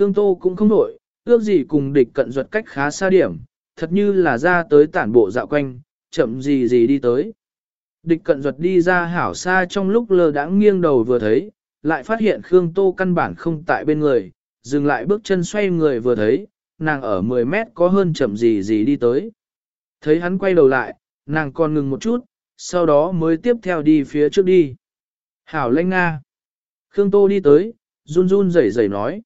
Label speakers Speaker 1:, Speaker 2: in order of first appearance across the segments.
Speaker 1: Khương Tô cũng không nổi, ước gì cùng địch cận duật cách khá xa điểm, thật như là ra tới tản bộ dạo quanh, chậm gì gì đi tới. Địch cận duật đi ra hảo xa trong lúc lơ đãng nghiêng đầu vừa thấy, lại phát hiện Khương Tô căn bản không tại bên người, dừng lại bước chân xoay người vừa thấy, nàng ở 10 mét có hơn chậm gì gì đi tới. Thấy hắn quay đầu lại, nàng còn ngừng một chút, sau đó mới tiếp theo đi phía trước đi. Hảo lanh Nga. Khương Tô đi tới, run run rẩy rẩy nói.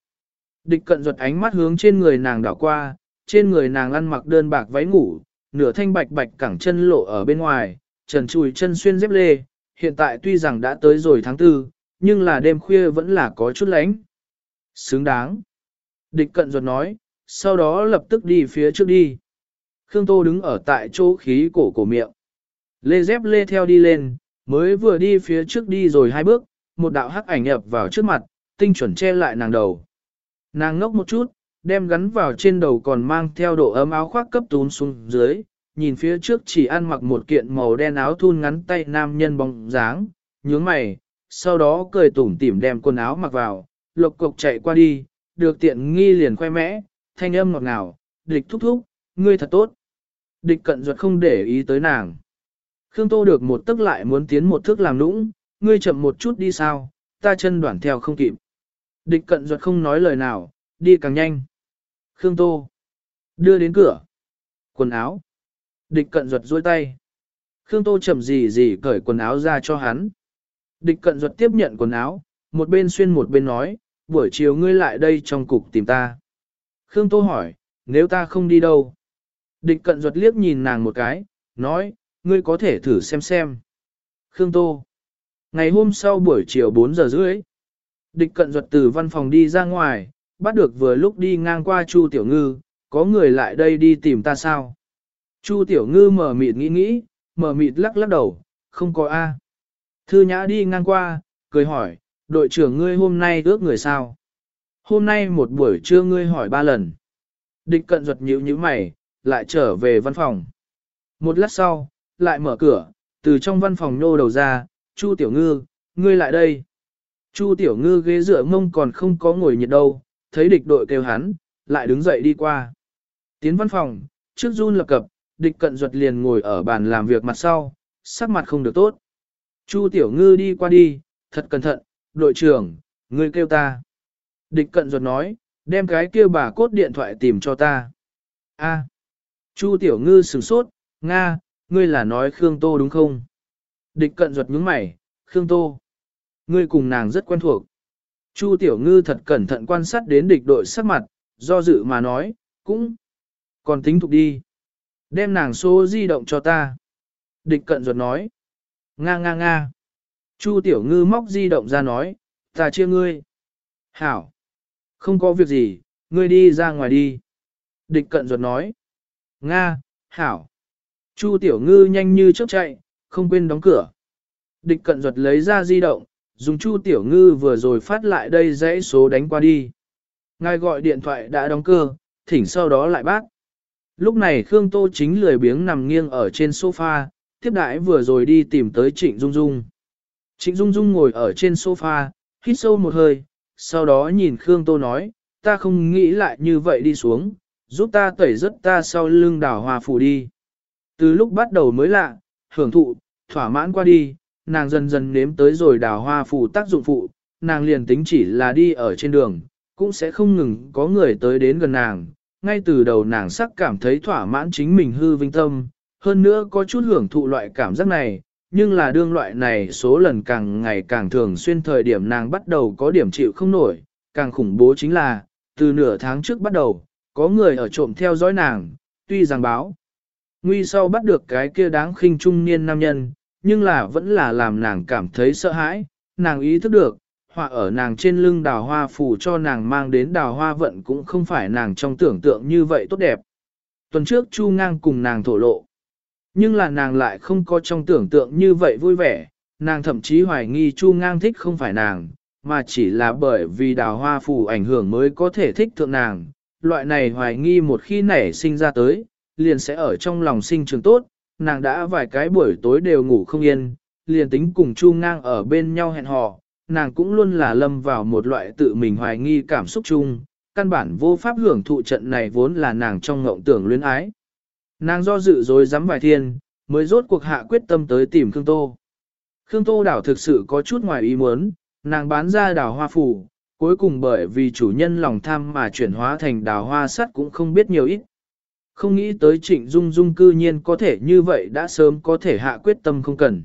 Speaker 1: Địch cận ruột ánh mắt hướng trên người nàng đảo qua, trên người nàng ăn mặc đơn bạc váy ngủ, nửa thanh bạch bạch cẳng chân lộ ở bên ngoài, trần chùi chân xuyên dép lê, hiện tại tuy rằng đã tới rồi tháng tư, nhưng là đêm khuya vẫn là có chút lánh. Xứng đáng. Địch cận ruột nói, sau đó lập tức đi phía trước đi. Khương Tô đứng ở tại chỗ khí cổ cổ miệng. Lê dép lê theo đi lên, mới vừa đi phía trước đi rồi hai bước, một đạo hắc ảnh nhập vào trước mặt, tinh chuẩn che lại nàng đầu. Nàng ngốc một chút, đem gắn vào trên đầu còn mang theo độ ấm áo khoác cấp tún xuống dưới, nhìn phía trước chỉ ăn mặc một kiện màu đen áo thun ngắn tay nam nhân bóng dáng, nhướng mày, sau đó cười tủm tỉm đem quần áo mặc vào, lộc cộc chạy qua đi, được tiện nghi liền khoe mẽ, thanh âm ngọt ngào, địch thúc thúc, ngươi thật tốt. Địch cận ruột không để ý tới nàng. Khương Tô được một tức lại muốn tiến một thước làm nũng, ngươi chậm một chút đi sao, ta chân đoạn theo không kịp. Địch cận ruột không nói lời nào, đi càng nhanh. Khương Tô. Đưa đến cửa. Quần áo. Địch cận ruột duỗi tay. Khương Tô chậm gì gì cởi quần áo ra cho hắn. Địch cận ruột tiếp nhận quần áo, một bên xuyên một bên nói, buổi chiều ngươi lại đây trong cục tìm ta. Khương Tô hỏi, nếu ta không đi đâu? Địch cận ruột liếc nhìn nàng một cái, nói, ngươi có thể thử xem xem. Khương Tô. Ngày hôm sau buổi chiều 4 giờ rưỡi, địch cận duật từ văn phòng đi ra ngoài, bắt được vừa lúc đi ngang qua Chu Tiểu Ngư, có người lại đây đi tìm ta sao? Chu Tiểu Ngư mở mịt nghĩ nghĩ, mở mịt lắc lắc đầu, không có A. Thư Nhã đi ngang qua, cười hỏi, đội trưởng ngươi hôm nay ước người sao? Hôm nay một buổi trưa ngươi hỏi ba lần. Địch cận duật nhíu nhíu mày, lại trở về văn phòng. Một lát sau, lại mở cửa, từ trong văn phòng nô đầu ra, Chu Tiểu Ngư, ngươi lại đây. Chu Tiểu Ngư ghế dựa mông còn không có ngồi nhiệt đâu, thấy địch đội kêu hắn, lại đứng dậy đi qua. Tiến văn phòng, trước run lập cập, địch cận duật liền ngồi ở bàn làm việc mặt sau, sắc mặt không được tốt. Chu Tiểu Ngư đi qua đi, thật cẩn thận, đội trưởng, ngươi kêu ta. Địch cận duật nói, đem cái kia bà cốt điện thoại tìm cho ta. A. Chu Tiểu Ngư sửng sốt, Nga, ngươi là nói Khương Tô đúng không? Địch cận duật nhướng mày, Khương Tô. Ngươi cùng nàng rất quen thuộc. Chu Tiểu Ngư thật cẩn thận quan sát đến địch đội sắc mặt, do dự mà nói, cũng còn tính thục đi. Đem nàng số di động cho ta. Địch cận ruột nói, nga nga nga. Chu Tiểu Ngư móc di động ra nói, ta chia ngươi. Hảo. Không có việc gì, ngươi đi ra ngoài đi. Địch cận ruột nói, nga, hảo. Chu Tiểu Ngư nhanh như chớp chạy, không quên đóng cửa. Địch cận ruột lấy ra di động, dùng Chu Tiểu Ngư vừa rồi phát lại đây dãy số đánh qua đi. Ngài gọi điện thoại đã đóng cơ, thỉnh sau đó lại bác. Lúc này Khương Tô chính lười biếng nằm nghiêng ở trên sofa, tiếp đãi vừa rồi đi tìm tới Trịnh Dung Dung. Trịnh Dung Dung ngồi ở trên sofa, hít sâu một hơi, sau đó nhìn Khương Tô nói, ta không nghĩ lại như vậy đi xuống, giúp ta tẩy rất ta sau lưng đảo hòa phủ đi. Từ lúc bắt đầu mới lạ, hưởng thụ, thỏa mãn qua đi, nàng dần dần nếm tới rồi đào hoa phù tác dụng phụ, nàng liền tính chỉ là đi ở trên đường, cũng sẽ không ngừng có người tới đến gần nàng. Ngay từ đầu nàng sắc cảm thấy thỏa mãn chính mình hư vinh tâm, hơn nữa có chút hưởng thụ loại cảm giác này, nhưng là đương loại này số lần càng ngày càng thường xuyên thời điểm nàng bắt đầu có điểm chịu không nổi, càng khủng bố chính là, từ nửa tháng trước bắt đầu, có người ở trộm theo dõi nàng, tuy rằng báo. Nguy sau bắt được cái kia đáng khinh trung niên nam nhân, nhưng là vẫn là làm nàng cảm thấy sợ hãi, nàng ý thức được, họa ở nàng trên lưng đào hoa phù cho nàng mang đến đào hoa vận cũng không phải nàng trong tưởng tượng như vậy tốt đẹp. Tuần trước Chu ngang cùng nàng thổ lộ, nhưng là nàng lại không có trong tưởng tượng như vậy vui vẻ, nàng thậm chí hoài nghi Chu ngang thích không phải nàng, mà chỉ là bởi vì đào hoa phù ảnh hưởng mới có thể thích thượng nàng. Loại này hoài nghi một khi nảy sinh ra tới, liền sẽ ở trong lòng sinh trường tốt, nàng đã vài cái buổi tối đều ngủ không yên, liền tính cùng Chu ngang ở bên nhau hẹn hò, nàng cũng luôn là lâm vào một loại tự mình hoài nghi cảm xúc chung, căn bản vô pháp hưởng thụ trận này vốn là nàng trong ngộng tưởng luyến ái. Nàng do dự rồi dám vài thiên, mới rốt cuộc hạ quyết tâm tới tìm Khương Tô. Khương Tô đảo thực sự có chút ngoài ý muốn, nàng bán ra đảo hoa phủ, cuối cùng bởi vì chủ nhân lòng tham mà chuyển hóa thành đào hoa sắt cũng không biết nhiều ít. Không nghĩ tới trịnh dung dung cư nhiên có thể như vậy đã sớm có thể hạ quyết tâm không cần.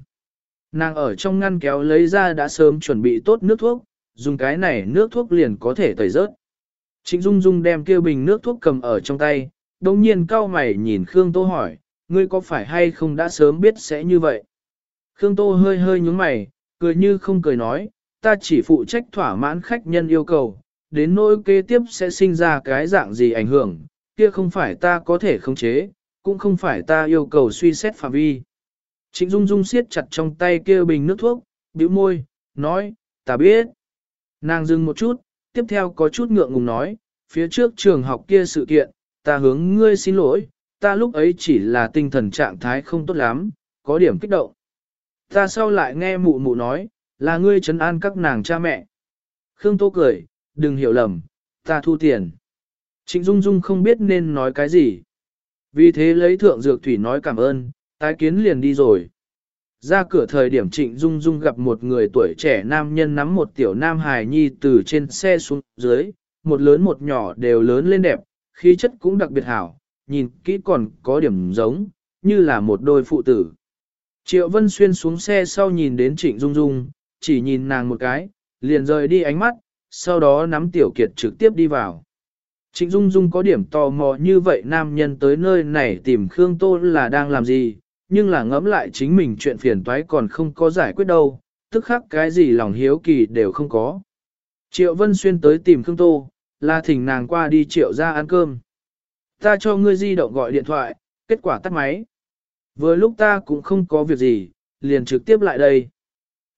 Speaker 1: Nàng ở trong ngăn kéo lấy ra đã sớm chuẩn bị tốt nước thuốc, dùng cái này nước thuốc liền có thể tẩy rớt. Trịnh dung dung đem kia bình nước thuốc cầm ở trong tay, đồng nhiên cao mày nhìn Khương Tô hỏi, ngươi có phải hay không đã sớm biết sẽ như vậy? Khương Tô hơi hơi nhúng mày, cười như không cười nói, ta chỉ phụ trách thỏa mãn khách nhân yêu cầu, đến nỗi kế tiếp sẽ sinh ra cái dạng gì ảnh hưởng, kia không phải ta có thể khống chế, cũng không phải ta yêu cầu suy xét phạm vi. Trịnh Dung Dung siết chặt trong tay kia bình nước thuốc, bĩu môi, nói, ta biết. Nàng dừng một chút, tiếp theo có chút ngượng ngùng nói, phía trước trường học kia sự kiện, ta hướng ngươi xin lỗi, ta lúc ấy chỉ là tinh thần trạng thái không tốt lắm, có điểm kích động. Ta sau lại nghe mụ mụ nói, là ngươi trấn an các nàng cha mẹ. Khương Tô cười, đừng hiểu lầm, ta thu tiền. Trịnh Dung Dung không biết nên nói cái gì. Vì thế lấy thượng dược thủy nói cảm ơn, tái kiến liền đi rồi. Ra cửa thời điểm Trịnh Dung Dung gặp một người tuổi trẻ nam nhân nắm một tiểu nam hài nhi từ trên xe xuống dưới, một lớn một nhỏ đều lớn lên đẹp, khí chất cũng đặc biệt hảo, nhìn kỹ còn có điểm giống, như là một đôi phụ tử. Triệu Vân Xuyên xuống xe sau nhìn đến Trịnh Dung Dung, chỉ nhìn nàng một cái, liền rời đi ánh mắt, sau đó nắm Tiểu Kiệt trực tiếp đi vào. Trịnh Dung Dung có điểm tò mò như vậy nam nhân tới nơi này tìm Khương Tô là đang làm gì, nhưng là ngẫm lại chính mình chuyện phiền toái còn không có giải quyết đâu, tức khắc cái gì lòng hiếu kỳ đều không có. Triệu Vân Xuyên tới tìm Khương Tô, là thỉnh nàng qua đi triệu ra ăn cơm. Ta cho ngươi di động gọi điện thoại, kết quả tắt máy. Vừa lúc ta cũng không có việc gì, liền trực tiếp lại đây.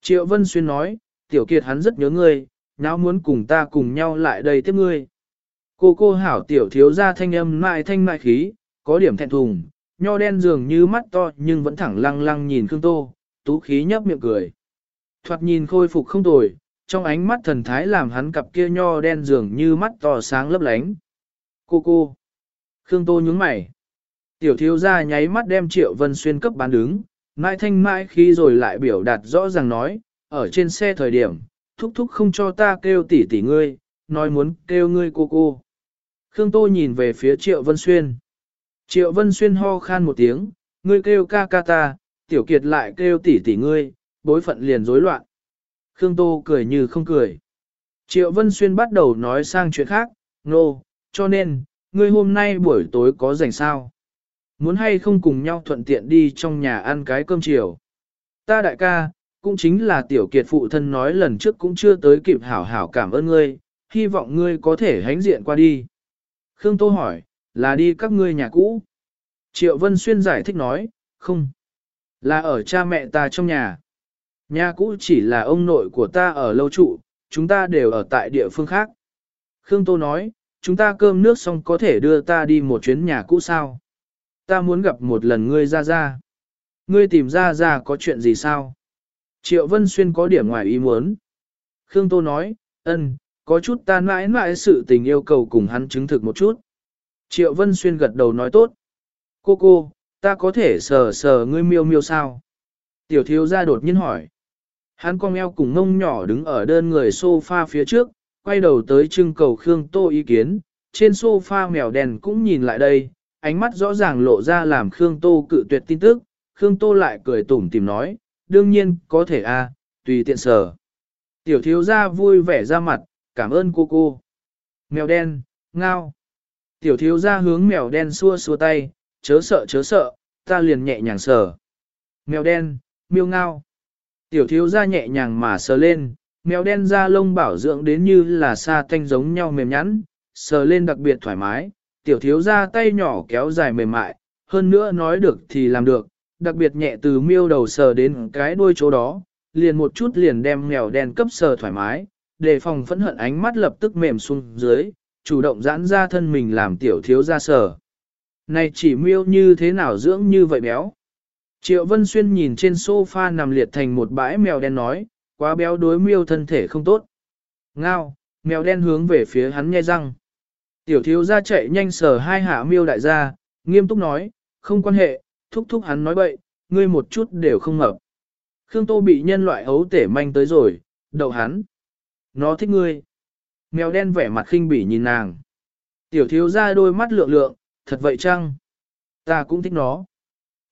Speaker 1: Triệu Vân Xuyên nói, Tiểu Kiệt hắn rất nhớ ngươi, nào muốn cùng ta cùng nhau lại đây tiếp ngươi. Cô cô hảo tiểu thiếu ra thanh âm mại thanh mại khí, có điểm thẹn thùng, nho đen dường như mắt to nhưng vẫn thẳng lăng lăng nhìn Khương Tô, tú khí nhấp miệng cười. Thoạt nhìn khôi phục không tồi, trong ánh mắt thần thái làm hắn cặp kia nho đen dường như mắt to sáng lấp lánh. Cô cô. Khương Tô nhướng mày. Tiểu thiếu gia nháy mắt đem Triệu Vân Xuyên cấp bán đứng, mãi thanh mãi khi rồi lại biểu đạt rõ ràng nói, ở trên xe thời điểm, thúc thúc không cho ta kêu tỷ tỷ ngươi, nói muốn kêu ngươi cô cô. Khương Tô nhìn về phía Triệu Vân Xuyên. Triệu Vân Xuyên ho khan một tiếng, ngươi kêu ca ca ta, tiểu kiệt lại kêu tỷ tỷ ngươi, bối phận liền rối loạn. Khương Tô cười như không cười. Triệu Vân Xuyên bắt đầu nói sang chuyện khác, nô, no, cho nên, ngươi hôm nay buổi tối có rảnh sao? Muốn hay không cùng nhau thuận tiện đi trong nhà ăn cái cơm chiều? Ta đại ca, cũng chính là tiểu kiệt phụ thân nói lần trước cũng chưa tới kịp hảo hảo cảm ơn ngươi, hy vọng ngươi có thể hánh diện qua đi. Khương Tô hỏi, là đi các ngươi nhà cũ? Triệu Vân Xuyên giải thích nói, không. Là ở cha mẹ ta trong nhà. Nhà cũ chỉ là ông nội của ta ở lâu trụ, chúng ta đều ở tại địa phương khác. Khương Tô nói, chúng ta cơm nước xong có thể đưa ta đi một chuyến nhà cũ sao? Ta muốn gặp một lần ngươi ra ra. Ngươi tìm ra ra có chuyện gì sao? Triệu Vân Xuyên có điểm ngoài ý muốn. Khương Tô nói, ân, có chút ta mãi mãi sự tình yêu cầu cùng hắn chứng thực một chút. Triệu Vân Xuyên gật đầu nói tốt. Cô cô, ta có thể sờ sờ ngươi miêu miêu sao? Tiểu thiếu gia đột nhiên hỏi. Hắn con eo cùng ngông nhỏ đứng ở đơn người sofa phía trước, quay đầu tới trưng cầu Khương Tô ý kiến. Trên sofa mèo đèn cũng nhìn lại đây, ánh mắt rõ ràng lộ ra làm Khương Tô cự tuyệt tin tức. Khương Tô lại cười tủm tìm nói, đương nhiên, có thể a, tùy tiện sờ. Tiểu thiếu gia vui vẻ ra mặt, cảm ơn cô cô. Mèo đen, ngao. Tiểu thiếu gia hướng mèo đen xua xua tay, chớ sợ chớ sợ, ta liền nhẹ nhàng sờ. Mèo đen, miêu ngao. Tiểu thiếu gia nhẹ nhàng mà sờ lên, mèo đen da lông bảo dưỡng đến như là sa tanh giống nhau mềm nhẵn, sờ lên đặc biệt thoải mái. Tiểu thiếu gia tay nhỏ kéo dài mềm mại, hơn nữa nói được thì làm được, đặc biệt nhẹ từ miêu đầu sờ đến cái đuôi chỗ đó, liền một chút liền đem mèo đen cấp sờ thoải mái, đề phòng phẫn hận ánh mắt lập tức mềm xuống dưới, chủ động giãn ra thân mình làm tiểu thiếu ra sở Này chỉ miêu như thế nào dưỡng như vậy béo. Triệu Vân Xuyên nhìn trên sofa nằm liệt thành một bãi mèo đen nói, quá béo đối miêu thân thể không tốt. Ngao, mèo đen hướng về phía hắn nghe răng. Tiểu thiếu gia chạy nhanh sờ hai hạ miêu đại gia, nghiêm túc nói, không quan hệ, thúc thúc hắn nói bậy, ngươi một chút đều không ngập. Khương Tô bị nhân loại ấu tể manh tới rồi, đậu hắn. Nó thích ngươi. Mèo đen vẻ mặt khinh bỉ nhìn nàng. Tiểu thiếu gia đôi mắt lượng lượng, thật vậy chăng? Ta cũng thích nó.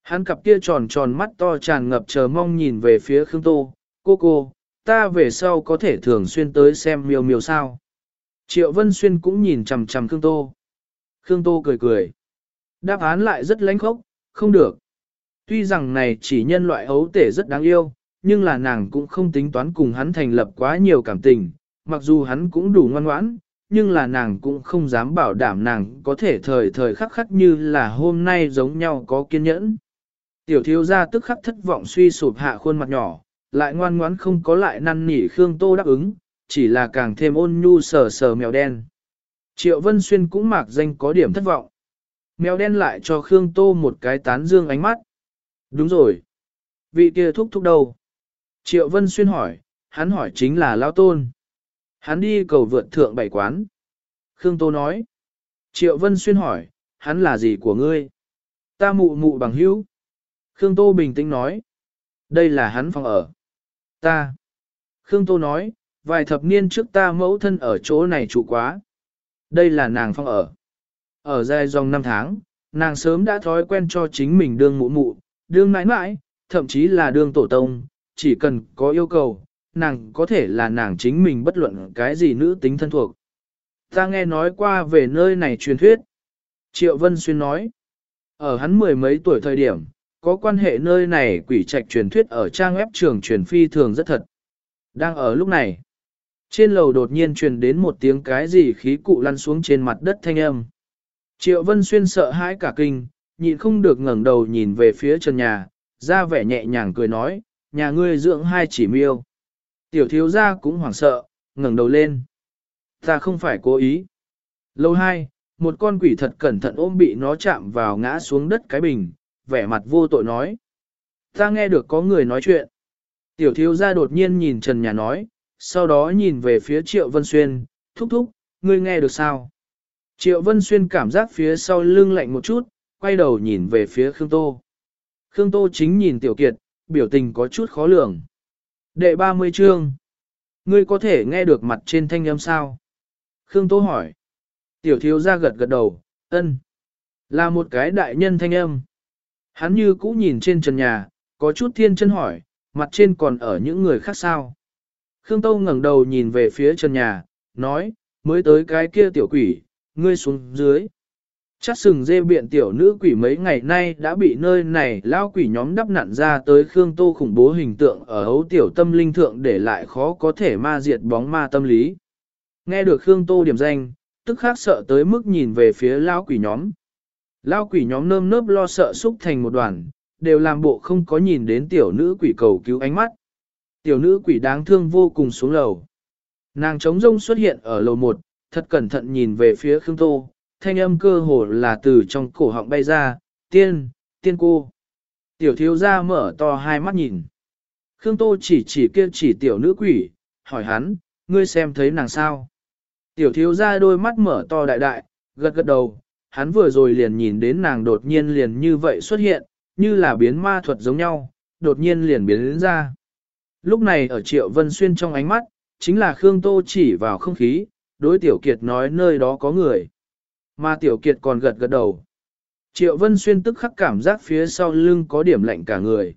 Speaker 1: Hắn cặp kia tròn tròn mắt to tràn ngập chờ mong nhìn về phía Khương Tô. Cô cô, ta về sau có thể thường xuyên tới xem miêu miêu sao. Triệu Vân Xuyên cũng nhìn chằm chằm Khương Tô. Khương Tô cười cười. Đáp án lại rất lãnh khốc, không được. Tuy rằng này chỉ nhân loại ấu tể rất đáng yêu, nhưng là nàng cũng không tính toán cùng hắn thành lập quá nhiều cảm tình, mặc dù hắn cũng đủ ngoan ngoãn, nhưng là nàng cũng không dám bảo đảm nàng có thể thời thời khắc khắc như là hôm nay giống nhau có kiên nhẫn. Tiểu thiếu gia tức khắc thất vọng suy sụp hạ khuôn mặt nhỏ, lại ngoan ngoãn không có lại năn nỉ Khương Tô đáp ứng, chỉ là càng thêm ôn nhu sờ sờ mèo đen. Triệu Vân Xuyên cũng mạc danh có điểm thất vọng. Mèo đen lại cho Khương Tô một cái tán dương ánh mắt. Đúng rồi. Vị kia thúc thúc đâu? Triệu Vân Xuyên hỏi, hắn hỏi chính là Lao Tôn. Hắn đi cầu vượt thượng bảy quán. Khương Tô nói. Triệu Vân Xuyên hỏi, hắn là gì của ngươi? Ta mụ mụ bằng hữu. Khương Tô bình tĩnh nói. Đây là hắn phòng ở. Ta. Khương Tô nói, vài thập niên trước ta mẫu thân ở chỗ này trụ quá. Đây là nàng phòng ở. Ở dài dòng năm tháng, nàng sớm đã thói quen cho chính mình đương mụ mụ, đương mãi mãi, thậm chí là đương tổ tông, chỉ cần có yêu cầu, nàng có thể là nàng chính mình bất luận cái gì nữ tính thân thuộc. Ta nghe nói qua về nơi này truyền thuyết. Triệu Vân Xuyên nói, ở hắn mười mấy tuổi thời điểm, có quan hệ nơi này quỷ trạch truyền thuyết ở trang web trường truyền phi thường rất thật. Đang ở lúc này, trên lầu đột nhiên truyền đến một tiếng cái gì khí cụ lăn xuống trên mặt đất thanh âm. Triệu Vân Xuyên sợ hãi cả kinh, nhịn không được ngẩng đầu nhìn về phía trần nhà, ra vẻ nhẹ nhàng cười nói, nhà ngươi dưỡng hai chỉ miêu. Tiểu thiếu gia cũng hoảng sợ, ngẩng đầu lên. Ta không phải cố ý. Lâu hai, một con quỷ thật cẩn thận ôm bị nó chạm vào ngã xuống đất cái bình, vẻ mặt vô tội nói. Ta nghe được có người nói chuyện. Tiểu thiếu gia đột nhiên nhìn trần nhà nói, sau đó nhìn về phía Triệu Vân Xuyên, thúc thúc, ngươi nghe được sao? Triệu Vân Xuyên cảm giác phía sau lưng lạnh một chút, quay đầu nhìn về phía Khương Tô. Khương Tô chính nhìn Tiểu Kiệt, biểu tình có chút khó lường. Đệ 30 chương. Ngươi có thể nghe được mặt trên thanh âm sao? Khương Tô hỏi. Tiểu thiếu ra gật gật đầu, ân. Là một cái đại nhân thanh âm. Hắn như cũ nhìn trên trần nhà, có chút thiên chân hỏi, mặt trên còn ở những người khác sao? Khương Tô ngẩng đầu nhìn về phía trần nhà, nói, mới tới cái kia tiểu quỷ, ngươi xuống dưới. Chắc sừng dê biện tiểu nữ quỷ mấy ngày nay đã bị nơi này lao quỷ nhóm đắp nặn ra tới Khương Tô khủng bố hình tượng ở hấu tiểu tâm linh thượng để lại khó có thể ma diệt bóng ma tâm lý. Nghe được Khương Tô điểm danh, tức khác sợ tới mức nhìn về phía lao quỷ nhóm. Lao quỷ nhóm nơm nớp lo sợ xúc thành một đoàn, đều làm bộ không có nhìn đến tiểu nữ quỷ cầu cứu ánh mắt. Tiểu nữ quỷ đáng thương vô cùng xuống lầu. Nàng trống rông xuất hiện ở lầu một, thật cẩn thận nhìn về phía Khương Tô, thanh âm cơ hồ là từ trong cổ họng bay ra, tiên, tiên cô. Tiểu thiếu gia mở to hai mắt nhìn. Khương Tô chỉ chỉ kia chỉ tiểu nữ quỷ, hỏi hắn, ngươi xem thấy nàng sao? Tiểu thiếu gia đôi mắt mở to đại đại, gật gật đầu, hắn vừa rồi liền nhìn đến nàng đột nhiên liền như vậy xuất hiện, như là biến ma thuật giống nhau, đột nhiên liền biến đến ra. Lúc này ở Triệu Vân Xuyên trong ánh mắt, chính là Khương Tô chỉ vào không khí, đối Tiểu Kiệt nói nơi đó có người. Mà Tiểu Kiệt còn gật gật đầu. Triệu Vân Xuyên tức khắc cảm giác phía sau lưng có điểm lạnh cả người.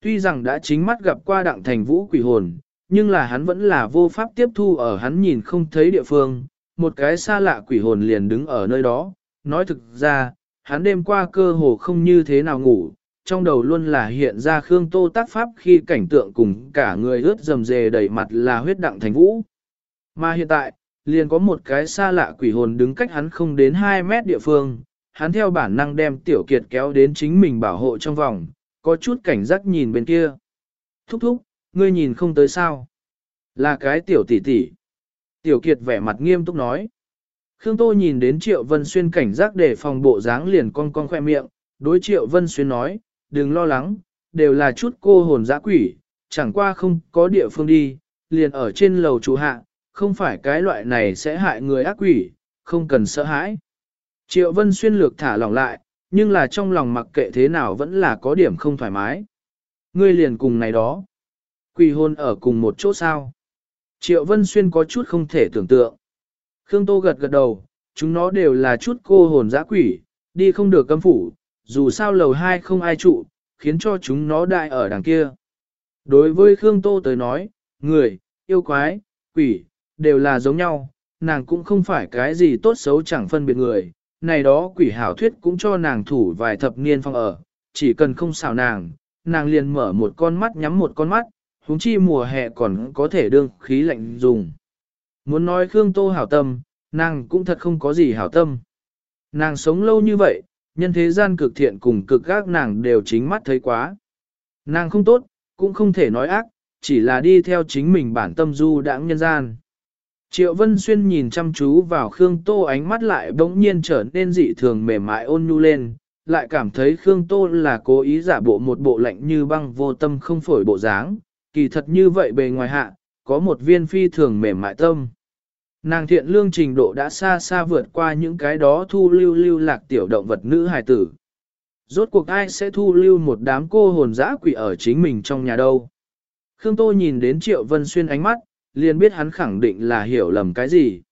Speaker 1: Tuy rằng đã chính mắt gặp qua đặng thành vũ quỷ hồn, nhưng là hắn vẫn là vô pháp tiếp thu ở hắn nhìn không thấy địa phương, một cái xa lạ quỷ hồn liền đứng ở nơi đó. Nói thực ra, hắn đêm qua cơ hồ không như thế nào ngủ, trong đầu luôn là hiện ra Khương Tô tác pháp khi cảnh tượng cùng cả người ướt dầm dề đầy mặt là huyết đặng thành vũ. Mà hiện tại, liền có một cái xa lạ quỷ hồn đứng cách hắn không đến 2 mét địa phương, hắn theo bản năng đem tiểu kiệt kéo đến chính mình bảo hộ trong vòng, có chút cảnh giác nhìn bên kia. Thúc thúc, ngươi nhìn không tới sao? Là cái tiểu tỷ tỷ. Tiểu kiệt vẻ mặt nghiêm túc nói. Khương Tô nhìn đến Triệu Vân Xuyên cảnh giác để phòng bộ dáng liền con con khoe miệng, đối Triệu Vân Xuyên nói, đừng lo lắng, đều là chút cô hồn dã quỷ, chẳng qua không có địa phương đi, liền ở trên lầu chủ hạ, không phải cái loại này sẽ hại người ác quỷ, không cần sợ hãi. Triệu Vân Xuyên lược thả lỏng lại, nhưng là trong lòng mặc kệ thế nào vẫn là có điểm không thoải mái. Ngươi liền cùng này đó. Quỷ hôn ở cùng một chỗ sao. Triệu Vân Xuyên có chút không thể tưởng tượng. Khương Tô gật gật đầu, chúng nó đều là chút cô hồn dã quỷ, đi không được cấm phủ, dù sao lầu hai không ai trụ, khiến cho chúng nó đại ở đằng kia. Đối với Khương Tô tới nói, người, yêu quái, quỷ, đều là giống nhau, nàng cũng không phải cái gì tốt xấu chẳng phân biệt người, này đó quỷ hảo thuyết cũng cho nàng thủ vài thập niên phong ở, chỉ cần không xảo nàng, nàng liền mở một con mắt nhắm một con mắt, huống chi mùa hè còn có thể đương khí lạnh dùng. Muốn nói Khương Tô hảo tâm, nàng cũng thật không có gì hảo tâm. Nàng sống lâu như vậy, nhân thế gian cực thiện cùng cực gác nàng đều chính mắt thấy quá. Nàng không tốt, cũng không thể nói ác, chỉ là đi theo chính mình bản tâm du đãng nhân gian. Triệu Vân Xuyên nhìn chăm chú vào Khương Tô ánh mắt lại bỗng nhiên trở nên dị thường mềm mại ôn nhu lên, lại cảm thấy Khương Tô là cố ý giả bộ một bộ lạnh như băng vô tâm không phổi bộ dáng, kỳ thật như vậy bề ngoài hạ, có một viên phi thường mềm mại tâm. Nàng thiện lương trình độ đã xa xa vượt qua những cái đó thu lưu lưu lạc tiểu động vật nữ hài tử. Rốt cuộc ai sẽ thu lưu một đám cô hồn dã quỷ ở chính mình trong nhà đâu. Khương Tô nhìn đến Triệu Vân Xuyên ánh mắt, liền biết hắn khẳng định là hiểu lầm cái gì.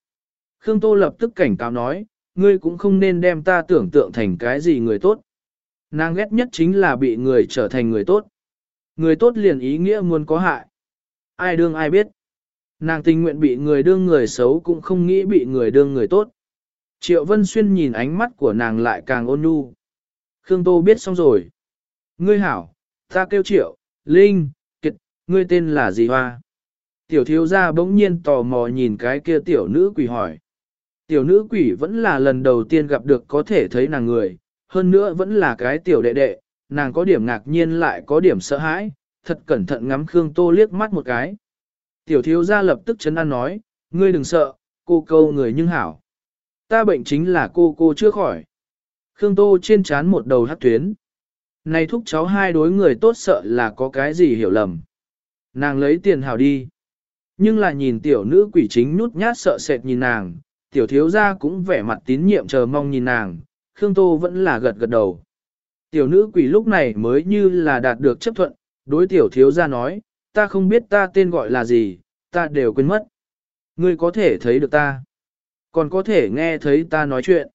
Speaker 1: Khương Tô lập tức cảnh cáo nói, ngươi cũng không nên đem ta tưởng tượng thành cái gì người tốt. Nàng ghét nhất chính là bị người trở thành người tốt. Người tốt liền ý nghĩa muốn có hại. Ai đương ai biết. Nàng tình nguyện bị người đương người xấu cũng không nghĩ bị người đương người tốt. Triệu Vân Xuyên nhìn ánh mắt của nàng lại càng ôn nhu. Khương Tô biết xong rồi. Ngươi hảo, ta kêu Triệu, Linh, Kiệt, ngươi tên là gì hoa? Tiểu thiếu gia bỗng nhiên tò mò nhìn cái kia tiểu nữ quỷ hỏi. Tiểu nữ quỷ vẫn là lần đầu tiên gặp được có thể thấy nàng người, hơn nữa vẫn là cái tiểu đệ đệ, nàng có điểm ngạc nhiên lại có điểm sợ hãi, thật cẩn thận ngắm Khương Tô liếc mắt một cái. Tiểu thiếu gia lập tức chấn an nói, ngươi đừng sợ, cô câu người nhưng hảo. Ta bệnh chính là cô cô chưa khỏi. Khương Tô trên chán một đầu hát tuyến. Này thúc cháu hai đối người tốt sợ là có cái gì hiểu lầm. Nàng lấy tiền hảo đi. Nhưng là nhìn tiểu nữ quỷ chính nhút nhát sợ sệt nhìn nàng, tiểu thiếu gia cũng vẻ mặt tín nhiệm chờ mong nhìn nàng, Khương Tô vẫn là gật gật đầu. Tiểu nữ quỷ lúc này mới như là đạt được chấp thuận, đối tiểu thiếu gia nói, ta không biết ta tên gọi là gì, ta đều quên mất. Ngươi có thể thấy được ta, còn có thể nghe thấy ta nói chuyện.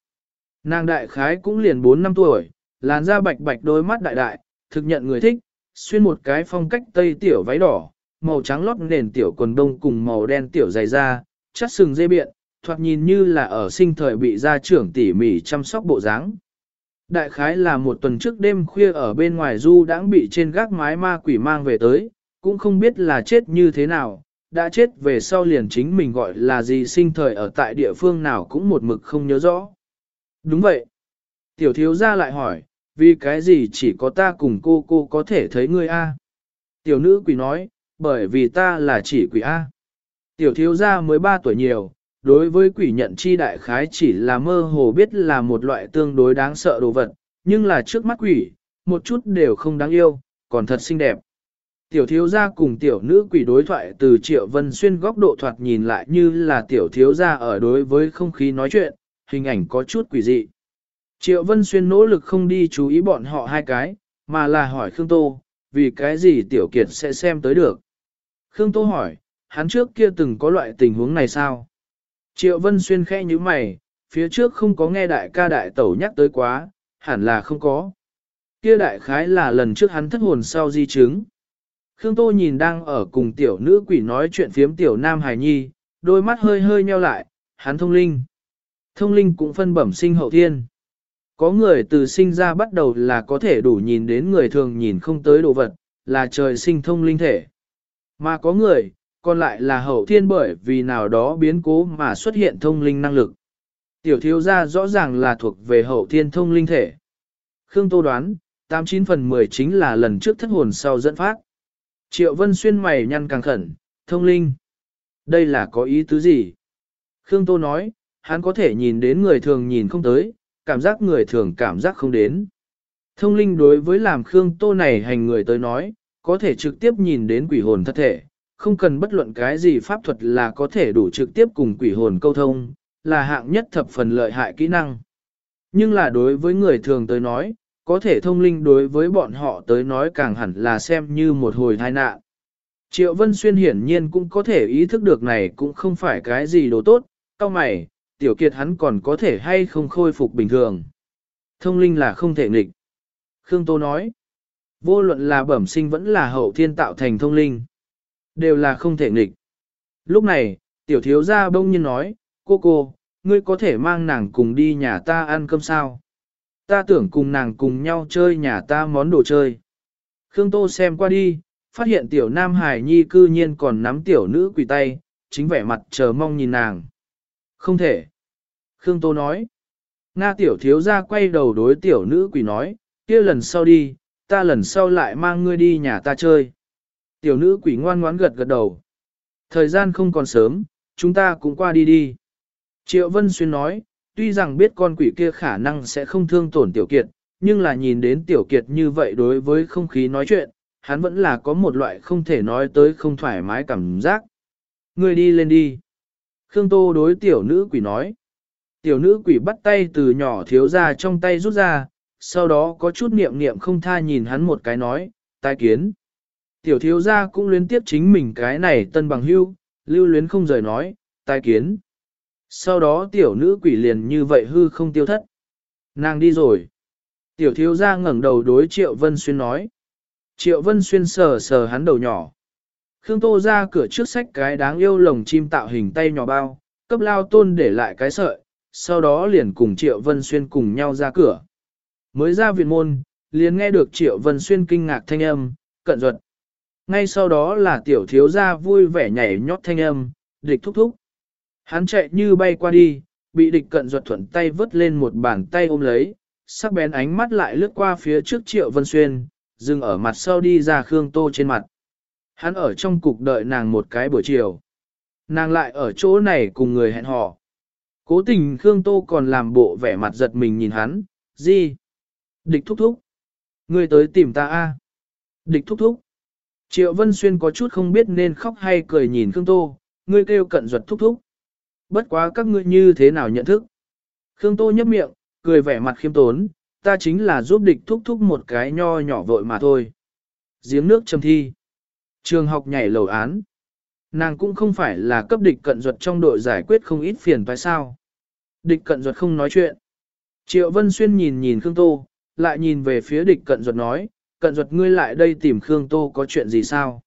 Speaker 1: Nàng đại khái cũng liền 4 năm tuổi, làn da bạch bạch đôi mắt đại đại, thực nhận người thích, xuyên một cái phong cách tây tiểu váy đỏ, màu trắng lót nền tiểu quần đông cùng màu đen tiểu dày da, chắt sừng dây biện, thoạt nhìn như là ở sinh thời bị gia trưởng tỉ mỉ chăm sóc bộ dáng. Đại khái là một tuần trước đêm khuya ở bên ngoài du đãng bị trên gác mái ma quỷ mang về tới, cũng không biết là chết như thế nào, đã chết về sau liền chính mình gọi là gì sinh thời ở tại địa phương nào cũng một mực không nhớ rõ. Đúng vậy. Tiểu thiếu gia lại hỏi, vì cái gì chỉ có ta cùng cô cô có thể thấy ngươi a? Tiểu nữ quỷ nói, bởi vì ta là chỉ quỷ A. Tiểu thiếu gia mới 3 tuổi nhiều, đối với quỷ nhận chi đại khái chỉ là mơ hồ biết là một loại tương đối đáng sợ đồ vật, nhưng là trước mắt quỷ, một chút đều không đáng yêu, còn thật xinh đẹp. Tiểu thiếu gia cùng tiểu nữ quỷ đối thoại từ triệu vân xuyên góc độ thoạt nhìn lại như là tiểu thiếu gia ở đối với không khí nói chuyện, hình ảnh có chút quỷ dị. Triệu vân xuyên nỗ lực không đi chú ý bọn họ hai cái, mà là hỏi Khương Tô, vì cái gì tiểu kiệt sẽ xem tới được. Khương Tô hỏi, hắn trước kia từng có loại tình huống này sao? Triệu Vân Xuyên khẽ như mày, phía trước không có nghe đại ca đại tẩu nhắc tới quá, hẳn là không có. Kia đại khái là lần trước hắn thất hồn sau di chứng. Khương Tô nhìn đang ở cùng tiểu nữ quỷ nói chuyện phiếm tiểu nam hài nhi, đôi mắt hơi hơi nheo lại, hắn thông linh. Thông linh cũng phân bẩm sinh hậu thiên. Có người từ sinh ra bắt đầu là có thể đủ nhìn đến người thường nhìn không tới đồ vật, là trời sinh thông linh thể. Mà có người, còn lại là hậu thiên bởi vì nào đó biến cố mà xuất hiện thông linh năng lực. Tiểu thiếu gia rõ ràng là thuộc về hậu thiên thông linh thể. Khương Tô đoán, 89 phần 10 chính là lần trước thất hồn sau dẫn phát. Triệu Vân Xuyên mày nhăn càng khẩn, thông linh. Đây là có ý tứ gì? Khương Tô nói, hắn có thể nhìn đến người thường nhìn không tới, cảm giác người thường cảm giác không đến. Thông linh đối với làm Khương Tô này hành người tới nói, có thể trực tiếp nhìn đến quỷ hồn thật thể, không cần bất luận cái gì pháp thuật là có thể đủ trực tiếp cùng quỷ hồn câu thông, là hạng nhất thập phần lợi hại kỹ năng. Nhưng là đối với người thường tới nói, có thể thông linh đối với bọn họ tới nói càng hẳn là xem như một hồi tai nạn. Triệu Vân Xuyên hiển nhiên cũng có thể ý thức được này cũng không phải cái gì đồ tốt, cao mày, tiểu kiệt hắn còn có thể hay không khôi phục bình thường. Thông linh là không thể nghịch. Khương Tô nói, vô luận là bẩm sinh vẫn là hậu thiên tạo thành thông linh. Đều là không thể nghịch. Lúc này, tiểu thiếu gia bông nhiên nói, cô cô, ngươi có thể mang nàng cùng đi nhà ta ăn cơm sao? Ta tưởng cùng nàng cùng nhau chơi nhà ta món đồ chơi. Khương Tô xem qua đi, phát hiện tiểu nam hải nhi cư nhiên còn nắm tiểu nữ quỳ tay, chính vẻ mặt chờ mong nhìn nàng. Không thể. Khương Tô nói. Nga tiểu thiếu gia quay đầu đối tiểu nữ quỷ nói, kia lần sau đi, ta lần sau lại mang ngươi đi nhà ta chơi. Tiểu nữ quỷ ngoan ngoãn gật gật đầu. Thời gian không còn sớm, chúng ta cũng qua đi đi. Triệu Vân Xuyên nói, tuy rằng biết con quỷ kia khả năng sẽ không thương tổn tiểu kiệt, nhưng là nhìn đến tiểu kiệt như vậy đối với không khí nói chuyện, hắn vẫn là có một loại không thể nói tới không thoải mái cảm giác. Ngươi đi lên đi. Khương Tô đối tiểu nữ quỷ nói. Tiểu nữ quỷ bắt tay từ nhỏ thiếu ra trong tay rút ra, sau đó có chút niệm niệm không tha nhìn hắn một cái nói, tai kiến. Tiểu thiếu gia cũng luyến tiếp chính mình cái này tân bằng hưu, lưu luyến không rời nói, tai kiến. Sau đó tiểu nữ quỷ liền như vậy hư không tiêu thất. Nàng đi rồi. Tiểu thiếu gia ngẩng đầu đối Triệu Vân Xuyên nói. Triệu Vân Xuyên sờ sờ hắn đầu nhỏ. Khương Tô ra cửa trước sách cái đáng yêu lồng chim tạo hình tay nhỏ bao, cấp lao tôn để lại cái sợi, sau đó liền cùng Triệu Vân Xuyên cùng nhau ra cửa. Mới ra viện môn, liền nghe được Triệu Vân Xuyên kinh ngạc thanh âm, cận ruột. Ngay sau đó là tiểu thiếu gia vui vẻ nhảy nhót thanh âm, địch thúc thúc. Hắn chạy như bay qua đi, bị địch cận ruột thuận tay vớt lên một bàn tay ôm lấy, sắc bén ánh mắt lại lướt qua phía trước Triệu Vân Xuyên, dừng ở mặt sau đi ra Khương Tô trên mặt. Hắn ở trong cục đợi nàng một cái buổi chiều. Nàng lại ở chỗ này cùng người hẹn hò. Cố tình Khương Tô còn làm bộ vẻ mặt giật mình nhìn hắn, gì? Địch thúc thúc. Ngươi tới tìm ta a Địch thúc thúc. Triệu Vân Xuyên có chút không biết nên khóc hay cười nhìn Khương Tô, ngươi kêu cận ruột thúc thúc. Bất quá các ngươi như thế nào nhận thức? Khương Tô nhấp miệng, cười vẻ mặt khiêm tốn, ta chính là giúp địch thúc thúc một cái nho nhỏ vội mà thôi. Giếng nước trầm thi. Trường học nhảy lầu án. Nàng cũng không phải là cấp địch cận ruột trong đội giải quyết không ít phiền phải sao. Địch cận ruột không nói chuyện. Triệu Vân Xuyên nhìn nhìn Khương Tô, lại nhìn về phía địch cận duật nói, cận duật ngươi lại đây tìm Khương Tô có chuyện gì sao?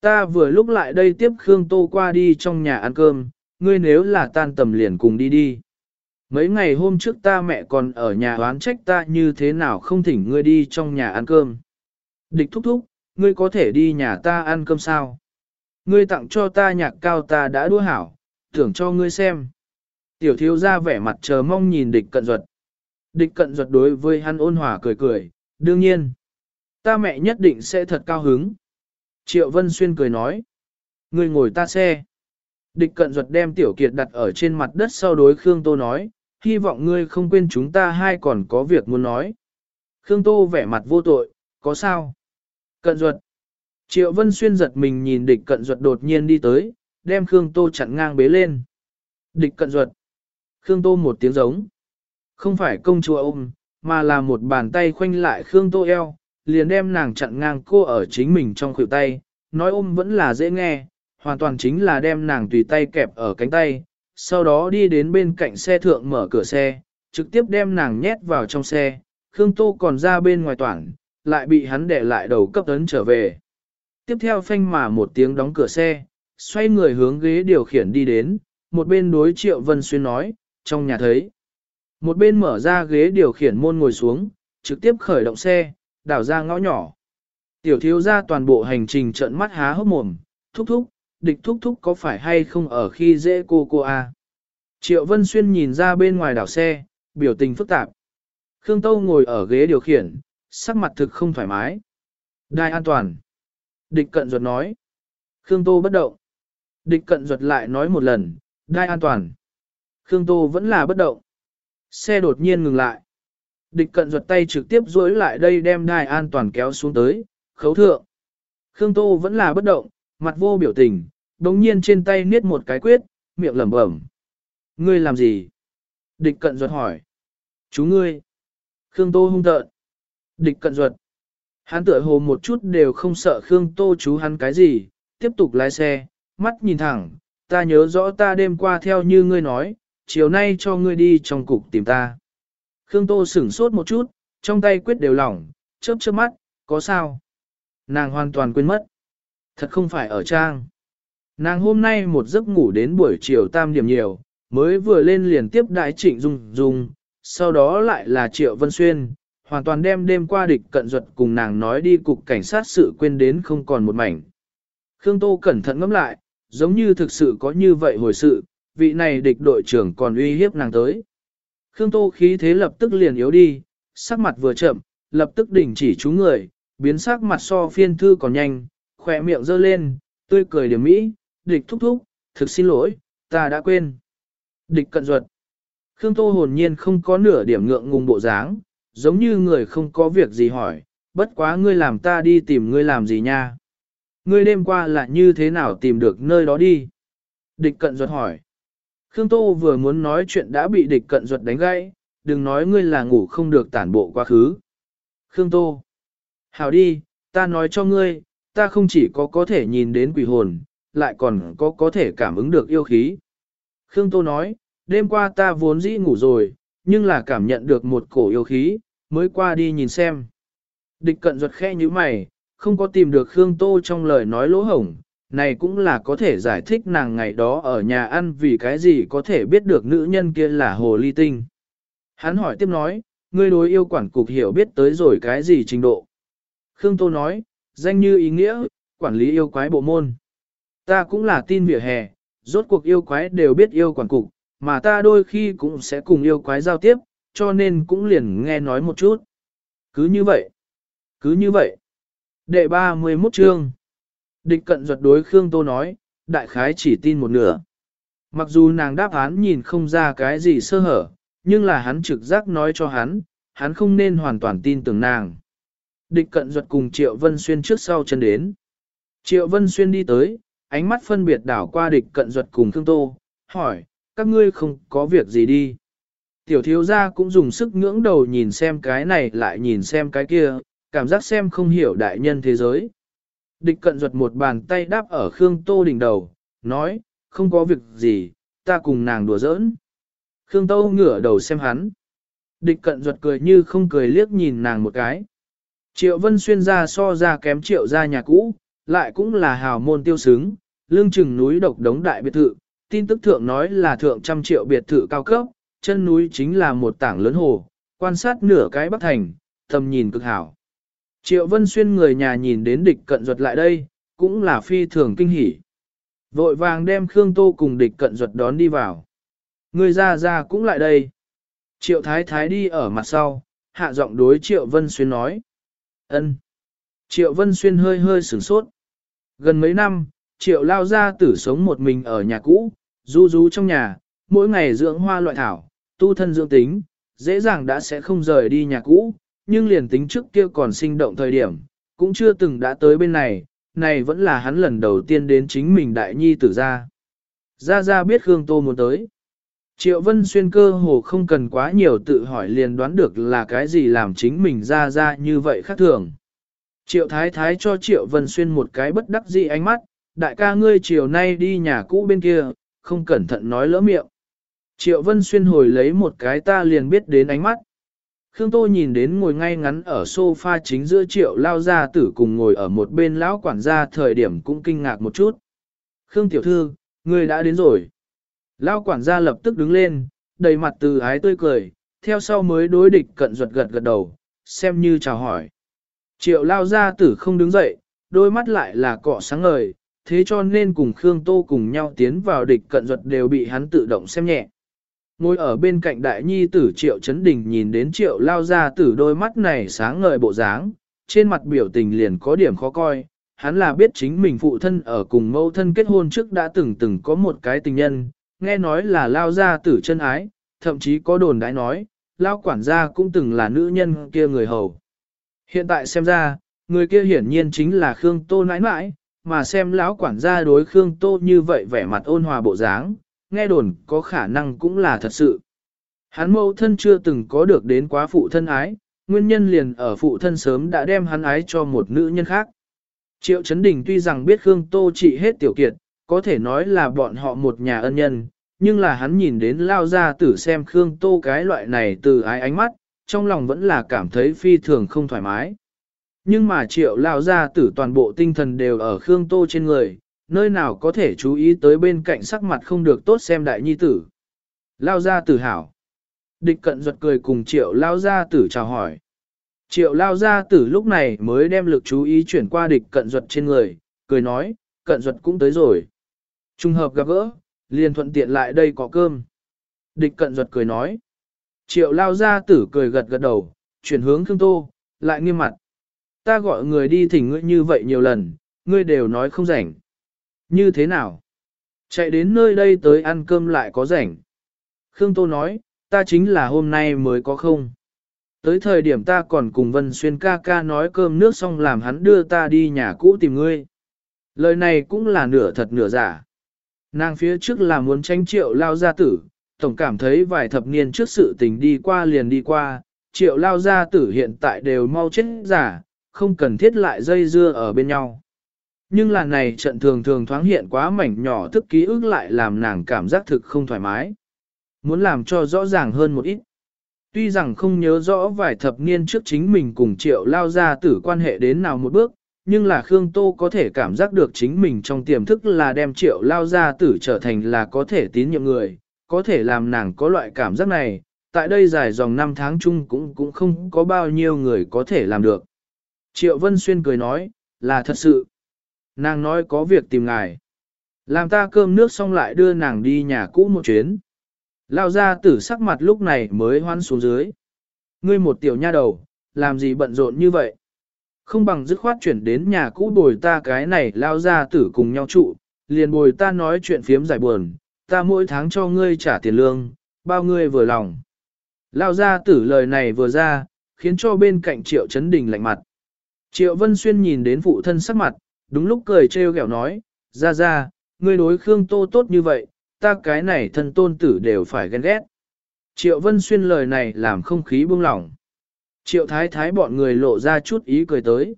Speaker 1: Ta vừa lúc lại đây tiếp Khương Tô qua đi trong nhà ăn cơm, ngươi nếu là tan tầm liền cùng đi đi. Mấy ngày hôm trước ta mẹ còn ở nhà oán trách ta như thế nào không thỉnh ngươi đi trong nhà ăn cơm. Địch thúc thúc, ngươi có thể đi nhà ta ăn cơm sao? Ngươi tặng cho ta nhạc cao ta đã đua hảo, tưởng cho ngươi xem. Tiểu thiếu ra vẻ mặt chờ mong nhìn địch cận duật. Địch cận ruột đối với hắn ôn hòa cười cười, đương nhiên. Ta mẹ nhất định sẽ thật cao hứng. Triệu Vân Xuyên cười nói. Ngươi ngồi ta xe. Địch cận ruột đem tiểu kiệt đặt ở trên mặt đất sau đối Khương Tô nói, hy vọng ngươi không quên chúng ta hai còn có việc muốn nói. Khương Tô vẻ mặt vô tội, có sao? Cận ruột. Triệu Vân Xuyên giật mình nhìn địch cận ruột đột nhiên đi tới, đem Khương Tô chặn ngang bế lên. Địch cận ruột. Khương Tô một tiếng giống. Không phải công chúa ôm, mà là một bàn tay khoanh lại Khương Tô eo, liền đem nàng chặn ngang cô ở chính mình trong khuỷu tay, nói ôm vẫn là dễ nghe, hoàn toàn chính là đem nàng tùy tay kẹp ở cánh tay, sau đó đi đến bên cạnh xe thượng mở cửa xe, trực tiếp đem nàng nhét vào trong xe, Khương Tô còn ra bên ngoài toảng, lại bị hắn để lại đầu cấp tấn trở về. Tiếp theo phanh mà một tiếng đóng cửa xe, xoay người hướng ghế điều khiển đi đến, một bên đối Triệu Vân Xuyên nói, trong nhà thấy. Một bên mở ra ghế điều khiển môn ngồi xuống, trực tiếp khởi động xe, đảo ra ngõ nhỏ. Tiểu thiếu ra toàn bộ hành trình trận mắt há hốc mồm, thúc thúc, địch thúc thúc có phải hay không ở khi dễ cô cô a? Triệu Vân Xuyên nhìn ra bên ngoài đảo xe, biểu tình phức tạp. Khương Tâu ngồi ở ghế điều khiển, sắc mặt thực không thoải mái. Đai an toàn. Địch cận ruột nói. Khương Tô bất động. Địch cận ruột lại nói một lần, đai an toàn. Khương Tô vẫn là bất động. Xe đột nhiên ngừng lại. Địch cận ruột tay trực tiếp duỗi lại đây đem đai an toàn kéo xuống tới, khấu thượng. Khương Tô vẫn là bất động, mặt vô biểu tình, đồng nhiên trên tay niết một cái quyết, miệng lẩm bẩm. Ngươi làm gì? Địch cận ruột hỏi. Chú ngươi. Khương Tô hung tợn. Địch cận ruột. Hắn tựa hồ một chút đều không sợ Khương Tô chú hắn cái gì, tiếp tục lái xe, mắt nhìn thẳng, ta nhớ rõ ta đêm qua theo như ngươi nói, chiều nay cho ngươi đi trong cục tìm ta. Khương Tô sửng sốt một chút, trong tay quyết đều lỏng, chớp chớp mắt, có sao? Nàng hoàn toàn quên mất. Thật không phải ở trang. Nàng hôm nay một giấc ngủ đến buổi chiều tam điểm nhiều, mới vừa lên liền tiếp đại trịnh dung dung, sau đó lại là triệu vân xuyên, hoàn toàn đem đêm qua địch cận duật cùng nàng nói đi cục cảnh sát sự quên đến không còn một mảnh. Khương Tô cẩn thận ngẫm lại, giống như thực sự có như vậy hồi sự, vị này địch đội trưởng còn uy hiếp nàng tới. Khương Tô khí thế lập tức liền yếu đi, sắc mặt vừa chậm, lập tức đình chỉ chú người, biến sắc mặt so phiên thư còn nhanh, khỏe miệng giơ lên, tươi cười điểm mỹ, địch thúc thúc, thực xin lỗi, ta đã quên. Địch cận ruột. Khương Tô hồn nhiên không có nửa điểm ngượng ngùng bộ dáng, giống như người không có việc gì hỏi, bất quá ngươi làm ta đi tìm ngươi làm gì nha. Ngươi đêm qua là như thế nào tìm được nơi đó đi? Địch cận ruột hỏi. Khương Tô vừa muốn nói chuyện đã bị địch cận ruột đánh gãy, đừng nói ngươi là ngủ không được tản bộ quá khứ. Khương Tô. Hảo đi, ta nói cho ngươi, ta không chỉ có có thể nhìn đến quỷ hồn, lại còn có có thể cảm ứng được yêu khí. Khương Tô nói, đêm qua ta vốn dĩ ngủ rồi, nhưng là cảm nhận được một cổ yêu khí, mới qua đi nhìn xem. Địch cận ruột khe như mày, không có tìm được Khương Tô trong lời nói lỗ hổng, này cũng là có thể giải thích nàng ngày đó ở nhà ăn vì cái gì có thể biết được nữ nhân kia là hồ ly tinh. Hắn hỏi tiếp nói, ngươi đối yêu quản cục hiểu biết tới rồi cái gì trình độ. Khương Tô nói, danh như ý nghĩa, quản lý yêu quái bộ môn. Ta cũng là tin vỉa hè, rốt cuộc yêu quái đều biết yêu quản cục, mà ta đôi khi cũng sẽ cùng yêu quái giao tiếp, cho nên cũng liền nghe nói một chút. Cứ như vậy, cứ như vậy. Đệ 31 chương. Địch cận ruột đối Khương Tô nói, đại khái chỉ tin một nửa. Mặc dù nàng đáp án nhìn không ra cái gì sơ hở, nhưng là hắn trực giác nói cho hắn, hắn không nên hoàn toàn tin tưởng nàng. Địch cận ruột cùng Triệu Vân Xuyên trước sau chân đến. Triệu Vân Xuyên đi tới, ánh mắt phân biệt đảo qua địch cận ruột cùng Khương Tô, hỏi, các ngươi không có việc gì đi. Tiểu thiếu gia cũng dùng sức ngưỡng đầu nhìn xem cái này lại nhìn xem cái kia, cảm giác xem không hiểu đại nhân thế giới. Địch cận ruột một bàn tay đáp ở Khương Tô đỉnh đầu, nói, không có việc gì, ta cùng nàng đùa giỡn. Khương Tô ngửa đầu xem hắn. Địch cận ruột cười như không cười liếc nhìn nàng một cái. Triệu Vân Xuyên ra so ra kém triệu ra nhà cũ, lại cũng là hào môn tiêu xứng, lương chừng núi độc đống đại biệt thự, tin tức thượng nói là thượng trăm triệu biệt thự cao cấp, chân núi chính là một tảng lớn hồ, quan sát nửa cái bắc thành, tầm nhìn cực hảo. Triệu Vân Xuyên người nhà nhìn đến địch cận ruột lại đây, cũng là phi thường kinh hỉ. Vội vàng đem Khương Tô cùng địch cận ruột đón đi vào. Người ra ra cũng lại đây. Triệu Thái Thái đi ở mặt sau, hạ giọng đối Triệu Vân Xuyên nói. ân. Triệu Vân Xuyên hơi hơi sửng sốt. Gần mấy năm, Triệu lao ra tử sống một mình ở nhà cũ, du du trong nhà, mỗi ngày dưỡng hoa loại thảo, tu thân dưỡng tính, dễ dàng đã sẽ không rời đi nhà cũ, nhưng liền tính trước kia còn sinh động thời điểm, cũng chưa từng đã tới bên này, này vẫn là hắn lần đầu tiên đến chính mình đại nhi tử ra. Ra ra biết Khương Tô muốn tới. Triệu Vân Xuyên cơ hồ không cần quá nhiều tự hỏi liền đoán được là cái gì làm chính mình ra ra như vậy khác thường. Triệu Thái Thái cho Triệu Vân Xuyên một cái bất đắc dĩ ánh mắt, đại ca ngươi chiều nay đi nhà cũ bên kia, không cẩn thận nói lỡ miệng. Triệu Vân Xuyên hồi lấy một cái ta liền biết đến ánh mắt. Khương Tô nhìn đến ngồi ngay ngắn ở sofa chính giữa triệu lao gia tử cùng ngồi ở một bên lão quản gia thời điểm cũng kinh ngạc một chút. Khương Tiểu Thư, người đã đến rồi. Lão quản gia lập tức đứng lên, đầy mặt từ ái tươi cười, theo sau mới đối địch cận ruột gật gật đầu, xem như chào hỏi. Triệu lao gia tử không đứng dậy, đôi mắt lại là cọ sáng ngời, thế cho nên cùng Khương Tô cùng nhau tiến vào địch cận ruột đều bị hắn tự động xem nhẹ. Ngồi ở bên cạnh đại nhi tử triệu chấn đình nhìn đến triệu lao ra tử đôi mắt này sáng ngời bộ dáng, trên mặt biểu tình liền có điểm khó coi, hắn là biết chính mình phụ thân ở cùng mẫu thân kết hôn trước đã từng từng có một cái tình nhân, nghe nói là lao ra tử chân ái, thậm chí có đồn đãi nói, lao quản gia cũng từng là nữ nhân kia người hầu. Hiện tại xem ra, người kia hiển nhiên chính là Khương Tô nãi nãi, mà xem lão quản gia đối Khương Tô như vậy vẻ mặt ôn hòa bộ dáng, nghe đồn có khả năng cũng là thật sự. Hắn mẫu thân chưa từng có được đến quá phụ thân ái, nguyên nhân liền ở phụ thân sớm đã đem hắn ái cho một nữ nhân khác. Triệu Trấn Đình tuy rằng biết Khương Tô trị hết tiểu kiệt, có thể nói là bọn họ một nhà ân nhân, nhưng là hắn nhìn đến lao ra tử xem Khương Tô cái loại này từ ái ánh mắt, trong lòng vẫn là cảm thấy phi thường không thoải mái. Nhưng mà triệu lao ra tử toàn bộ tinh thần đều ở Khương Tô trên người, nơi nào có thể chú ý tới bên cạnh sắc mặt không được tốt xem đại nhi tử. Lao ra tử hảo. Địch cận ruột cười cùng triệu lao ra tử chào hỏi. Triệu lao ra tử lúc này mới đem lực chú ý chuyển qua địch cận ruột trên người, cười nói, cận ruột cũng tới rồi. Trung hợp gặp gỡ, liền thuận tiện lại đây có cơm. Địch cận ruột cười nói. Triệu lao ra tử cười gật gật đầu, chuyển hướng Khương Tô, lại nghiêm mặt. Ta gọi người đi thỉnh ngươi như vậy nhiều lần, ngươi đều nói không rảnh. Như thế nào? Chạy đến nơi đây tới ăn cơm lại có rảnh. Khương Tô nói, ta chính là hôm nay mới có không. Tới thời điểm ta còn cùng Vân Xuyên ca ca nói cơm nước xong làm hắn đưa ta đi nhà cũ tìm ngươi. Lời này cũng là nửa thật nửa giả. Nàng phía trước là muốn tranh triệu lao gia tử, tổng cảm thấy vài thập niên trước sự tình đi qua liền đi qua, triệu lao gia tử hiện tại đều mau chết giả, không cần thiết lại dây dưa ở bên nhau. Nhưng là này trận thường thường thoáng hiện quá mảnh nhỏ thức ký ức lại làm nàng cảm giác thực không thoải mái. Muốn làm cho rõ ràng hơn một ít. Tuy rằng không nhớ rõ vài thập niên trước chính mình cùng triệu lao gia tử quan hệ đến nào một bước, nhưng là Khương Tô có thể cảm giác được chính mình trong tiềm thức là đem triệu lao gia tử trở thành là có thể tín nhiệm người, có thể làm nàng có loại cảm giác này, tại đây dài dòng năm tháng chung cũng cũng không có bao nhiêu người có thể làm được. Triệu Vân Xuyên cười nói, là thật sự. Nàng nói có việc tìm ngài. Làm ta cơm nước xong lại đưa nàng đi nhà cũ một chuyến. Lao ra tử sắc mặt lúc này mới hoan xuống dưới. Ngươi một tiểu nha đầu, làm gì bận rộn như vậy? Không bằng dứt khoát chuyển đến nhà cũ bồi ta cái này lao ra tử cùng nhau trụ, liền bồi ta nói chuyện phiếm giải buồn, ta mỗi tháng cho ngươi trả tiền lương, bao ngươi vừa lòng. Lao ra tử lời này vừa ra, khiến cho bên cạnh triệu chấn đình lạnh mặt. Triệu Vân Xuyên nhìn đến phụ thân sắc mặt, đúng lúc cười trêu ghẹo nói, ra ra, ngươi đối Khương Tô tốt như vậy, ta cái này thân tôn tử đều phải ghen ghét. Triệu Vân Xuyên lời này làm không khí buông lỏng. Triệu Thái Thái bọn người lộ ra chút ý cười tới.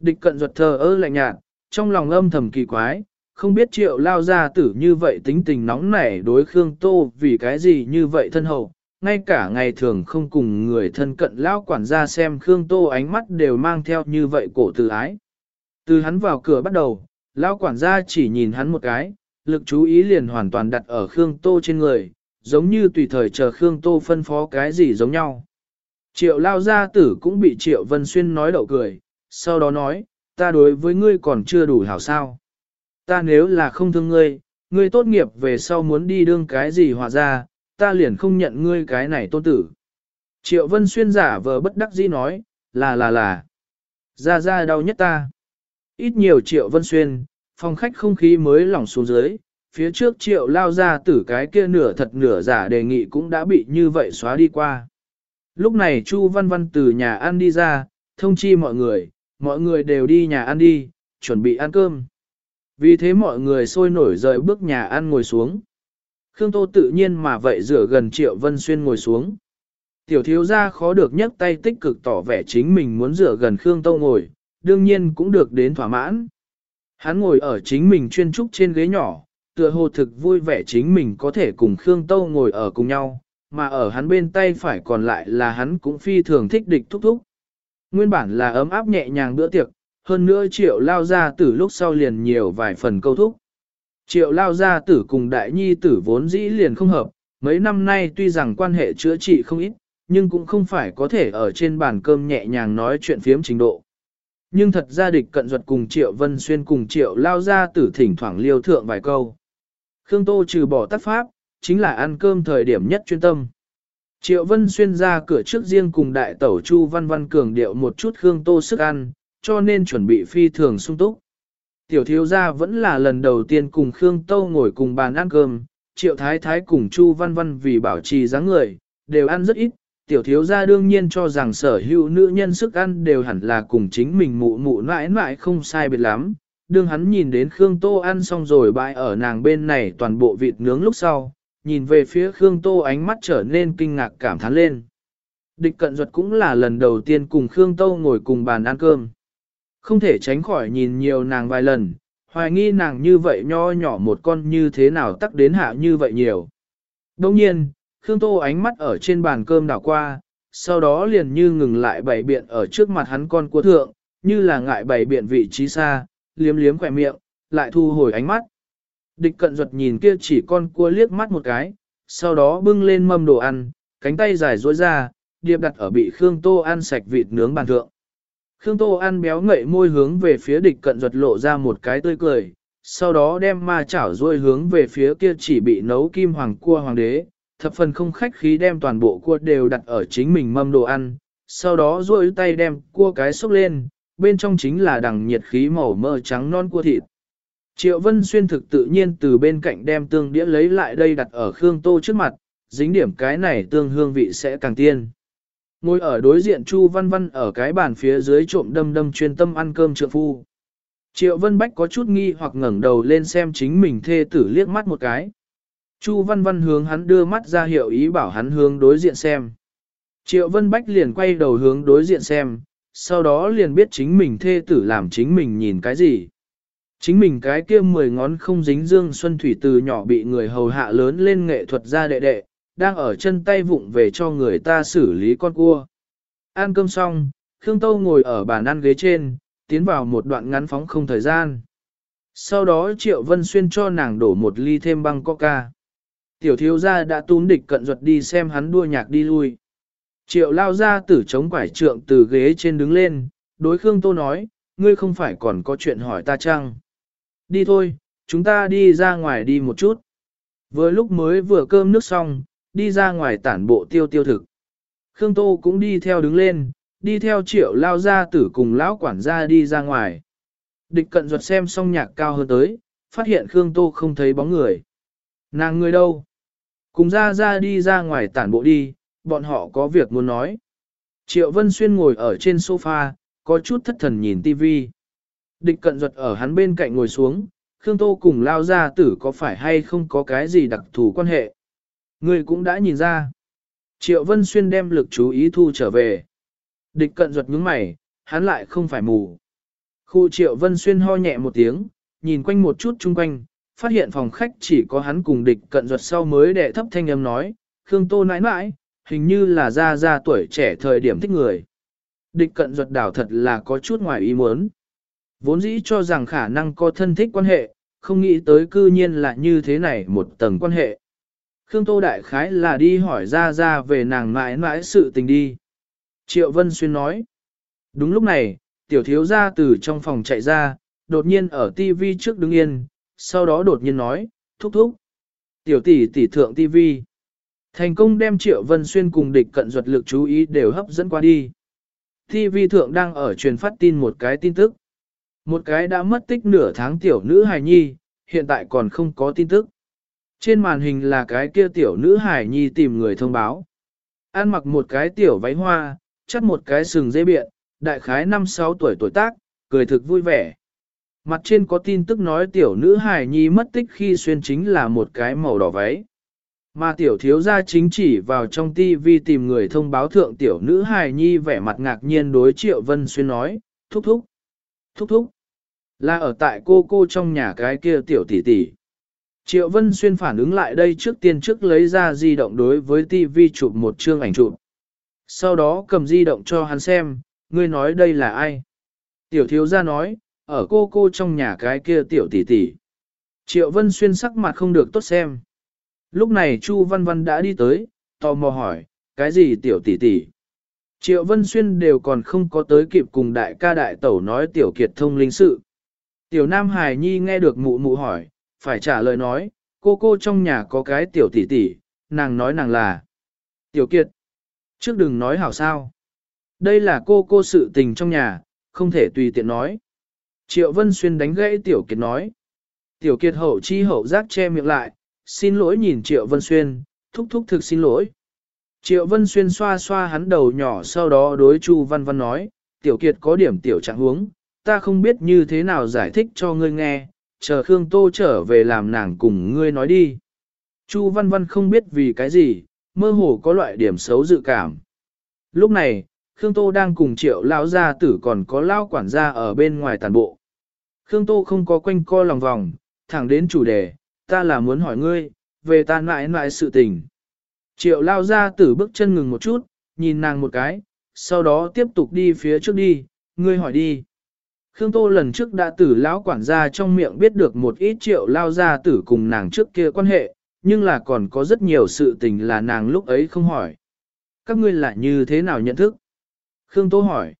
Speaker 1: Địch cận ruột thờ ơ lạnh nhạt, trong lòng âm thầm kỳ quái, không biết Triệu lao ra tử như vậy tính tình nóng nảy đối Khương Tô vì cái gì như vậy thân hậu, ngay cả ngày thường không cùng người thân cận lao quản gia xem Khương Tô ánh mắt đều mang theo như vậy cổ từ ái. Từ hắn vào cửa bắt đầu, lão quản gia chỉ nhìn hắn một cái, lực chú ý liền hoàn toàn đặt ở Khương Tô trên người, giống như tùy thời chờ Khương Tô phân phó cái gì giống nhau. Triệu lao gia tử cũng bị Triệu Vân Xuyên nói đậu cười, sau đó nói, ta đối với ngươi còn chưa đủ hảo sao. Ta nếu là không thương ngươi, ngươi tốt nghiệp về sau muốn đi đương cái gì hòa ra, ta liền không nhận ngươi cái này tôn tử. Triệu Vân Xuyên giả vờ bất đắc dĩ nói, là là là. Ra ra đau nhất ta. Ít nhiều Triệu Vân Xuyên, phòng khách không khí mới lỏng xuống dưới, phía trước Triệu lao ra tử cái kia nửa thật nửa giả đề nghị cũng đã bị như vậy xóa đi qua. Lúc này Chu Văn Văn từ nhà ăn đi ra, thông chi mọi người, mọi người đều đi nhà ăn đi, chuẩn bị ăn cơm. Vì thế mọi người sôi nổi rời bước nhà ăn ngồi xuống. Khương Tô tự nhiên mà vậy rửa gần Triệu Vân Xuyên ngồi xuống. Tiểu thiếu gia khó được nhấc tay tích cực tỏ vẻ chính mình muốn rửa gần Khương Tô ngồi, đương nhiên cũng được đến thỏa mãn. Hắn ngồi ở chính mình chuyên trúc trên ghế nhỏ, tựa hồ thực vui vẻ chính mình có thể cùng Khương Tô ngồi ở cùng nhau, mà ở hắn bên tay phải còn lại là hắn cũng phi thường thích địch thúc thúc. Nguyên bản là ấm áp nhẹ nhàng bữa tiệc, hơn nữa triệu lao ra từ lúc sau liền nhiều vài phần câu thúc. Triệu lao gia tử cùng đại nhi tử vốn dĩ liền không hợp, mấy năm nay tuy rằng quan hệ chữa trị không ít, nhưng cũng không phải có thể ở trên bàn cơm nhẹ nhàng nói chuyện phiếm trình độ. Nhưng thật ra địch cận duật cùng Triệu Vân Xuyên cùng Triệu lao ra tử thỉnh thoảng liêu thượng vài câu. Khương Tô trừ bỏ tác pháp, chính là ăn cơm thời điểm nhất chuyên tâm. Triệu Vân Xuyên ra cửa trước riêng cùng đại tẩu Chu Văn Văn cường điệu một chút Khương Tô sức ăn, cho nên chuẩn bị phi thường sung túc. Tiểu thiếu gia vẫn là lần đầu tiên cùng Khương tô ngồi cùng bàn ăn cơm, triệu thái thái cùng Chu Văn Văn vì bảo trì dáng người, đều ăn rất ít. Tiểu thiếu gia đương nhiên cho rằng sở hữu nữ nhân sức ăn đều hẳn là cùng chính mình mụ mụ mãi mãi không sai biệt lắm, đương hắn nhìn đến Khương Tô ăn xong rồi bãi ở nàng bên này toàn bộ vịt nướng lúc sau, nhìn về phía Khương Tô ánh mắt trở nên kinh ngạc cảm thán lên. Địch cận duật cũng là lần đầu tiên cùng Khương Tô ngồi cùng bàn ăn cơm. Không thể tránh khỏi nhìn nhiều nàng vài lần, hoài nghi nàng như vậy nho nhỏ một con như thế nào tắc đến hạ như vậy nhiều. Đồng nhiên, Khương Tô ánh mắt ở trên bàn cơm đảo qua, sau đó liền như ngừng lại bày biện ở trước mặt hắn con cua thượng, như là ngại bày biện vị trí xa, liếm liếm khỏe miệng, lại thu hồi ánh mắt. Địch cận ruột nhìn kia chỉ con cua liếc mắt một cái, sau đó bưng lên mâm đồ ăn, cánh tay dài duỗi ra, điệp đặt ở bị Khương Tô ăn sạch vịt nướng bàn thượng. Khương Tô ăn béo ngậy môi hướng về phía địch cận ruột lộ ra một cái tươi cười, sau đó đem ma chảo ruôi hướng về phía kia chỉ bị nấu kim hoàng cua hoàng đế, thập phần không khách khí đem toàn bộ cua đều đặt ở chính mình mâm đồ ăn, sau đó duỗi tay đem cua cái xúc lên, bên trong chính là đằng nhiệt khí màu mơ trắng non cua thịt. Triệu Vân Xuyên thực tự nhiên từ bên cạnh đem tương đĩa lấy lại đây đặt ở Khương Tô trước mặt, dính điểm cái này tương hương vị sẽ càng tiên. Ngồi ở đối diện Chu Văn Văn ở cái bàn phía dưới trộm đâm đâm chuyên tâm ăn cơm trượng phu. Triệu Vân Bách có chút nghi hoặc ngẩng đầu lên xem chính mình thê tử liếc mắt một cái. Chu Văn Văn hướng hắn đưa mắt ra hiệu ý bảo hắn hướng đối diện xem. Triệu Vân Bách liền quay đầu hướng đối diện xem, sau đó liền biết chính mình thê tử làm chính mình nhìn cái gì. Chính mình cái kia mười ngón không dính dương xuân thủy từ nhỏ bị người hầu hạ lớn lên nghệ thuật ra đệ đệ, đang ở chân tay vụng về cho người ta xử lý con cua. Ăn cơm xong, Khương Tâu ngồi ở bàn ăn ghế trên, tiến vào một đoạn ngắn phóng không thời gian. Sau đó Triệu Vân Xuyên cho nàng đổ một ly thêm băng coca. Tiểu thiếu gia đã tún địch cận ruột đi xem hắn đua nhạc đi lui. Triệu lao ra tử chống quải trượng từ ghế trên đứng lên, đối Khương Tô nói, ngươi không phải còn có chuyện hỏi ta chăng? Đi thôi, chúng ta đi ra ngoài đi một chút. Vừa lúc mới vừa cơm nước xong, đi ra ngoài tản bộ tiêu tiêu thực. Khương Tô cũng đi theo đứng lên, đi theo triệu lao ra tử cùng lão quản gia đi ra ngoài. Địch cận ruột xem xong nhạc cao hơn tới, phát hiện Khương Tô không thấy bóng người. Nàng người đâu? Cùng ra ra đi ra ngoài tản bộ đi, bọn họ có việc muốn nói. Triệu Vân Xuyên ngồi ở trên sofa, có chút thất thần nhìn tivi. Địch cận ruột ở hắn bên cạnh ngồi xuống, Khương Tô cùng lao ra tử có phải hay không có cái gì đặc thù quan hệ. Người cũng đã nhìn ra. Triệu Vân Xuyên đem lực chú ý thu trở về. Địch cận ruột nhướng mày, hắn lại không phải mù. Khu Triệu Vân Xuyên ho nhẹ một tiếng, nhìn quanh một chút chung quanh, phát hiện phòng khách chỉ có hắn cùng địch cận ruột sau mới đệ thấp thanh âm nói, Khương Tô nãi nãi, hình như là ra ra tuổi trẻ thời điểm thích người. Địch cận ruột đảo thật là có chút ngoài ý muốn. Vốn dĩ cho rằng khả năng có thân thích quan hệ, không nghĩ tới cư nhiên là như thế này một tầng quan hệ. Khương Tô Đại Khái là đi hỏi ra ra về nàng mãi mãi sự tình đi. Triệu Vân Xuyên nói. Đúng lúc này, tiểu thiếu gia từ trong phòng chạy ra, đột nhiên ở TV trước đứng yên, sau đó đột nhiên nói, thúc thúc. Tiểu tỷ tỷ thượng TV. Thành công đem Triệu Vân Xuyên cùng địch cận duật lực chú ý đều hấp dẫn qua đi. TV thượng đang ở truyền phát tin một cái tin tức. Một cái đã mất tích nửa tháng tiểu nữ hài nhi, hiện tại còn không có tin tức. Trên màn hình là cái kia tiểu nữ hài nhi tìm người thông báo. Ăn mặc một cái tiểu váy hoa, chắt một cái sừng dây biện, đại khái 5-6 tuổi tuổi tác, cười thực vui vẻ. Mặt trên có tin tức nói tiểu nữ hài nhi mất tích khi xuyên chính là một cái màu đỏ váy. Mà tiểu thiếu gia chính chỉ vào trong tivi tìm người thông báo thượng tiểu nữ hài nhi vẻ mặt ngạc nhiên đối triệu vân xuyên nói, thúc thúc, thúc thúc, là ở tại cô cô trong nhà cái kia tiểu tỷ tỷ. Triệu vân xuyên phản ứng lại đây trước tiên trước lấy ra di động đối với tivi chụp một chương ảnh chụp. Sau đó cầm di động cho hắn xem, ngươi nói đây là ai? Tiểu thiếu gia nói, ở cô cô trong nhà cái kia tiểu tỷ tỷ. Triệu vân xuyên sắc mặt không được tốt xem. Lúc này Chu Văn Văn đã đi tới, tò mò hỏi, cái gì tiểu tỷ tỷ? Triệu Vân Xuyên đều còn không có tới kịp cùng đại ca đại tẩu nói tiểu kiệt thông linh sự. Tiểu Nam Hải Nhi nghe được mụ mụ hỏi, phải trả lời nói, cô cô trong nhà có cái tiểu tỷ tỷ, nàng nói nàng là. Tiểu Kiệt, trước đừng nói hảo sao. Đây là cô cô sự tình trong nhà, không thể tùy tiện nói. Triệu Vân Xuyên đánh gãy Tiểu Kiệt nói. Tiểu Kiệt hậu chi hậu giác che miệng lại, xin lỗi nhìn Triệu Vân Xuyên, thúc thúc thực xin lỗi. Triệu Vân Xuyên xoa xoa hắn đầu nhỏ sau đó đối Chu Văn Văn nói, Tiểu Kiệt có điểm tiểu trạng huống, ta không biết như thế nào giải thích cho ngươi nghe, chờ Khương Tô trở về làm nàng cùng ngươi nói đi. Chu Văn Văn không biết vì cái gì, mơ hồ có loại điểm xấu dự cảm. Lúc này, Khương Tô đang cùng triệu Lão gia tử còn có lao quản gia ở bên ngoài tàn bộ. Khương Tô không có quanh co lòng vòng, thẳng đến chủ đề, ta là muốn hỏi ngươi, về ta mãi mãi sự tình. Triệu lao gia tử bước chân ngừng một chút, nhìn nàng một cái, sau đó tiếp tục đi phía trước đi, ngươi hỏi đi. Khương Tô lần trước đã tử lão quản gia trong miệng biết được một ít triệu lao gia tử cùng nàng trước kia quan hệ, nhưng là còn có rất nhiều sự tình là nàng lúc ấy không hỏi. Các ngươi lại như thế nào nhận thức? Khương Tô hỏi.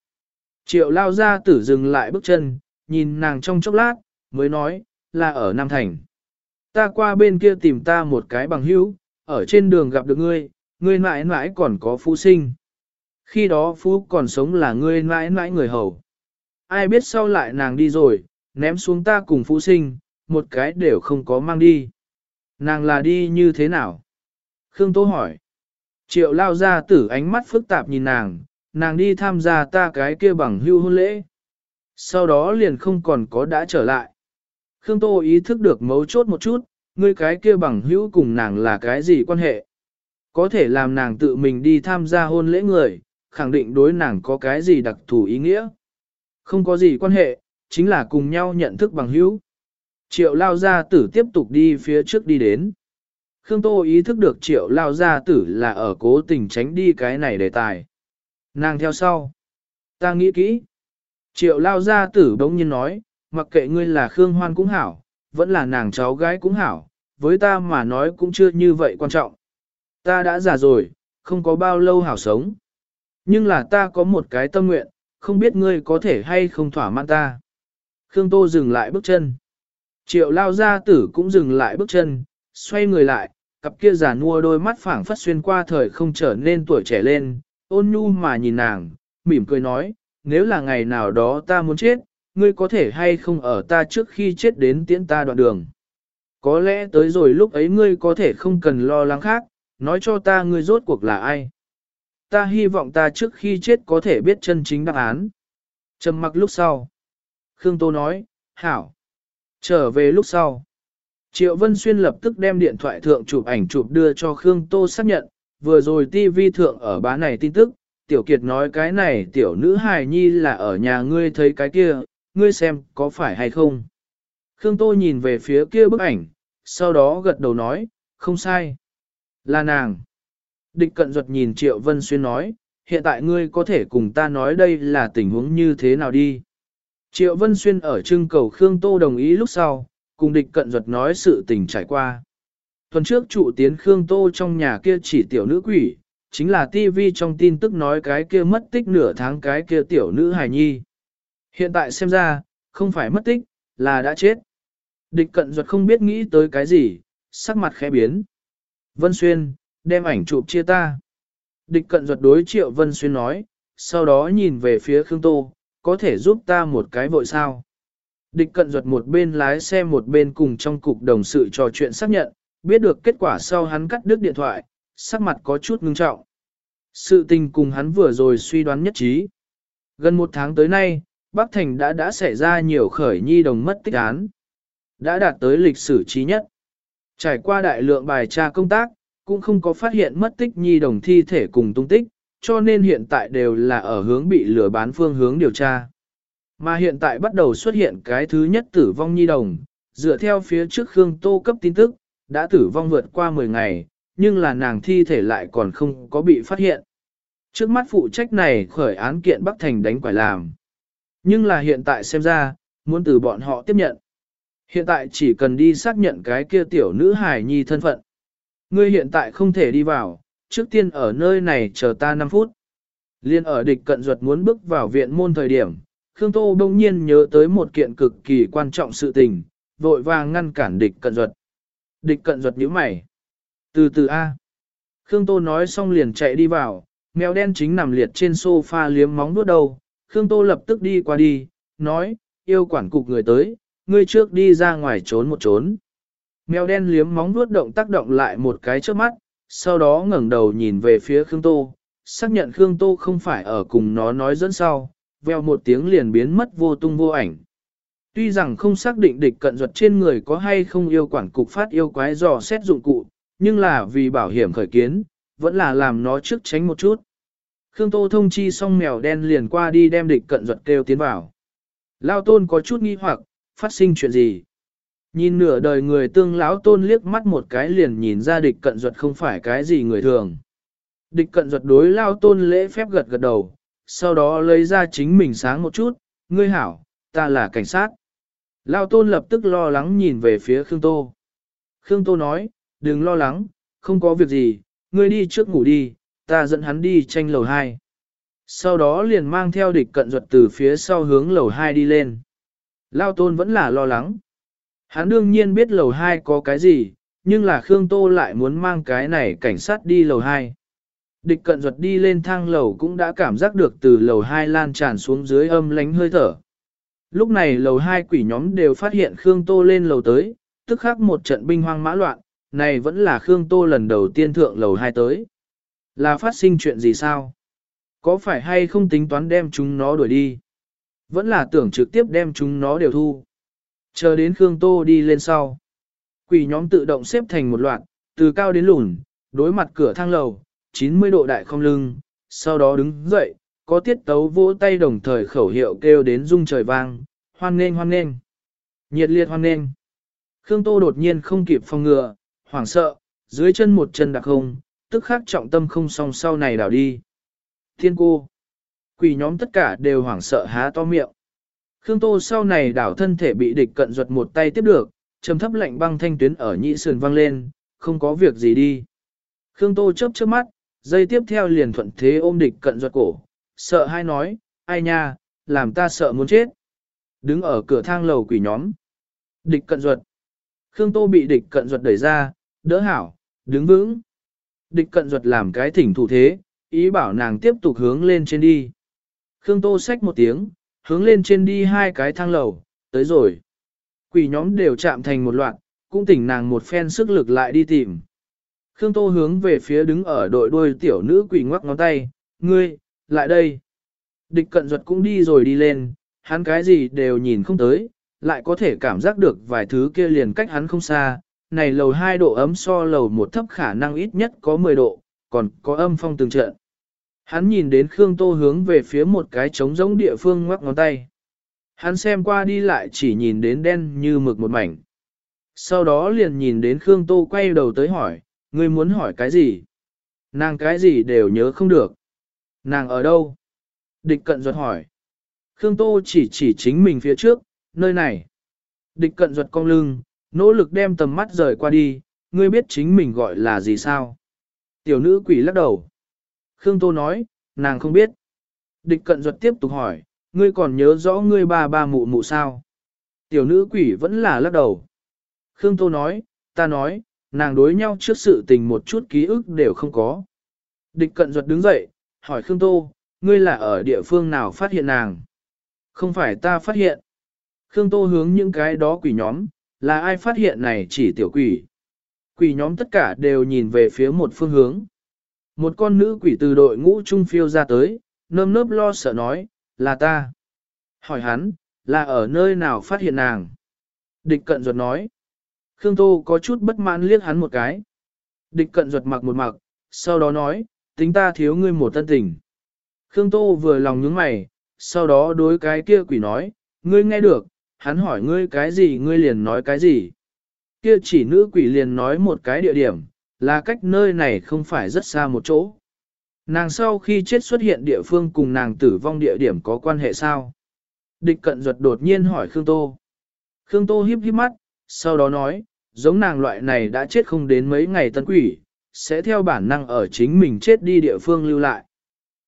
Speaker 1: Triệu lao gia tử dừng lại bước chân, nhìn nàng trong chốc lát, mới nói, là ở Nam Thành. Ta qua bên kia tìm ta một cái bằng hữu, ở trên đường gặp được ngươi, ngươi mãi mãi còn có phu sinh. Khi đó phú còn sống là ngươi mãi mãi người hầu. Ai biết sau lại nàng đi rồi, ném xuống ta cùng phu sinh, một cái đều không có mang đi. Nàng là đi như thế nào? Khương Tô hỏi. Triệu lao ra tử ánh mắt phức tạp nhìn nàng, nàng đi tham gia ta cái kia bằng hưu hôn lễ. Sau đó liền không còn có đã trở lại. Khương Tô ý thức được mấu chốt một chút, ngươi cái kia bằng hữu cùng nàng là cái gì quan hệ. Có thể làm nàng tự mình đi tham gia hôn lễ người, khẳng định đối nàng có cái gì đặc thù ý nghĩa. Không có gì quan hệ, chính là cùng nhau nhận thức bằng hữu. Triệu lao gia tử tiếp tục đi phía trước đi đến. Khương Tô ý thức được triệu lao gia tử là ở cố tình tránh đi cái này đề tài. Nàng theo sau. Ta nghĩ kỹ. Triệu lao gia tử bỗng nhiên nói, mặc kệ ngươi là Khương Hoan cũng hảo, vẫn là nàng cháu gái cũng hảo, với ta mà nói cũng chưa như vậy quan trọng. Ta đã già rồi, không có bao lâu hảo sống. Nhưng là ta có một cái tâm nguyện, không biết ngươi có thể hay không thỏa mãn ta. Khương Tô dừng lại bước chân. Triệu lao gia tử cũng dừng lại bước chân, xoay người lại, cặp kia giả nua đôi mắt phảng phất xuyên qua thời không trở nên tuổi trẻ lên, ôn nhu mà nhìn nàng, mỉm cười nói, nếu là ngày nào đó ta muốn chết, ngươi có thể hay không ở ta trước khi chết đến tiễn ta đoạn đường. Có lẽ tới rồi lúc ấy ngươi có thể không cần lo lắng khác, nói cho ta ngươi rốt cuộc là ai. Ta hy vọng ta trước khi chết có thể biết chân chính đáp án. Trầm mặc lúc sau. Khương Tô nói, hảo. Trở về lúc sau. Triệu Vân Xuyên lập tức đem điện thoại thượng chụp ảnh chụp đưa cho Khương Tô xác nhận, vừa rồi TV thượng ở bá này tin tức, Tiểu Kiệt nói cái này tiểu nữ hài nhi là ở nhà ngươi thấy cái kia, ngươi xem có phải hay không. Khương Tô nhìn về phía kia bức ảnh, sau đó gật đầu nói, không sai. Là nàng. Địch cận duật nhìn Triệu Vân Xuyên nói, hiện tại ngươi có thể cùng ta nói đây là tình huống như thế nào đi. Triệu Vân Xuyên ở trưng cầu Khương Tô đồng ý lúc sau, cùng địch cận duật nói sự tình trải qua. Tuần trước trụ tiến Khương Tô trong nhà kia chỉ tiểu nữ quỷ, chính là TV trong tin tức nói cái kia mất tích nửa tháng cái kia tiểu nữ hài nhi. Hiện tại xem ra, không phải mất tích, là đã chết. Địch cận duật không biết nghĩ tới cái gì, sắc mặt khẽ biến. Vân Xuyên, đem ảnh chụp chia ta. Địch cận duật đối triệu Vân Xuyên nói, sau đó nhìn về phía Khương Tô, có thể giúp ta một cái vội sao. Địch cận duật một bên lái xe một bên cùng trong cục đồng sự trò chuyện xác nhận, biết được kết quả sau hắn cắt đứt điện thoại, sắc mặt có chút ngưng trọng. Sự tình cùng hắn vừa rồi suy đoán nhất trí. Gần một tháng tới nay, Bắc Thành đã đã xảy ra nhiều khởi nhi đồng mất tích án. Đã đạt tới lịch sử trí nhất. Trải qua đại lượng bài tra công tác, cũng không có phát hiện mất tích nhi đồng thi thể cùng tung tích, cho nên hiện tại đều là ở hướng bị lừa bán phương hướng điều tra. Mà hiện tại bắt đầu xuất hiện cái thứ nhất tử vong nhi đồng, dựa theo phía trước Khương Tô cấp tin tức, đã tử vong vượt qua 10 ngày, nhưng là nàng thi thể lại còn không có bị phát hiện. Trước mắt phụ trách này khởi án kiện Bắc Thành đánh quải làm. Nhưng là hiện tại xem ra, muốn từ bọn họ tiếp nhận. Hiện tại chỉ cần đi xác nhận cái kia tiểu nữ hải nhi thân phận. Ngươi hiện tại không thể đi vào, trước tiên ở nơi này chờ ta 5 phút. Liên ở địch cận ruột muốn bước vào viện môn thời điểm, Khương Tô đông nhiên nhớ tới một kiện cực kỳ quan trọng sự tình, vội vàng ngăn cản địch cận ruột. Địch cận ruột nhíu mày. Từ từ A. Khương Tô nói xong liền chạy đi vào, mèo đen chính nằm liệt trên sofa liếm móng nuốt đầu. Khương Tô lập tức đi qua đi, nói, yêu quản cục người tới, ngươi trước đi ra ngoài trốn một trốn. Mèo đen liếm móng nuốt động tác động lại một cái trước mắt, sau đó ngẩng đầu nhìn về phía Khương Tô, xác nhận Khương Tô không phải ở cùng nó nói dẫn sau, veo một tiếng liền biến mất vô tung vô ảnh. Tuy rằng không xác định địch cận duật trên người có hay không yêu quản cục phát yêu quái dò xét dụng cụ, nhưng là vì bảo hiểm khởi kiến, vẫn là làm nó trước tránh một chút. Khương Tô thông chi xong mèo đen liền qua đi đem địch cận duật kêu tiến vào. Lao tôn có chút nghi hoặc, phát sinh chuyện gì? Nhìn nửa đời người tương lão tôn liếc mắt một cái liền nhìn ra địch cận duật không phải cái gì người thường. Địch cận duật đối lao tôn lễ phép gật gật đầu, sau đó lấy ra chính mình sáng một chút, ngươi hảo, ta là cảnh sát. Lao tôn lập tức lo lắng nhìn về phía Khương Tô. Khương Tô nói, đừng lo lắng, không có việc gì, ngươi đi trước ngủ đi, ta dẫn hắn đi tranh lầu 2. Sau đó liền mang theo địch cận ruột từ phía sau hướng lầu 2 đi lên. Lao tôn vẫn là lo lắng. Hắn đương nhiên biết lầu 2 có cái gì, nhưng là Khương Tô lại muốn mang cái này cảnh sát đi lầu 2. Địch cận ruột đi lên thang lầu cũng đã cảm giác được từ lầu 2 lan tràn xuống dưới âm lánh hơi thở. Lúc này lầu hai quỷ nhóm đều phát hiện Khương Tô lên lầu tới, tức khắc một trận binh hoang mã loạn, này vẫn là Khương Tô lần đầu tiên thượng lầu hai tới. Là phát sinh chuyện gì sao? Có phải hay không tính toán đem chúng nó đuổi đi? Vẫn là tưởng trực tiếp đem chúng nó đều thu. Chờ đến Khương Tô đi lên sau. Quỷ nhóm tự động xếp thành một loạt, từ cao đến lùn, đối mặt cửa thang lầu, 90 độ đại không lưng, sau đó đứng dậy, có tiết tấu vỗ tay đồng thời khẩu hiệu kêu đến rung trời vang, hoan nghênh hoan nghênh, nhiệt liệt hoan nghênh. Khương Tô đột nhiên không kịp phòng ngừa, hoảng sợ, dưới chân một chân đặc không, tức khắc trọng tâm không song sau này đảo đi. Thiên cô, quỷ nhóm tất cả đều hoảng sợ há to miệng. Khương Tô sau này đảo thân thể bị địch cận ruột một tay tiếp được, trầm thấp lạnh băng thanh tuyến ở nhị sườn vang lên, không có việc gì đi. Khương Tô chớp chớp mắt, dây tiếp theo liền thuận thế ôm địch cận ruột cổ, sợ hai nói, ai nha, làm ta sợ muốn chết. Đứng ở cửa thang lầu quỷ nhóm. Địch cận ruột. Khương Tô bị địch cận ruột đẩy ra, đỡ hảo, đứng vững. Địch cận ruột làm cái thỉnh thủ thế, ý bảo nàng tiếp tục hướng lên trên đi. Khương Tô xách một tiếng, hướng lên trên đi hai cái thang lầu, tới rồi. Quỷ nhóm đều chạm thành một loạt, cũng tỉnh nàng một phen sức lực lại đi tìm. Khương Tô hướng về phía đứng ở đội đuôi tiểu nữ quỷ ngoắc ngón tay, ngươi, lại đây. Địch cận ruột cũng đi rồi đi lên, hắn cái gì đều nhìn không tới, lại có thể cảm giác được vài thứ kia liền cách hắn không xa. Này lầu 2 độ ấm so lầu một thấp khả năng ít nhất có 10 độ, còn có âm phong từng trận. Hắn nhìn đến Khương Tô hướng về phía một cái trống rỗng địa phương ngoắc ngón tay. Hắn xem qua đi lại chỉ nhìn đến đen như mực một mảnh. Sau đó liền nhìn đến Khương Tô quay đầu tới hỏi, ngươi muốn hỏi cái gì? Nàng cái gì đều nhớ không được. Nàng ở đâu? Địch cận ruột hỏi. Khương Tô chỉ chỉ chính mình phía trước, nơi này. Địch cận ruột cong lưng, nỗ lực đem tầm mắt rời qua đi, ngươi biết chính mình gọi là gì sao? Tiểu nữ quỷ lắc đầu. Khương Tô nói, nàng không biết. Địch cận ruột tiếp tục hỏi, ngươi còn nhớ rõ ngươi ba ba mụ mụ sao? Tiểu nữ quỷ vẫn là lắc đầu. Khương Tô nói, ta nói, nàng đối nhau trước sự tình một chút ký ức đều không có. Địch cận ruột đứng dậy, hỏi Khương Tô, ngươi là ở địa phương nào phát hiện nàng? Không phải ta phát hiện. Khương Tô hướng những cái đó quỷ nhóm, là ai phát hiện này chỉ tiểu quỷ. Quỷ nhóm tất cả đều nhìn về phía một phương hướng. Một con nữ quỷ từ đội ngũ trung phiêu ra tới, nơm nớp lo sợ nói, là ta. Hỏi hắn, là ở nơi nào phát hiện nàng? Địch cận ruột nói. Khương Tô có chút bất mãn liếc hắn một cái. Địch cận ruột mặc một mặc, sau đó nói, tính ta thiếu ngươi một tân tình. Khương Tô vừa lòng nhướng mày, sau đó đối cái kia quỷ nói, ngươi nghe được, hắn hỏi ngươi cái gì ngươi liền nói cái gì. Kia chỉ nữ quỷ liền nói một cái địa điểm, là cách nơi này không phải rất xa một chỗ. Nàng sau khi chết xuất hiện địa phương cùng nàng tử vong địa điểm có quan hệ sao? Địch cận duật đột nhiên hỏi Khương Tô. Khương Tô hiếp hiếp mắt, sau đó nói, giống nàng loại này đã chết không đến mấy ngày tân quỷ, sẽ theo bản năng ở chính mình chết đi địa phương lưu lại.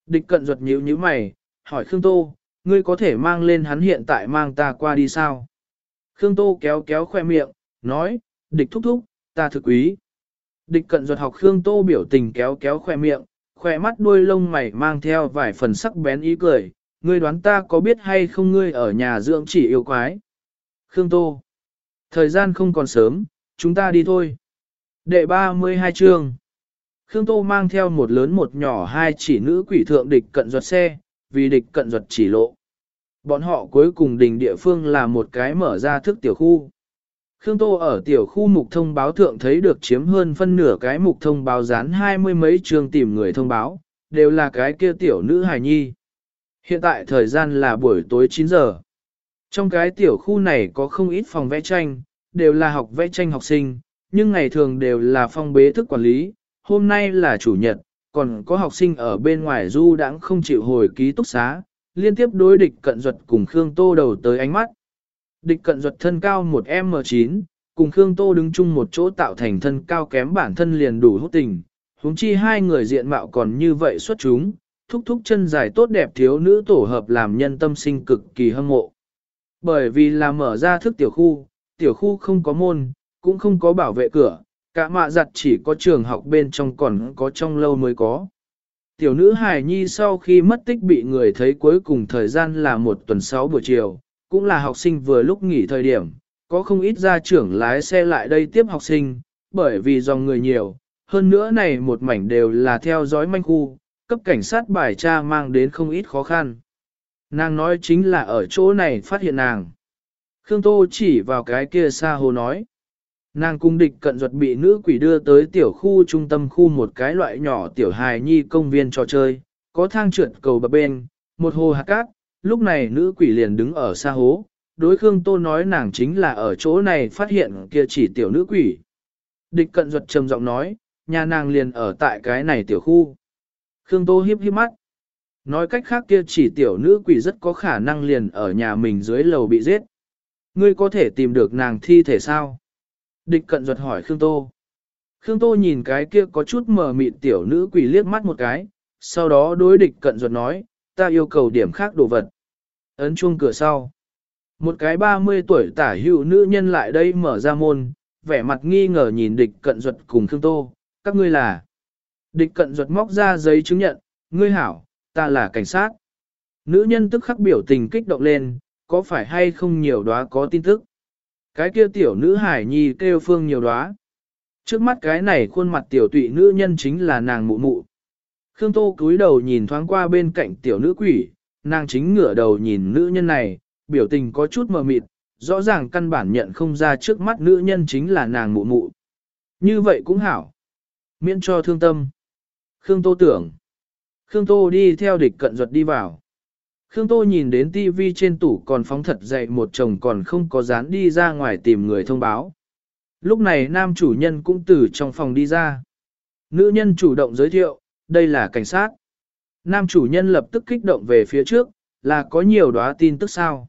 Speaker 1: Địch cận ruột nhíu nhíu mày, hỏi Khương Tô, ngươi có thể mang lên hắn hiện tại mang ta qua đi sao? Khương Tô kéo kéo khoe miệng, nói, địch thúc thúc, ta thực quý. Địch cận ruột học Khương Tô biểu tình kéo kéo khoe miệng, khoe mắt đuôi lông mày mang theo vài phần sắc bén ý cười, ngươi đoán ta có biết hay không ngươi ở nhà dưỡng chỉ yêu quái. Khương Tô, thời gian không còn sớm, chúng ta đi thôi. Đệ 32 chương Khương Tô mang theo một lớn một nhỏ hai chỉ nữ quỷ thượng địch cận ruột xe, vì địch cận ruột chỉ lộ. Bọn họ cuối cùng đình địa phương là một cái mở ra thức tiểu khu. Khương Tô ở tiểu khu mục thông báo thượng thấy được chiếm hơn phân nửa cái mục thông báo dán hai mươi mấy trường tìm người thông báo, đều là cái kia tiểu nữ hài nhi. Hiện tại thời gian là buổi tối 9 giờ. Trong cái tiểu khu này có không ít phòng vẽ tranh, đều là học vẽ tranh học sinh, nhưng ngày thường đều là phong bế thức quản lý, hôm nay là chủ nhật, còn có học sinh ở bên ngoài du đãng không chịu hồi ký túc xá, liên tiếp đối địch cận duật cùng Khương Tô đầu tới ánh mắt. Địch cận duật thân cao 1M9, cùng Khương Tô đứng chung một chỗ tạo thành thân cao kém bản thân liền đủ hút tình, huống chi hai người diện mạo còn như vậy xuất chúng, thúc thúc chân dài tốt đẹp thiếu nữ tổ hợp làm nhân tâm sinh cực kỳ hâm mộ. Bởi vì là mở ra thức tiểu khu, tiểu khu không có môn, cũng không có bảo vệ cửa, cả mạ giặt chỉ có trường học bên trong còn có trong lâu mới có. Tiểu nữ Hải nhi sau khi mất tích bị người thấy cuối cùng thời gian là một tuần sáu buổi chiều, cũng là học sinh vừa lúc nghỉ thời điểm, có không ít gia trưởng lái xe lại đây tiếp học sinh, bởi vì dòng người nhiều, hơn nữa này một mảnh đều là theo dõi manh khu, cấp cảnh sát bài tra mang đến không ít khó khăn. Nàng nói chính là ở chỗ này phát hiện nàng. Khương Tô chỉ vào cái kia xa hồ nói. Nàng cung địch cận ruột bị nữ quỷ đưa tới tiểu khu trung tâm khu một cái loại nhỏ tiểu hài nhi công viên trò chơi, có thang trượt cầu bập bên, một hồ hạt cát, lúc này nữ quỷ liền đứng ở xa hố. Đối Khương Tô nói nàng chính là ở chỗ này phát hiện kia chỉ tiểu nữ quỷ. Địch cận ruột trầm giọng nói, nhà nàng liền ở tại cái này tiểu khu. Khương Tô hiếp hiếp mắt. Nói cách khác kia chỉ tiểu nữ quỷ rất có khả năng liền ở nhà mình dưới lầu bị giết. Ngươi có thể tìm được nàng thi thể sao? Địch cận ruột hỏi Khương Tô. Khương Tô nhìn cái kia có chút mờ mịt tiểu nữ quỷ liếc mắt một cái, sau đó đối địch cận ruột nói, ta yêu cầu điểm khác đồ vật. Ấn chuông cửa sau. Một cái 30 tuổi tả hữu nữ nhân lại đây mở ra môn, vẻ mặt nghi ngờ nhìn địch cận ruột cùng Khương Tô, các ngươi là. Địch cận ruột móc ra giấy chứng nhận, ngươi hảo, ta là cảnh sát. Nữ nhân tức khắc biểu tình kích động lên, có phải hay không nhiều đóa có tin tức. Cái kia tiểu nữ hải nhi kêu phương nhiều đóa. Trước mắt cái này khuôn mặt tiểu tụy nữ nhân chính là nàng mụ mụ. Khương Tô cúi đầu nhìn thoáng qua bên cạnh tiểu nữ quỷ, nàng chính ngửa đầu nhìn nữ nhân này, biểu tình có chút mờ mịt, rõ ràng căn bản nhận không ra trước mắt nữ nhân chính là nàng mụ mụ. Như vậy cũng hảo. Miễn cho thương tâm. Khương Tô tưởng. Khương Tô đi theo địch cận duật đi vào. Khương Tô nhìn đến TV trên tủ còn phóng thật dậy một chồng còn không có dán đi ra ngoài tìm người thông báo. Lúc này nam chủ nhân cũng từ trong phòng đi ra. Nữ nhân chủ động giới thiệu, đây là cảnh sát. Nam chủ nhân lập tức kích động về phía trước, là có nhiều đóa tin tức sao.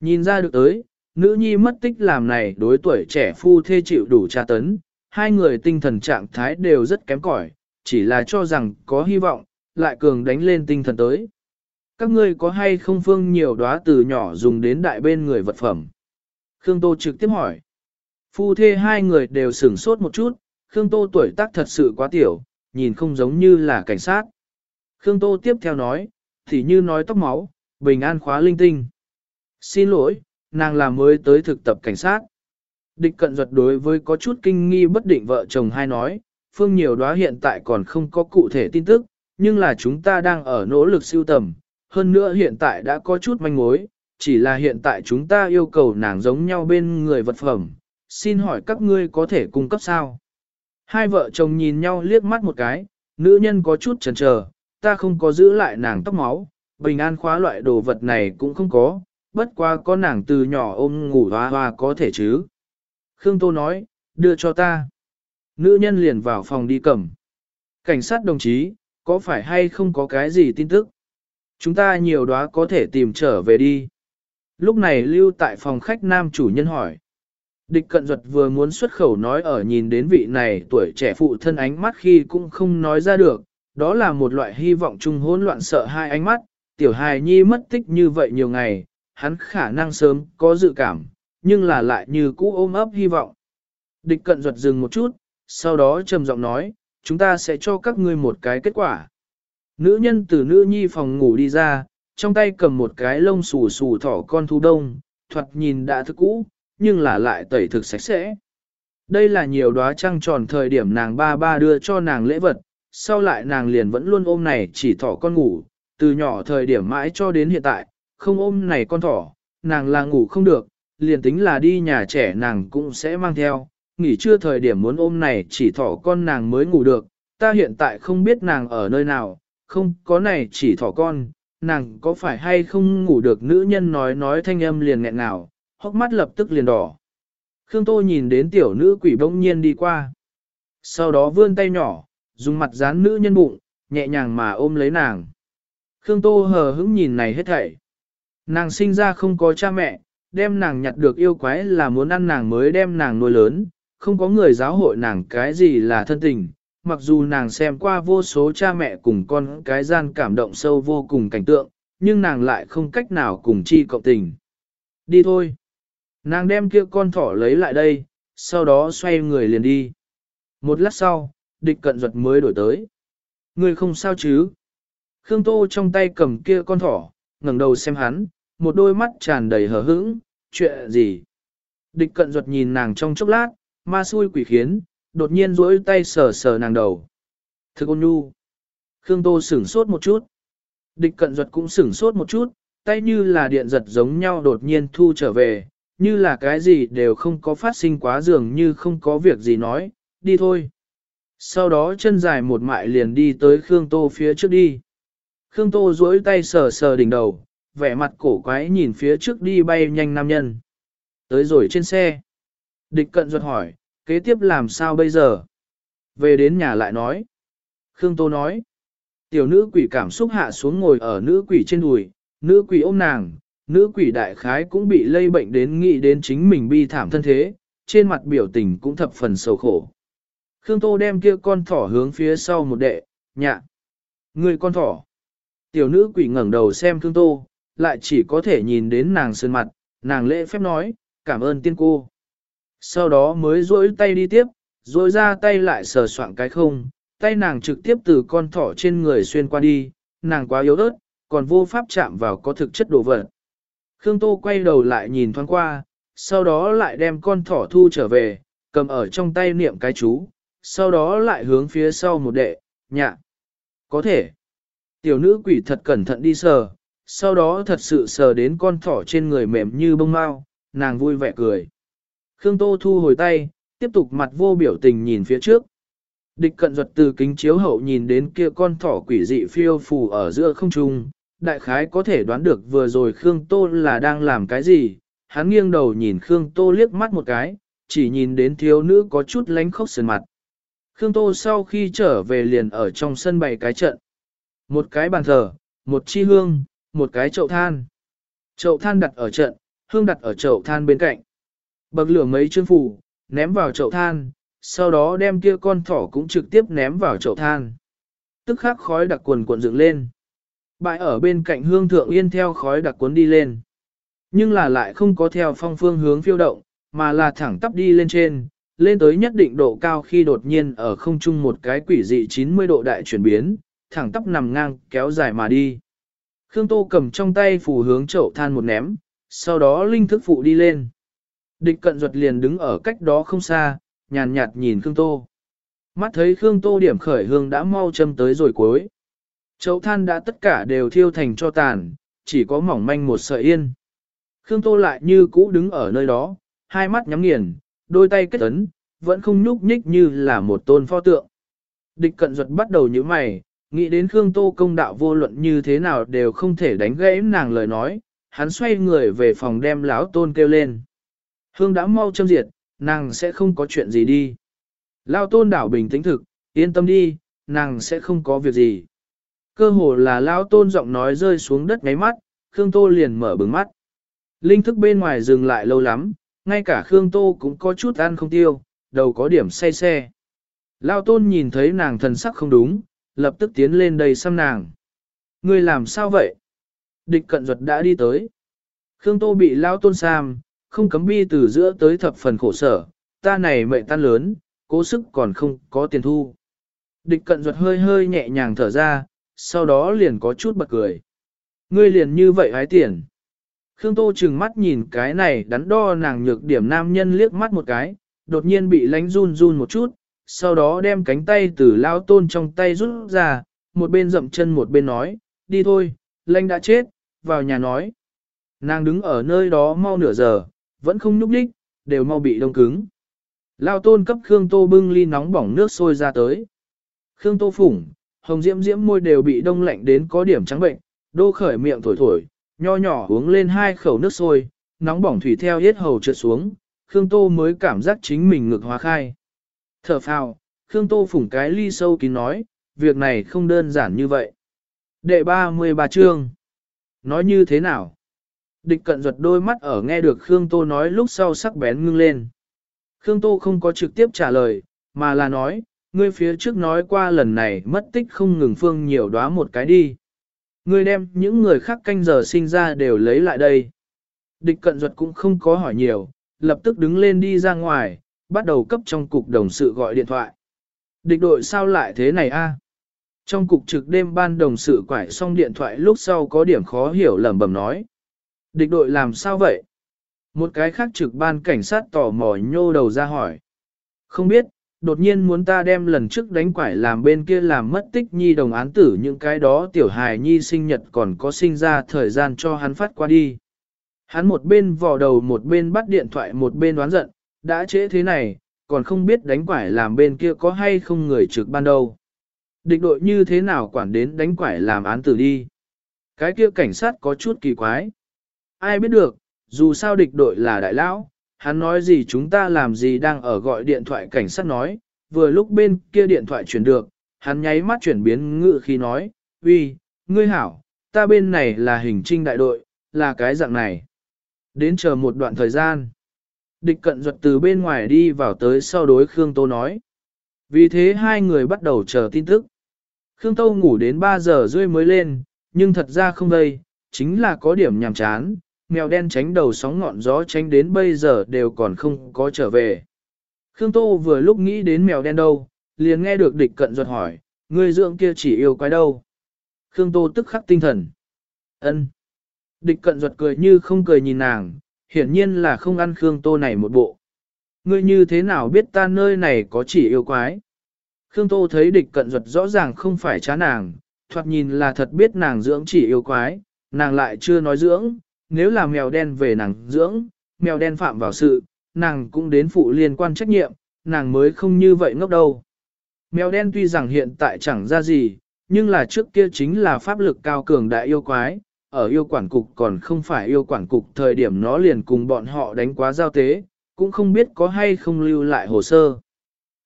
Speaker 1: Nhìn ra được tới, nữ nhi mất tích làm này đối tuổi trẻ phu thê chịu đủ tra tấn, hai người tinh thần trạng thái đều rất kém cỏi, chỉ là cho rằng có hy vọng, lại cường đánh lên tinh thần tới. Các ngươi có hay không phương nhiều đóa từ nhỏ dùng đến đại bên người vật phẩm? Khương Tô trực tiếp hỏi. Phu thê hai người đều sửng sốt một chút, Khương Tô tuổi tác thật sự quá tiểu, nhìn không giống như là cảnh sát. Khương Tô tiếp theo nói, thì như nói tóc máu, bình an khóa linh tinh. Xin lỗi, nàng là mới tới thực tập cảnh sát. Địch cận duật đối với có chút kinh nghi bất định vợ chồng hai nói, phương nhiều đóa hiện tại còn không có cụ thể tin tức, nhưng là chúng ta đang ở nỗ lực siêu tầm, hơn nữa hiện tại đã có chút manh mối, chỉ là hiện tại chúng ta yêu cầu nàng giống nhau bên người vật phẩm, xin hỏi các ngươi có thể cung cấp sao? Hai vợ chồng nhìn nhau liếc mắt một cái, nữ nhân có chút chần chờ, ta không có giữ lại nàng tóc máu, bình an khóa loại đồ vật này cũng không có, bất qua có nàng từ nhỏ ôm ngủ hoa hoa có thể chứ. Khương Tô nói, đưa cho ta. Nữ nhân liền vào phòng đi cầm. Cảnh sát đồng chí, có phải hay không có cái gì tin tức? Chúng ta nhiều đó có thể tìm trở về đi. Lúc này lưu tại phòng khách nam chủ nhân hỏi. Địch cận duật vừa muốn xuất khẩu nói ở nhìn đến vị này tuổi trẻ phụ thân ánh mắt khi cũng không nói ra được, đó là một loại hy vọng chung hỗn loạn sợ hai ánh mắt, tiểu hài nhi mất tích như vậy nhiều ngày, hắn khả năng sớm có dự cảm, nhưng là lại như cũ ôm ấp hy vọng. Địch cận duật dừng một chút, sau đó trầm giọng nói, chúng ta sẽ cho các ngươi một cái kết quả. Nữ nhân từ nữ nhi phòng ngủ đi ra, trong tay cầm một cái lông xù xù thỏ con thú đông, thoạt nhìn đã thức cũ, nhưng là lại tẩy thực sạch sẽ. Đây là nhiều đóa trăng tròn thời điểm nàng ba ba đưa cho nàng lễ vật, sau lại nàng liền vẫn luôn ôm này chỉ thỏ con ngủ, từ nhỏ thời điểm mãi cho đến hiện tại, không ôm này con thỏ, nàng là ngủ không được, liền tính là đi nhà trẻ nàng cũng sẽ mang theo, nghỉ trưa thời điểm muốn ôm này chỉ thỏ con nàng mới ngủ được, ta hiện tại không biết nàng ở nơi nào, không có này chỉ thỏ con, nàng có phải hay không ngủ được nữ nhân nói nói thanh âm liền nghẹn nào, hốc mắt lập tức liền đỏ. Khương Tô nhìn đến tiểu nữ quỷ bỗng nhiên đi qua. Sau đó vươn tay nhỏ, dùng mặt dán nữ nhân bụng, nhẹ nhàng mà ôm lấy nàng. Khương Tô hờ hững nhìn này hết thảy. Nàng sinh ra không có cha mẹ, đem nàng nhặt được yêu quái là muốn ăn nàng mới đem nàng nuôi lớn, không có người giáo hội nàng cái gì là thân tình. Mặc dù nàng xem qua vô số cha mẹ cùng con cái gian cảm động sâu vô cùng cảnh tượng, nhưng nàng lại không cách nào cùng chi cộng tình. Đi thôi. Nàng đem kia con thỏ lấy lại đây, sau đó xoay người liền đi. Một lát sau, địch cận duật mới đổi tới. Người không sao chứ? Khương Tô trong tay cầm kia con thỏ, ngẩng đầu xem hắn, một đôi mắt tràn đầy hờ hững, chuyện gì? Địch cận duật nhìn nàng trong chốc lát, ma xui quỷ khiến, đột nhiên duỗi tay sờ sờ nàng đầu. Thực ôn nhu. Khương Tô sửng sốt một chút. Địch cận duật cũng sửng sốt một chút, tay như là điện giật giống nhau đột nhiên thu trở về, như là cái gì đều không có phát sinh quá dường như không có việc gì nói, đi thôi. Sau đó chân dài một mại liền đi tới Khương Tô phía trước đi. Khương Tô duỗi tay sờ sờ đỉnh đầu, vẻ mặt cổ quái nhìn phía trước đi bay nhanh nam nhân. Tới rồi trên xe. Địch cận ruột hỏi, kế tiếp làm sao bây giờ? Về đến nhà lại nói. Khương Tô nói. Tiểu nữ quỷ cảm xúc hạ xuống ngồi ở nữ quỷ trên đùi, nữ quỷ ôm nàng, nữ quỷ đại khái cũng bị lây bệnh đến nghĩ đến chính mình bi thảm thân thế, trên mặt biểu tình cũng thập phần sầu khổ. Khương Tô đem kia con thỏ hướng phía sau một đệ, nhạ. Người con thỏ. Tiểu nữ quỷ ngẩng đầu xem Khương Tô, lại chỉ có thể nhìn đến nàng sơn mặt, nàng lễ phép nói, cảm ơn tiên cô. Sau đó mới duỗi tay đi tiếp, duỗi ra tay lại sờ soạn cái không, tay nàng trực tiếp từ con thỏ trên người xuyên qua đi, nàng quá yếu ớt, còn vô pháp chạm vào có thực chất đồ vật. Khương Tô quay đầu lại nhìn thoáng qua, sau đó lại đem con thỏ thu trở về, cầm ở trong tay niệm cái chú, sau đó lại hướng phía sau một đệ, nhạ. Có thể. Tiểu nữ quỷ thật cẩn thận đi sờ, sau đó thật sự sờ đến con thỏ trên người mềm như bông mau, nàng vui vẻ cười. Khương Tô thu hồi tay, tiếp tục mặt vô biểu tình nhìn phía trước. Địch cận duật từ kính chiếu hậu nhìn đến kia con thỏ quỷ dị phiêu phù ở giữa không trung, đại khái có thể đoán được vừa rồi Khương Tô là đang làm cái gì, hắn nghiêng đầu nhìn Khương Tô liếc mắt một cái, chỉ nhìn đến thiếu nữ có chút lánh khóc sườn mặt. Khương Tô sau khi trở về liền ở trong sân bày cái trận. Một cái bàn thờ, một chi hương, một cái chậu than. Chậu than đặt ở trận, hương đặt ở chậu than bên cạnh. Bậc lửa mấy chương phủ, ném vào chậu than, sau đó đem kia con thỏ cũng trực tiếp ném vào chậu than. Tức khắc khói đặc quần cuộn dựng lên. Bại ở bên cạnh hương thượng yên theo khói đặc cuốn đi lên. Nhưng là lại không có theo phong phương hướng phiêu động, mà là thẳng tắp đi lên trên, lên tới nhất định độ cao khi đột nhiên ở không trung một cái quỷ dị 90 độ đại chuyển biến, thẳng tắp nằm ngang kéo dài mà đi. Khương Tô cầm trong tay phù hướng chậu than một ném, sau đó linh thức phụ đi lên. Địch cận duật liền đứng ở cách đó không xa, nhàn nhạt nhìn Khương Tô. Mắt thấy Khương Tô điểm khởi hương đã mau châm tới rồi cuối. Chậu than đã tất cả đều thiêu thành cho tàn, chỉ có mỏng manh một sợi yên. Khương Tô lại như cũ đứng ở nơi đó, hai mắt nhắm nghiền, đôi tay kết ấn, vẫn không nhúc nhích như là một tôn pho tượng. Địch cận duật bắt đầu như mày, nghĩ đến Khương Tô công đạo vô luận như thế nào đều không thể đánh gãy nàng lời nói, hắn xoay người về phòng đem lão tôn kêu lên. Hương đã mau châm diệt, nàng sẽ không có chuyện gì đi. Lão tôn đảo bình tĩnh thực, yên tâm đi, nàng sẽ không có việc gì. Cơ hồ là lão tôn giọng nói rơi xuống đất ngáy mắt, Khương Tô liền mở bừng mắt. Linh thức bên ngoài dừng lại lâu lắm, ngay cả Khương Tô cũng có chút ăn không tiêu, đầu có điểm say xe. Lão tôn nhìn thấy nàng thần sắc không đúng, lập tức tiến lên đây xăm nàng. Ngươi làm sao vậy? Địch cận ruột đã đi tới. Khương Tô bị Lão tôn sam, không cấm bi từ giữa tới thập phần khổ sở, ta này mệnh tan lớn, cố sức còn không có tiền thu. Địch cận ruột hơi hơi nhẹ nhàng thở ra, sau đó liền có chút bật cười. Ngươi liền như vậy hái tiền. Khương Tô chừng mắt nhìn cái này đắn đo nàng nhược điểm nam nhân liếc mắt một cái, đột nhiên bị lánh run run một chút, sau đó đem cánh tay từ lao tôn trong tay rút ra, một bên dậm chân một bên nói, đi thôi, lanh đã chết, vào nhà nói. Nàng đứng ở nơi đó mau nửa giờ, vẫn không nhúc đích, đều mau bị đông cứng. Lao tôn cấp Khương Tô bưng ly nóng bỏng nước sôi ra tới. Khương Tô phủng, hồng diễm diễm môi đều bị đông lạnh đến có điểm trắng bệnh, đô khởi miệng thổi thổi, nho nhỏ uống lên hai khẩu nước sôi, nóng bỏng thủy theo hết hầu trượt xuống, Khương Tô mới cảm giác chính mình ngực hóa khai. Thở phào, Khương Tô phủng cái ly sâu kín nói, việc này không đơn giản như vậy. Đệ 33 chương. Nói như thế nào? Địch cận ruột đôi mắt ở nghe được Khương Tô nói lúc sau sắc bén ngưng lên. Khương Tô không có trực tiếp trả lời, mà là nói, ngươi phía trước nói qua lần này mất tích không ngừng phương nhiều đóa một cái đi. Ngươi đem những người khác canh giờ sinh ra đều lấy lại đây. Địch cận ruột cũng không có hỏi nhiều, lập tức đứng lên đi ra ngoài, bắt đầu cấp trong cục đồng sự gọi điện thoại. Địch đội sao lại thế này a? Trong cục trực đêm ban đồng sự quải xong điện thoại lúc sau có điểm khó hiểu lẩm bẩm nói. Địch đội làm sao vậy? Một cái khác trực ban cảnh sát tò mò nhô đầu ra hỏi. Không biết, đột nhiên muốn ta đem lần trước đánh quải làm bên kia làm mất tích nhi đồng án tử những cái đó tiểu hài nhi sinh nhật còn có sinh ra thời gian cho hắn phát qua đi. Hắn một bên vò đầu một bên bắt điện thoại một bên đoán giận, đã trễ thế này, còn không biết đánh quải làm bên kia có hay không người trực ban đâu. Địch đội như thế nào quản đến đánh quải làm án tử đi. Cái kia cảnh sát có chút kỳ quái. Ai biết được, dù sao địch đội là đại lão, hắn nói gì chúng ta làm gì đang ở gọi điện thoại cảnh sát nói, vừa lúc bên kia điện thoại chuyển được, hắn nháy mắt chuyển biến ngự khi nói, uy, ngươi hảo, ta bên này là hình trinh đại đội, là cái dạng này. Đến chờ một đoạn thời gian. Địch cận ruột từ bên ngoài đi vào tới sau đối Khương Tô nói. Vì thế hai người bắt đầu chờ tin tức. Khương Tô ngủ đến 3 giờ rưỡi mới lên, nhưng thật ra không đây, chính là có điểm nhàm chán, mèo đen tránh đầu sóng ngọn gió tránh đến bây giờ đều còn không có trở về. Khương Tô vừa lúc nghĩ đến mèo đen đâu, liền nghe được địch cận ruột hỏi, người dưỡng kia chỉ yêu quái đâu. Khương Tô tức khắc tinh thần. ân Địch cận ruột cười như không cười nhìn nàng, hiển nhiên là không ăn Khương Tô này một bộ. Ngươi như thế nào biết ta nơi này có chỉ yêu quái? Khương Tô thấy địch cận ruột rõ ràng không phải chá nàng, thoạt nhìn là thật biết nàng dưỡng chỉ yêu quái, nàng lại chưa nói dưỡng, nếu là mèo đen về nàng dưỡng, mèo đen phạm vào sự, nàng cũng đến phụ liên quan trách nhiệm, nàng mới không như vậy ngốc đâu. Mèo đen tuy rằng hiện tại chẳng ra gì, nhưng là trước kia chính là pháp lực cao cường đại yêu quái, ở yêu quản cục còn không phải yêu quản cục thời điểm nó liền cùng bọn họ đánh quá giao tế, cũng không biết có hay không lưu lại hồ sơ.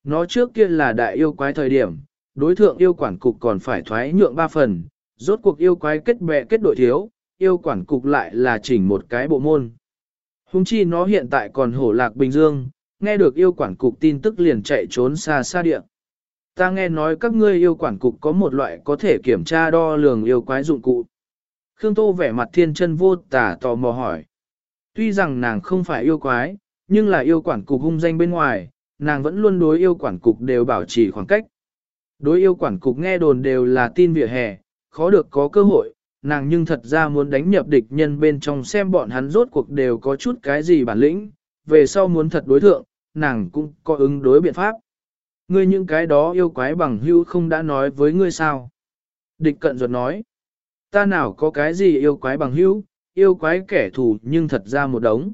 Speaker 1: Nó trước kia là đại yêu quái thời điểm, đối thượng yêu quản cục còn phải thoái nhượng ba phần, rốt cuộc yêu quái kết bè kết đội thiếu, yêu quản cục lại là chỉnh một cái bộ môn. Hùng chi nó hiện tại còn hổ lạc Bình Dương, nghe được yêu quản cục tin tức liền chạy trốn xa xa địa. Ta nghe nói các ngươi yêu quản cục có một loại có thể kiểm tra đo lường yêu quái dụng cụ. Khương Tô vẻ mặt thiên chân vô tả tò mò hỏi. Tuy rằng nàng không phải yêu quái, nhưng là yêu quản cục hung danh bên ngoài, nàng vẫn luôn đối yêu quản cục đều bảo trì khoảng cách. Đối yêu quản cục nghe đồn đều là tin vỉa hè, khó được có cơ hội, nàng nhưng thật ra muốn đánh nhập địch nhân bên trong xem bọn hắn rốt cuộc đều có chút cái gì bản lĩnh, về sau muốn thật đối thượng, nàng cũng có ứng đối biện pháp. Ngươi những cái đó yêu quái bằng hữu không đã nói với ngươi sao? Địch cận ruột nói, ta nào có cái gì yêu quái bằng hữu yêu quái kẻ thù nhưng thật ra một đống.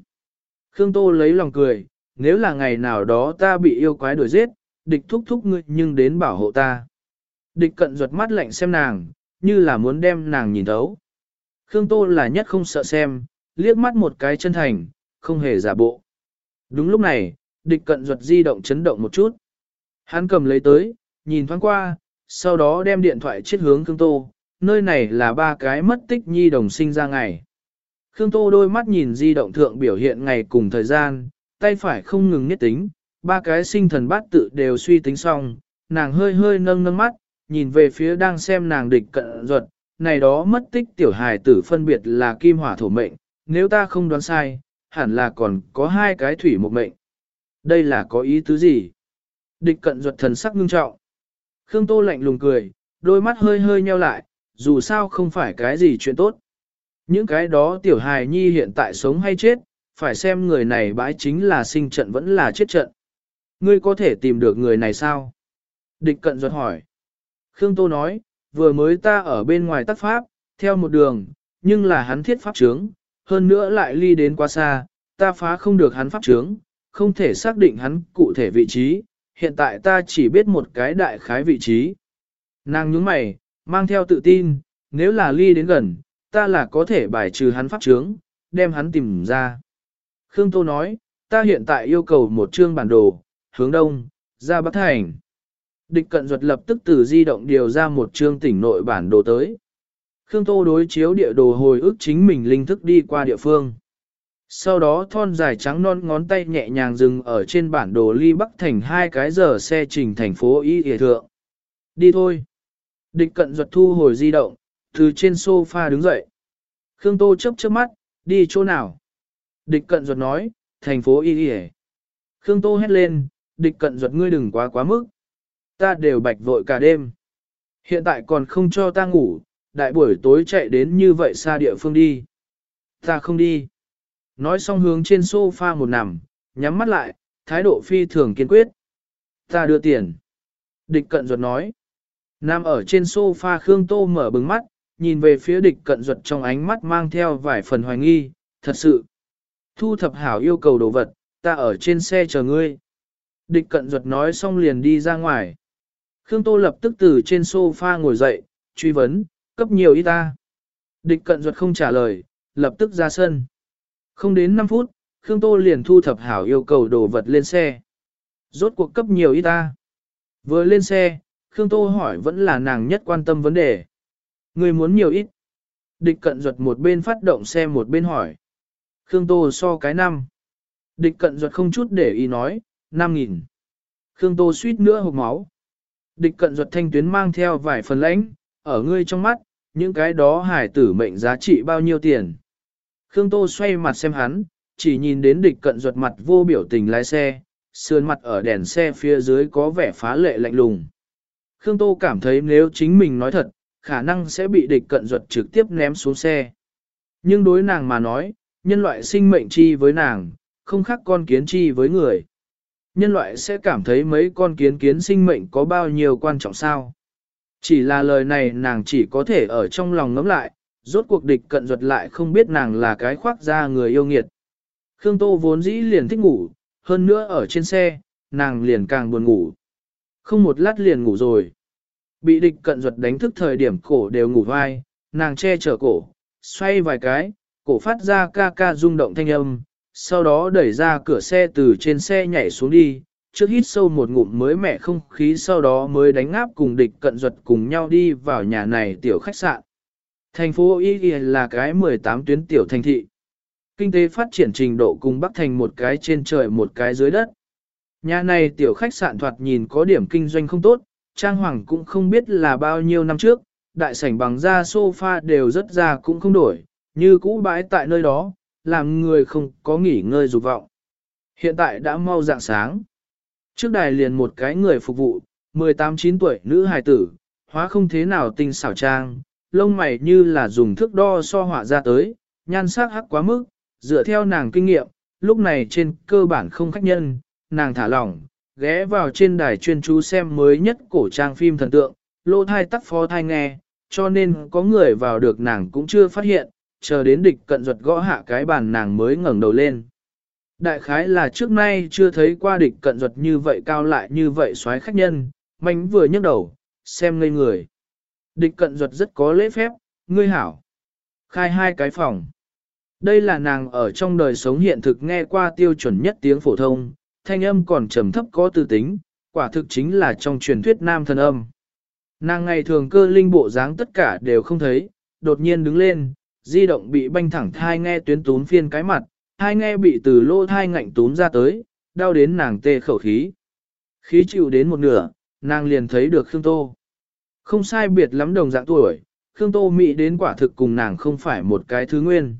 Speaker 1: Khương Tô lấy lòng cười, nếu là ngày nào đó ta bị yêu quái đuổi giết, địch thúc thúc ngươi nhưng đến bảo hộ ta. Địch cận ruột mắt lạnh xem nàng, như là muốn đem nàng nhìn thấu. Khương Tô là nhất không sợ xem, liếc mắt một cái chân thành, không hề giả bộ. Đúng lúc này, địch cận ruột di động chấn động một chút. Hắn cầm lấy tới, nhìn thoáng qua, sau đó đem điện thoại chiết hướng Khương Tô, nơi này là ba cái mất tích nhi đồng sinh ra ngày. Khương Tô đôi mắt nhìn di động thượng biểu hiện ngày cùng thời gian, tay phải không ngừng nhất tính, ba cái sinh thần bát tự đều suy tính xong, nàng hơi hơi nâng nâng mắt, nhìn về phía đang xem nàng địch cận ruột, này đó mất tích tiểu hài tử phân biệt là kim hỏa thổ mệnh, nếu ta không đoán sai, hẳn là còn có hai cái thủy một mệnh. Đây là có ý tứ gì? Địch cận ruột thần sắc ngưng trọng. Khương Tô lạnh lùng cười, đôi mắt hơi hơi nheo lại, dù sao không phải cái gì chuyện tốt. Những cái đó tiểu hài nhi hiện tại sống hay chết, phải xem người này bãi chính là sinh trận vẫn là chết trận. Ngươi có thể tìm được người này sao? Địch cận ruột hỏi. Khương Tô nói, vừa mới ta ở bên ngoài tắt pháp, theo một đường, nhưng là hắn thiết pháp trướng, hơn nữa lại ly đến quá xa, ta phá không được hắn pháp trướng, không thể xác định hắn cụ thể vị trí, hiện tại ta chỉ biết một cái đại khái vị trí. Nàng nhướng mày, mang theo tự tin, nếu là ly đến gần, ta là có thể bài trừ hắn pháp trướng, đem hắn tìm ra. Khương Tô nói, ta hiện tại yêu cầu một chương bản đồ, hướng đông, ra Bắc Thành. Địch cận duật lập tức từ di động điều ra một chương tỉnh nội bản đồ tới. Khương Tô đối chiếu địa đồ hồi ức chính mình linh thức đi qua địa phương. Sau đó thon dài trắng non ngón tay nhẹ nhàng dừng ở trên bản đồ ly bắc thành hai cái giờ xe trình thành phố Y Y Thượng. Đi thôi. Địch cận duật thu hồi di động, từ trên sofa đứng dậy. Khương Tô chớp chớp mắt, đi chỗ nào? Địch cận duật nói, thành phố Y Y Khương Tô hét lên, địch cận duật ngươi đừng quá quá mức. Ta đều bạch vội cả đêm. Hiện tại còn không cho ta ngủ, đại buổi tối chạy đến như vậy xa địa phương đi. Ta không đi. Nói xong hướng trên sofa một nằm, nhắm mắt lại, thái độ phi thường kiên quyết. Ta đưa tiền. Địch cận ruột nói. Nam ở trên sofa Khương Tô mở bừng mắt, nhìn về phía địch cận ruột trong ánh mắt mang theo vài phần hoài nghi, thật sự. Thu thập hảo yêu cầu đồ vật, ta ở trên xe chờ ngươi. Địch cận ruột nói xong liền đi ra ngoài. Khương Tô lập tức từ trên sofa ngồi dậy, truy vấn, cấp nhiều ít ta. Địch cận ruột không trả lời, lập tức ra sân. Không đến 5 phút, Khương Tô liền thu thập hảo yêu cầu đồ vật lên xe. Rốt cuộc cấp nhiều ít ta. Vừa lên xe, Khương Tô hỏi vẫn là nàng nhất quan tâm vấn đề. Người muốn nhiều ít. Địch cận ruột một bên phát động xe một bên hỏi. Khương Tô so cái năm. Địch cận ruột không chút để ý nói, 5.000. Khương Tô suýt nữa hộp máu. Địch cận duật thanh tuyến mang theo vài phần lãnh, ở ngươi trong mắt, những cái đó hải tử mệnh giá trị bao nhiêu tiền. Khương Tô xoay mặt xem hắn, chỉ nhìn đến địch cận duật mặt vô biểu tình lái xe, sườn mặt ở đèn xe phía dưới có vẻ phá lệ lạnh lùng. Khương Tô cảm thấy nếu chính mình nói thật, khả năng sẽ bị địch cận duật trực tiếp ném xuống xe. Nhưng đối nàng mà nói, nhân loại sinh mệnh chi với nàng, không khác con kiến chi với người. Nhân loại sẽ cảm thấy mấy con kiến kiến sinh mệnh có bao nhiêu quan trọng sao. Chỉ là lời này nàng chỉ có thể ở trong lòng ngẫm lại, rốt cuộc địch cận ruột lại không biết nàng là cái khoác da người yêu nghiệt. Khương Tô vốn dĩ liền thích ngủ, hơn nữa ở trên xe, nàng liền càng buồn ngủ. Không một lát liền ngủ rồi. Bị địch cận ruột đánh thức thời điểm cổ đều ngủ vai, nàng che chở cổ, xoay vài cái, cổ phát ra ca ca rung động thanh âm, sau đó đẩy ra cửa xe từ trên xe nhảy xuống đi, trước hít sâu một ngụm mới mẻ không khí sau đó mới đánh áp cùng địch cận duật cùng nhau đi vào nhà này tiểu khách sạn. Thành phố Y là cái 18 tuyến tiểu thành thị. Kinh tế phát triển trình độ cùng Bắc Thành một cái trên trời một cái dưới đất. Nhà này tiểu khách sạn thoạt nhìn có điểm kinh doanh không tốt, trang hoàng cũng không biết là bao nhiêu năm trước, đại sảnh bằng da sofa đều rất ra cũng không đổi, như cũ bãi tại nơi đó, làm người không có nghỉ ngơi dục vọng. Hiện tại đã mau dạng sáng. Trước đài liền một cái người phục vụ, 18-9 tuổi nữ hài tử, hóa không thế nào tinh xảo trang, lông mày như là dùng thước đo so họa ra tới, nhan sắc hắc quá mức, dựa theo nàng kinh nghiệm, lúc này trên cơ bản không khách nhân, nàng thả lỏng, ghé vào trên đài chuyên chú xem mới nhất cổ trang phim thần tượng, lô thai tắc phó thai nghe, cho nên có người vào được nàng cũng chưa phát hiện, chờ đến địch cận duật gõ hạ cái bàn nàng mới ngẩng đầu lên. Đại khái là trước nay chưa thấy qua địch cận duật như vậy cao lại như vậy xoáy khách nhân, mánh vừa nhấc đầu, xem ngây người. Địch cận duật rất có lễ phép, ngươi hảo. Khai hai cái phòng. Đây là nàng ở trong đời sống hiện thực nghe qua tiêu chuẩn nhất tiếng phổ thông, thanh âm còn trầm thấp có tư tính, quả thực chính là trong truyền thuyết nam thần âm. Nàng ngày thường cơ linh bộ dáng tất cả đều không thấy, đột nhiên đứng lên, di động bị banh thẳng thai nghe tuyến tún phiên cái mặt, hai nghe bị từ lô thai ngạnh tún ra tới, đau đến nàng tê khẩu khí. Khí chịu đến một nửa, nàng liền thấy được Khương Tô. Không sai biệt lắm đồng dạng tuổi, Khương Tô Mỹ đến quả thực cùng nàng không phải một cái thứ nguyên.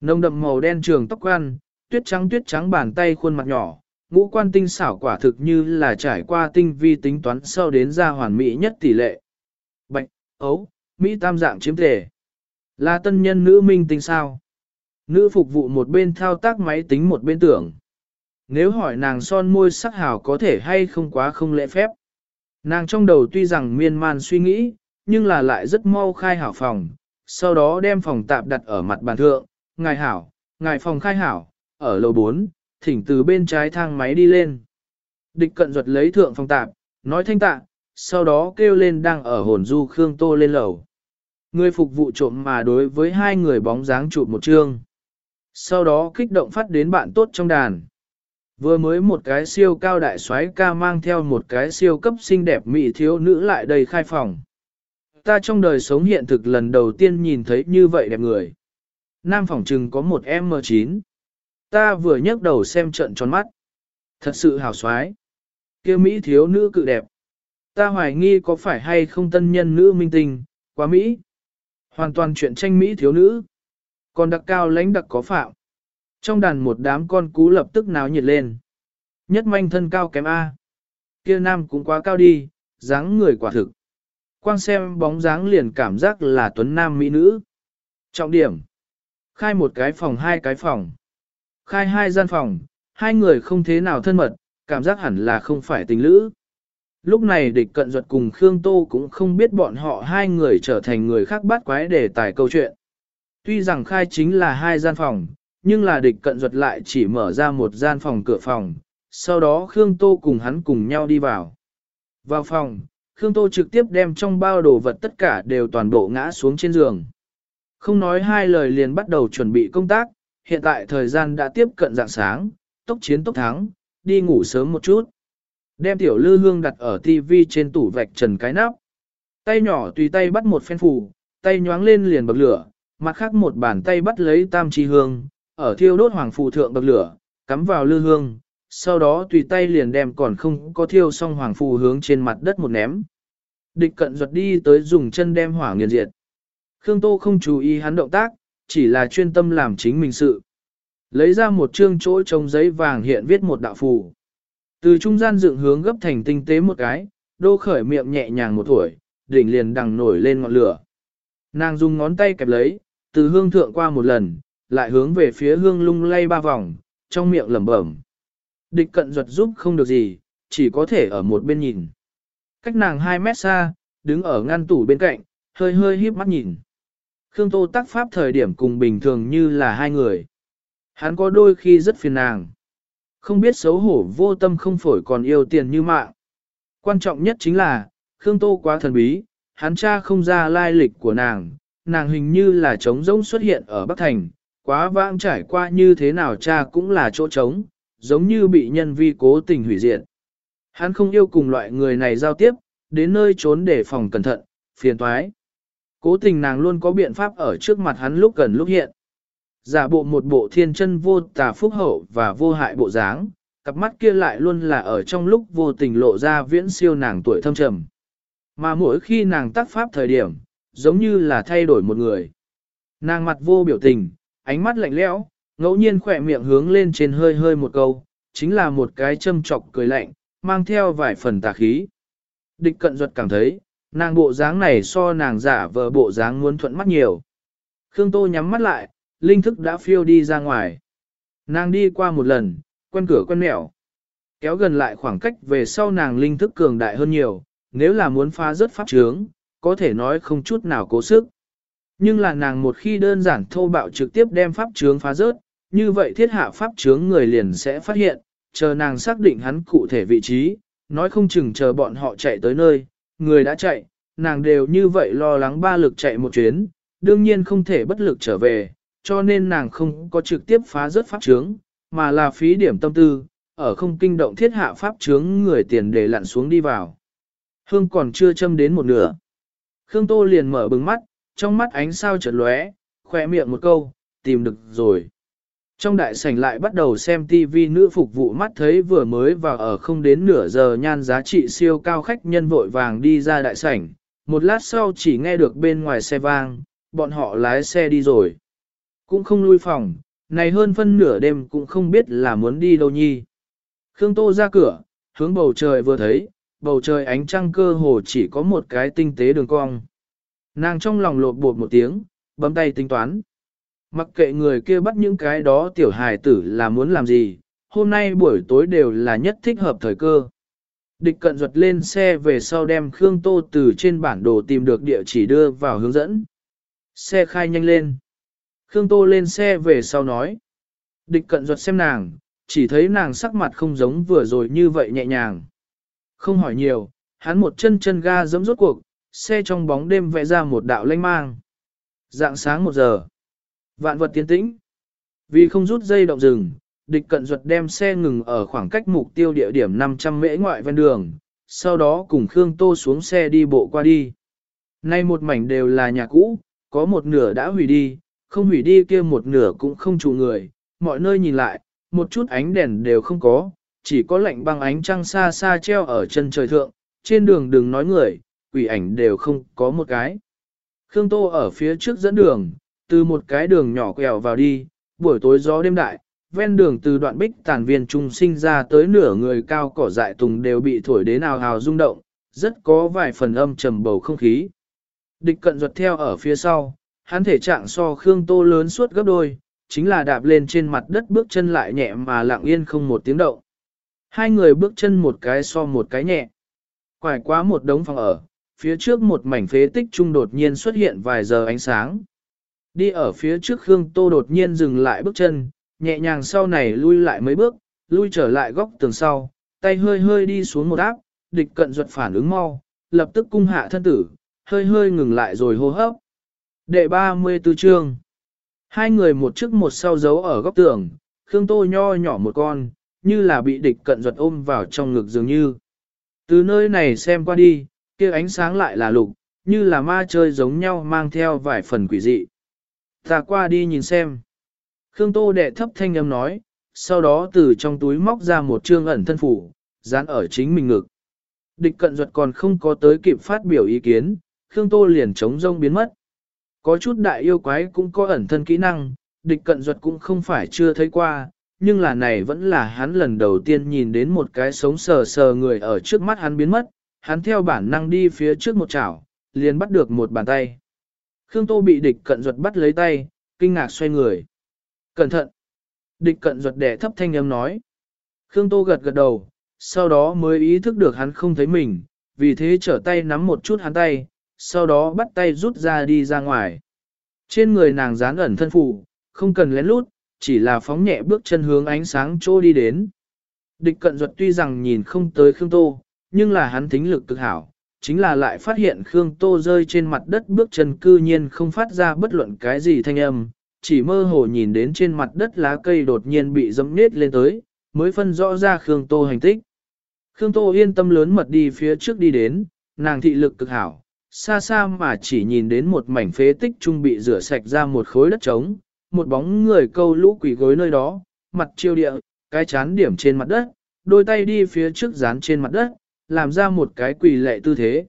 Speaker 1: Nông đậm màu đen trường tóc quan, tuyết trắng tuyết trắng bàn tay khuôn mặt nhỏ, ngũ quan tinh xảo quả thực như là trải qua tinh vi tính toán sau đến ra hoàn mỹ nhất tỷ lệ. Bạch, ấu, Mỹ tam dạng chiếm thể. Là tân nhân nữ minh tinh sao? Nữ phục vụ một bên thao tác máy tính một bên tưởng. Nếu hỏi nàng son môi sắc hảo có thể hay không quá không lễ phép. Nàng trong đầu tuy rằng miên man suy nghĩ, nhưng là lại rất mau khai hảo phòng, sau đó đem phòng tạp đặt ở mặt bàn thượng, ngài hảo, ngài phòng khai hảo, ở lầu 4, thỉnh từ bên trái thang máy đi lên. Địch cận ruột lấy thượng phòng tạp, nói thanh tạ, sau đó kêu lên đang ở hồn du Khương Tô lên lầu. Người phục vụ trộm mà đối với hai người bóng dáng chụp một chương. Sau đó kích động phát đến bạn tốt trong đàn. Vừa mới một cái siêu cao đại soái ca mang theo một cái siêu cấp xinh đẹp mỹ thiếu nữ lại đầy khai phòng. Ta trong đời sống hiện thực lần đầu tiên nhìn thấy như vậy đẹp người. Nam phòng trừng có một M9. Ta vừa nhấc đầu xem trận tròn mắt. Thật sự hào soái. kia Mỹ thiếu nữ cự đẹp. Ta hoài nghi có phải hay không tân nhân nữ minh tinh, quá Mỹ. Hoàn toàn chuyện tranh Mỹ thiếu nữ. Còn đặc cao lãnh đặc có phạm. Trong đàn một đám con cú lập tức náo nhiệt lên. Nhất manh thân cao kém A. Kia nam cũng quá cao đi, dáng người quả thực. Quang xem bóng dáng liền cảm giác là tuấn nam mỹ nữ. Trọng điểm. Khai một cái phòng hai cái phòng. Khai hai gian phòng, hai người không thế nào thân mật, cảm giác hẳn là không phải tình lữ. Lúc này địch cận duật cùng Khương Tô cũng không biết bọn họ hai người trở thành người khác bắt quái để tải câu chuyện. Tuy rằng khai chính là hai gian phòng, nhưng là địch cận duật lại chỉ mở ra một gian phòng cửa phòng, sau đó Khương Tô cùng hắn cùng nhau đi vào. Vào phòng, Khương Tô trực tiếp đem trong bao đồ vật tất cả đều toàn bộ ngã xuống trên giường. Không nói hai lời liền bắt đầu chuẩn bị công tác, hiện tại thời gian đã tiếp cận dạng sáng, tốc chiến tốc thắng, đi ngủ sớm một chút. Đem tiểu lư hương đặt ở tivi trên tủ vạch trần cái nắp. Tay nhỏ tùy tay bắt một phen phù, tay nhoáng lên liền bậc lửa, mặt khác một bàn tay bắt lấy tam chi hương, ở thiêu đốt hoàng phù thượng bậc lửa, cắm vào lư hương, sau đó tùy tay liền đem còn không có thiêu xong hoàng phù hướng trên mặt đất một ném. Địch cận ruột đi tới dùng chân đem hỏa nghiền diệt. Khương Tô không chú ý hắn động tác, chỉ là chuyên tâm làm chính mình sự. Lấy ra một chương chỗ trống giấy vàng hiện viết một đạo phù. Từ trung gian dựng hướng gấp thành tinh tế một cái, đô khởi miệng nhẹ nhàng một tuổi, đỉnh liền đằng nổi lên ngọn lửa. Nàng dùng ngón tay kẹp lấy, từ hương thượng qua một lần, lại hướng về phía hương lung lay ba vòng, trong miệng lẩm bẩm. Địch cận ruột giúp không được gì, chỉ có thể ở một bên nhìn. Cách nàng 2 mét xa, đứng ở ngăn tủ bên cạnh, hơi hơi híp mắt nhìn. Khương Tô tác pháp thời điểm cùng bình thường như là hai người. Hắn có đôi khi rất phiền nàng. Không biết xấu hổ vô tâm không phổi còn yêu tiền như mạng. Quan trọng nhất chính là, Khương Tô quá thần bí, hắn cha không ra lai lịch của nàng, nàng hình như là trống rỗng xuất hiện ở Bắc Thành, quá vãng trải qua như thế nào cha cũng là chỗ trống, giống như bị nhân vi cố tình hủy diệt. Hắn không yêu cùng loại người này giao tiếp, đến nơi trốn để phòng cẩn thận, phiền toái. Cố tình nàng luôn có biện pháp ở trước mặt hắn lúc gần lúc hiện. Giả bộ một bộ thiên chân vô tà phúc hậu và vô hại bộ dáng, cặp mắt kia lại luôn là ở trong lúc vô tình lộ ra viễn siêu nàng tuổi thâm trầm. Mà mỗi khi nàng tác pháp thời điểm, giống như là thay đổi một người. Nàng mặt vô biểu tình, ánh mắt lạnh lẽo, ngẫu nhiên khỏe miệng hướng lên trên hơi hơi một câu, chính là một cái châm chọc cười lạnh, mang theo vài phần tà khí. Địch cận ruột cảm thấy, nàng bộ dáng này so nàng giả vờ bộ dáng muốn thuận mắt nhiều. Khương Tô nhắm mắt lại, linh thức đã phiêu đi ra ngoài. Nàng đi qua một lần, quen cửa quen mẹo. Kéo gần lại khoảng cách về sau nàng linh thức cường đại hơn nhiều, nếu là muốn phá rớt pháp trướng, có thể nói không chút nào cố sức. Nhưng là nàng một khi đơn giản thô bạo trực tiếp đem pháp trướng phá rớt, như vậy thiết hạ pháp trướng người liền sẽ phát hiện, chờ nàng xác định hắn cụ thể vị trí, nói không chừng chờ bọn họ chạy tới nơi, người đã chạy, nàng đều như vậy lo lắng ba lực chạy một chuyến, đương nhiên không thể bất lực trở về, cho nên nàng không có trực tiếp phá rớt pháp trướng, mà là phí điểm tâm tư, ở không kinh động thiết hạ pháp trướng người tiền để lặn xuống đi vào. Hương còn chưa châm đến một nửa. Khương Tô liền mở bừng mắt, trong mắt ánh sao chợt lóe, khoe miệng một câu, tìm được rồi. Trong đại sảnh lại bắt đầu xem TV nữ phục vụ mắt thấy vừa mới vào ở không đến nửa giờ nhan giá trị siêu cao khách nhân vội vàng đi ra đại sảnh, một lát sau chỉ nghe được bên ngoài xe vang, bọn họ lái xe đi rồi. Cũng không lui phòng, này hơn phân nửa đêm cũng không biết là muốn đi đâu nhi. Khương Tô ra cửa, hướng bầu trời vừa thấy, bầu trời ánh trăng cơ hồ chỉ có một cái tinh tế đường cong. Nàng trong lòng lột bột một tiếng, bấm tay tính toán. Mặc kệ người kia bắt những cái đó tiểu hài tử là muốn làm gì, hôm nay buổi tối đều là nhất thích hợp thời cơ. Địch cận ruột lên xe về sau đem Khương Tô từ trên bản đồ tìm được địa chỉ đưa vào hướng dẫn. Xe khai nhanh lên. Khương Tô lên xe về sau nói. Địch cận ruột xem nàng, chỉ thấy nàng sắc mặt không giống vừa rồi như vậy nhẹ nhàng. Không hỏi nhiều, hắn một chân chân ga giẫm rốt cuộc, xe trong bóng đêm vẽ ra một đạo lanh mang. Dạng sáng một giờ, vạn vật tiến tĩnh. Vì không rút dây động rừng, địch cận ruột đem xe ngừng ở khoảng cách mục tiêu địa điểm 500 mễ ngoại ven đường, sau đó cùng Khương Tô xuống xe đi bộ qua đi. Nay một mảnh đều là nhà cũ, có một nửa đã hủy đi, không hủy đi kia một nửa cũng không trụ người, mọi nơi nhìn lại, một chút ánh đèn đều không có, chỉ có lạnh băng ánh trăng xa xa treo ở chân trời thượng, trên đường đừng nói người, quỷ ảnh đều không có một cái. Khương Tô ở phía trước dẫn đường, từ một cái đường nhỏ quẹo vào đi, buổi tối gió đêm đại, ven đường từ đoạn bích tàn viên trung sinh ra tới nửa người cao cỏ dại tùng đều bị thổi đến ào hào rung động, rất có vài phần âm trầm bầu không khí. Địch cận ruột theo ở phía sau, hắn thể trạng so Khương Tô lớn suốt gấp đôi, chính là đạp lên trên mặt đất bước chân lại nhẹ mà lặng yên không một tiếng động. Hai người bước chân một cái so một cái nhẹ. Quải quá một đống phòng ở, phía trước một mảnh phế tích trung đột nhiên xuất hiện vài giờ ánh sáng. Đi ở phía trước Khương Tô đột nhiên dừng lại bước chân, nhẹ nhàng sau này lui lại mấy bước, lui trở lại góc tường sau, tay hơi hơi đi xuống một áp, địch cận ruột phản ứng mau, lập tức cung hạ thân tử, hơi hơi ngừng lại rồi hô hấp. Đệ 34 chương Hai người một trước một sau giấu ở góc tường, Khương Tô nho nhỏ một con, như là bị địch cận ruột ôm vào trong ngực dường như. Từ nơi này xem qua đi, kia ánh sáng lại là lục, như là ma chơi giống nhau mang theo vài phần quỷ dị. Ta qua đi nhìn xem. Khương Tô đệ thấp thanh âm nói, sau đó từ trong túi móc ra một trương ẩn thân phủ, dán ở chính mình ngực. Địch cận ruột còn không có tới kịp phát biểu ý kiến, Khương Tô liền chống rông biến mất. Có chút đại yêu quái cũng có ẩn thân kỹ năng, địch cận duật cũng không phải chưa thấy qua, nhưng là này vẫn là hắn lần đầu tiên nhìn đến một cái sống sờ sờ người ở trước mắt hắn biến mất, hắn theo bản năng đi phía trước một chảo, liền bắt được một bàn tay. Khương Tô bị địch cận duật bắt lấy tay, kinh ngạc xoay người. Cẩn thận! Địch cận duật đẻ thấp thanh âm nói. Khương Tô gật gật đầu, sau đó mới ý thức được hắn không thấy mình, vì thế trở tay nắm một chút hắn tay, sau đó bắt tay rút ra đi ra ngoài. Trên người nàng dán ẩn thân phụ, không cần lén lút, chỉ là phóng nhẹ bước chân hướng ánh sáng trô đi đến. Địch cận ruột tuy rằng nhìn không tới Khương Tô, nhưng là hắn tính lực cực hảo, chính là lại phát hiện Khương Tô rơi trên mặt đất bước chân cư nhiên không phát ra bất luận cái gì thanh âm, chỉ mơ hồ nhìn đến trên mặt đất lá cây đột nhiên bị dẫm nết lên tới, mới phân rõ ra Khương Tô hành tích. Khương Tô yên tâm lớn mật đi phía trước đi đến, nàng thị lực cực hảo, xa xa mà chỉ nhìn đến một mảnh phế tích trung bị rửa sạch ra một khối đất trống, một bóng người câu lũ quỷ gối nơi đó, mặt chiêu địa, cái chán điểm trên mặt đất, đôi tay đi phía trước dán trên mặt đất, làm ra một cái quỷ lệ tư thế.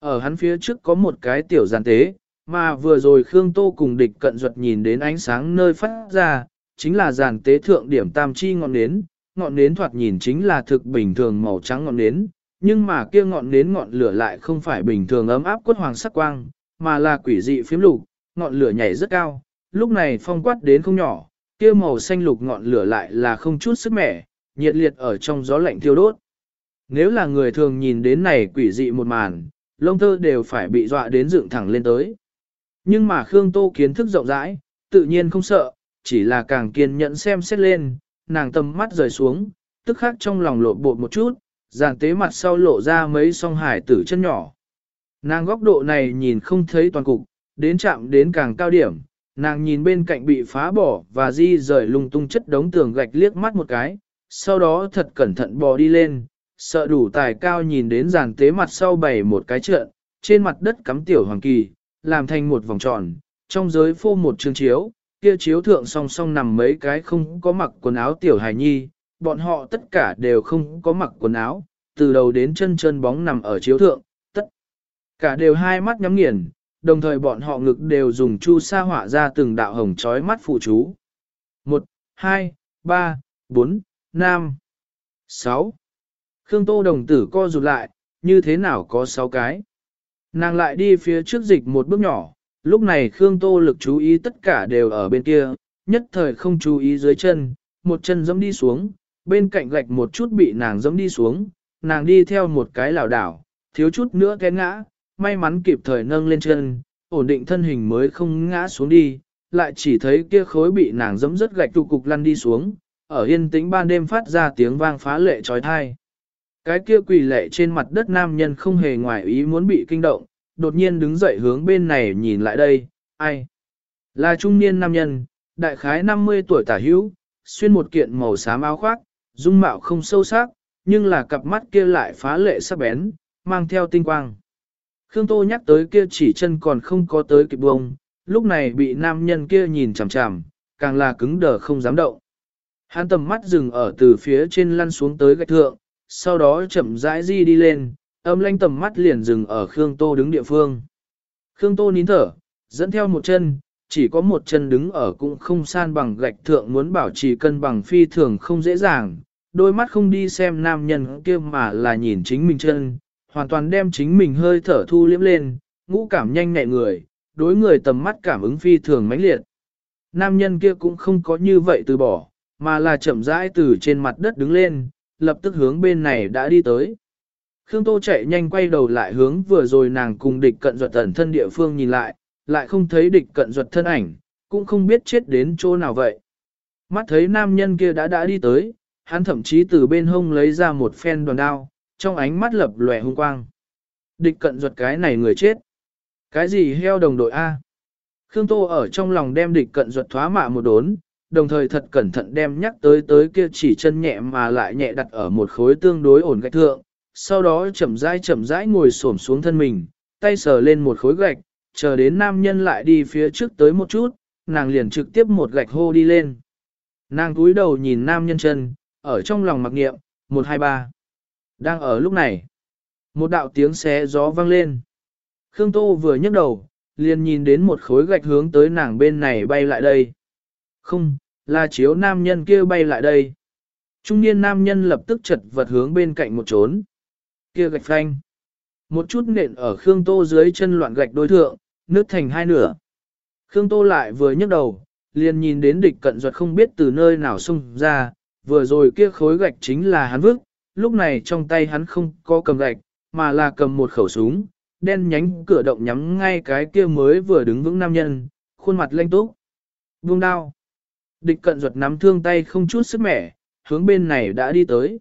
Speaker 1: Ở hắn phía trước có một cái tiểu giàn tế, mà vừa rồi Khương Tô cùng địch cận duật nhìn đến ánh sáng nơi phát ra, chính là giàn tế thượng điểm tam chi ngọn nến, ngọn nến thoạt nhìn chính là thực bình thường màu trắng ngọn nến, nhưng mà kia ngọn nến ngọn lửa lại không phải bình thường ấm áp quất hoàng sắc quang, mà là quỷ dị phiếm lục, ngọn lửa nhảy rất cao, lúc này phong quát đến không nhỏ, kia màu xanh lục ngọn lửa lại là không chút sức mẻ, nhiệt liệt ở trong gió lạnh thiêu đốt. Nếu là người thường nhìn đến này quỷ dị một màn, lông tơ đều phải bị dọa đến dựng thẳng lên tới. Nhưng mà Khương Tô kiến thức rộng rãi, tự nhiên không sợ, chỉ là càng kiên nhẫn xem xét lên, nàng tầm mắt rời xuống, tức khắc trong lòng lộ bột một chút, giàn tế mặt sau lộ ra mấy song hải tử chân nhỏ. Nàng góc độ này nhìn không thấy toàn cục, đến chạm đến càng cao điểm, nàng nhìn bên cạnh bị phá bỏ và di rời lung tung chất đống tường gạch liếc mắt một cái, sau đó thật cẩn thận bò đi lên, sợ đủ tài cao nhìn đến giàn tế mặt sau bày một cái trợn, trên mặt đất cắm tiểu hoàng kỳ, làm thành một vòng tròn, trong giới phô một trường chiếu, kia chiếu thượng song song nằm mấy cái không có mặc quần áo tiểu hài nhi, bọn họ tất cả đều không có mặc quần áo, từ đầu đến chân chân bóng nằm ở chiếu thượng, tất cả đều hai mắt nhắm nghiền, đồng thời bọn họ ngực đều dùng chu sa hỏa ra từng đạo hồng chói mắt phụ chú. 1, 2, 3, 4, 5, 6. Khương Tô đồng tử co rụt lại, như thế nào có 6 cái. Nàng lại đi phía trước dịch một bước nhỏ, lúc này Khương Tô lực chú ý tất cả đều ở bên kia, nhất thời không chú ý dưới chân, một chân dẫm đi xuống, bên cạnh gạch một chút bị nàng dẫm đi xuống, nàng đi theo một cái lảo đảo, thiếu chút nữa té ngã, may mắn kịp thời nâng lên chân, ổn định thân hình mới không ngã xuống đi, lại chỉ thấy kia khối bị nàng dẫm rất gạch tụ cục lăn đi xuống, ở yên tĩnh ban đêm phát ra tiếng vang phá lệ trói thai. Cái kia quỳ lệ trên mặt đất nam nhân không hề ngoài ý muốn bị kinh động, đột nhiên đứng dậy hướng bên này nhìn lại đây, ai? Là trung niên nam nhân, đại khái 50 tuổi tả hữu, xuyên một kiện màu xám áo khoác, dung mạo không sâu sắc, nhưng là cặp mắt kia lại phá lệ sắc bén, mang theo tinh quang. Khương Tô nhắc tới kia chỉ chân còn không có tới kịp bông, lúc này bị nam nhân kia nhìn chằm chằm, càng là cứng đờ không dám động. Hắn tầm mắt dừng ở từ phía trên lăn xuống tới gạch thượng, sau đó chậm rãi di đi lên, âm lanh tầm mắt liền dừng ở Khương Tô đứng địa phương. Khương Tô nín thở, dẫn theo một chân, chỉ có một chân đứng ở cũng không san bằng gạch thượng muốn bảo trì cân bằng phi thường không dễ dàng, đôi mắt không đi xem nam nhân kia mà là nhìn chính mình chân, hoàn toàn đem chính mình hơi thở thu liếm lên, ngũ cảm nhanh nhẹ người, đối người tầm mắt cảm ứng phi thường mãnh liệt. Nam nhân kia cũng không có như vậy từ bỏ, mà là chậm rãi từ trên mặt đất đứng lên, lập tức hướng bên này đã đi tới. Khương Tô chạy nhanh quay đầu lại hướng vừa rồi nàng cùng địch cận duật ẩn thân địa phương nhìn lại, lại không thấy địch cận duật thân ảnh, cũng không biết chết đến chỗ nào vậy. Mắt thấy nam nhân kia đã đã đi tới, hắn thậm chí từ bên hông lấy ra một phen đoàn đao, trong ánh mắt lập lòe hung quang. Địch cận duật cái này người chết. Cái gì heo đồng đội A? Khương Tô ở trong lòng đem địch cận duật thoá mạ một đốn, đồng thời thật cẩn thận đem nhắc tới tới kia chỉ chân nhẹ mà lại nhẹ đặt ở một khối tương đối ổn gạch thượng, sau đó chậm rãi chậm rãi ngồi xổm xuống thân mình, tay sờ lên một khối gạch, chờ đến nam nhân lại đi phía trước tới một chút, nàng liền trực tiếp một gạch hô đi lên. Nàng cúi đầu nhìn nam nhân chân, ở trong lòng mặc niệm, 123. Đang ở lúc này, một đạo tiếng xé gió vang lên. Khương Tô vừa nhấc đầu, liền nhìn đến một khối gạch hướng tới nàng bên này bay lại đây. Không, là chiếu nam nhân kia bay lại đây. Trung niên nam nhân lập tức chật vật hướng bên cạnh một trốn. Kia gạch phanh. Một chút nện ở Khương Tô dưới chân loạn gạch đối thượng, nứt thành hai nửa. Khương Tô lại vừa nhấc đầu, liền nhìn đến địch cận duật không biết từ nơi nào xung ra, vừa rồi kia khối gạch chính là hắn vứt, lúc này trong tay hắn không có cầm gạch, mà là cầm một khẩu súng, đen nhánh cửa động nhắm ngay cái kia mới vừa đứng vững nam nhân, khuôn mặt lanh túc. Buông đao. Địch cận ruột nắm thương tay không chút sức mẻ, hướng bên này đã đi tới.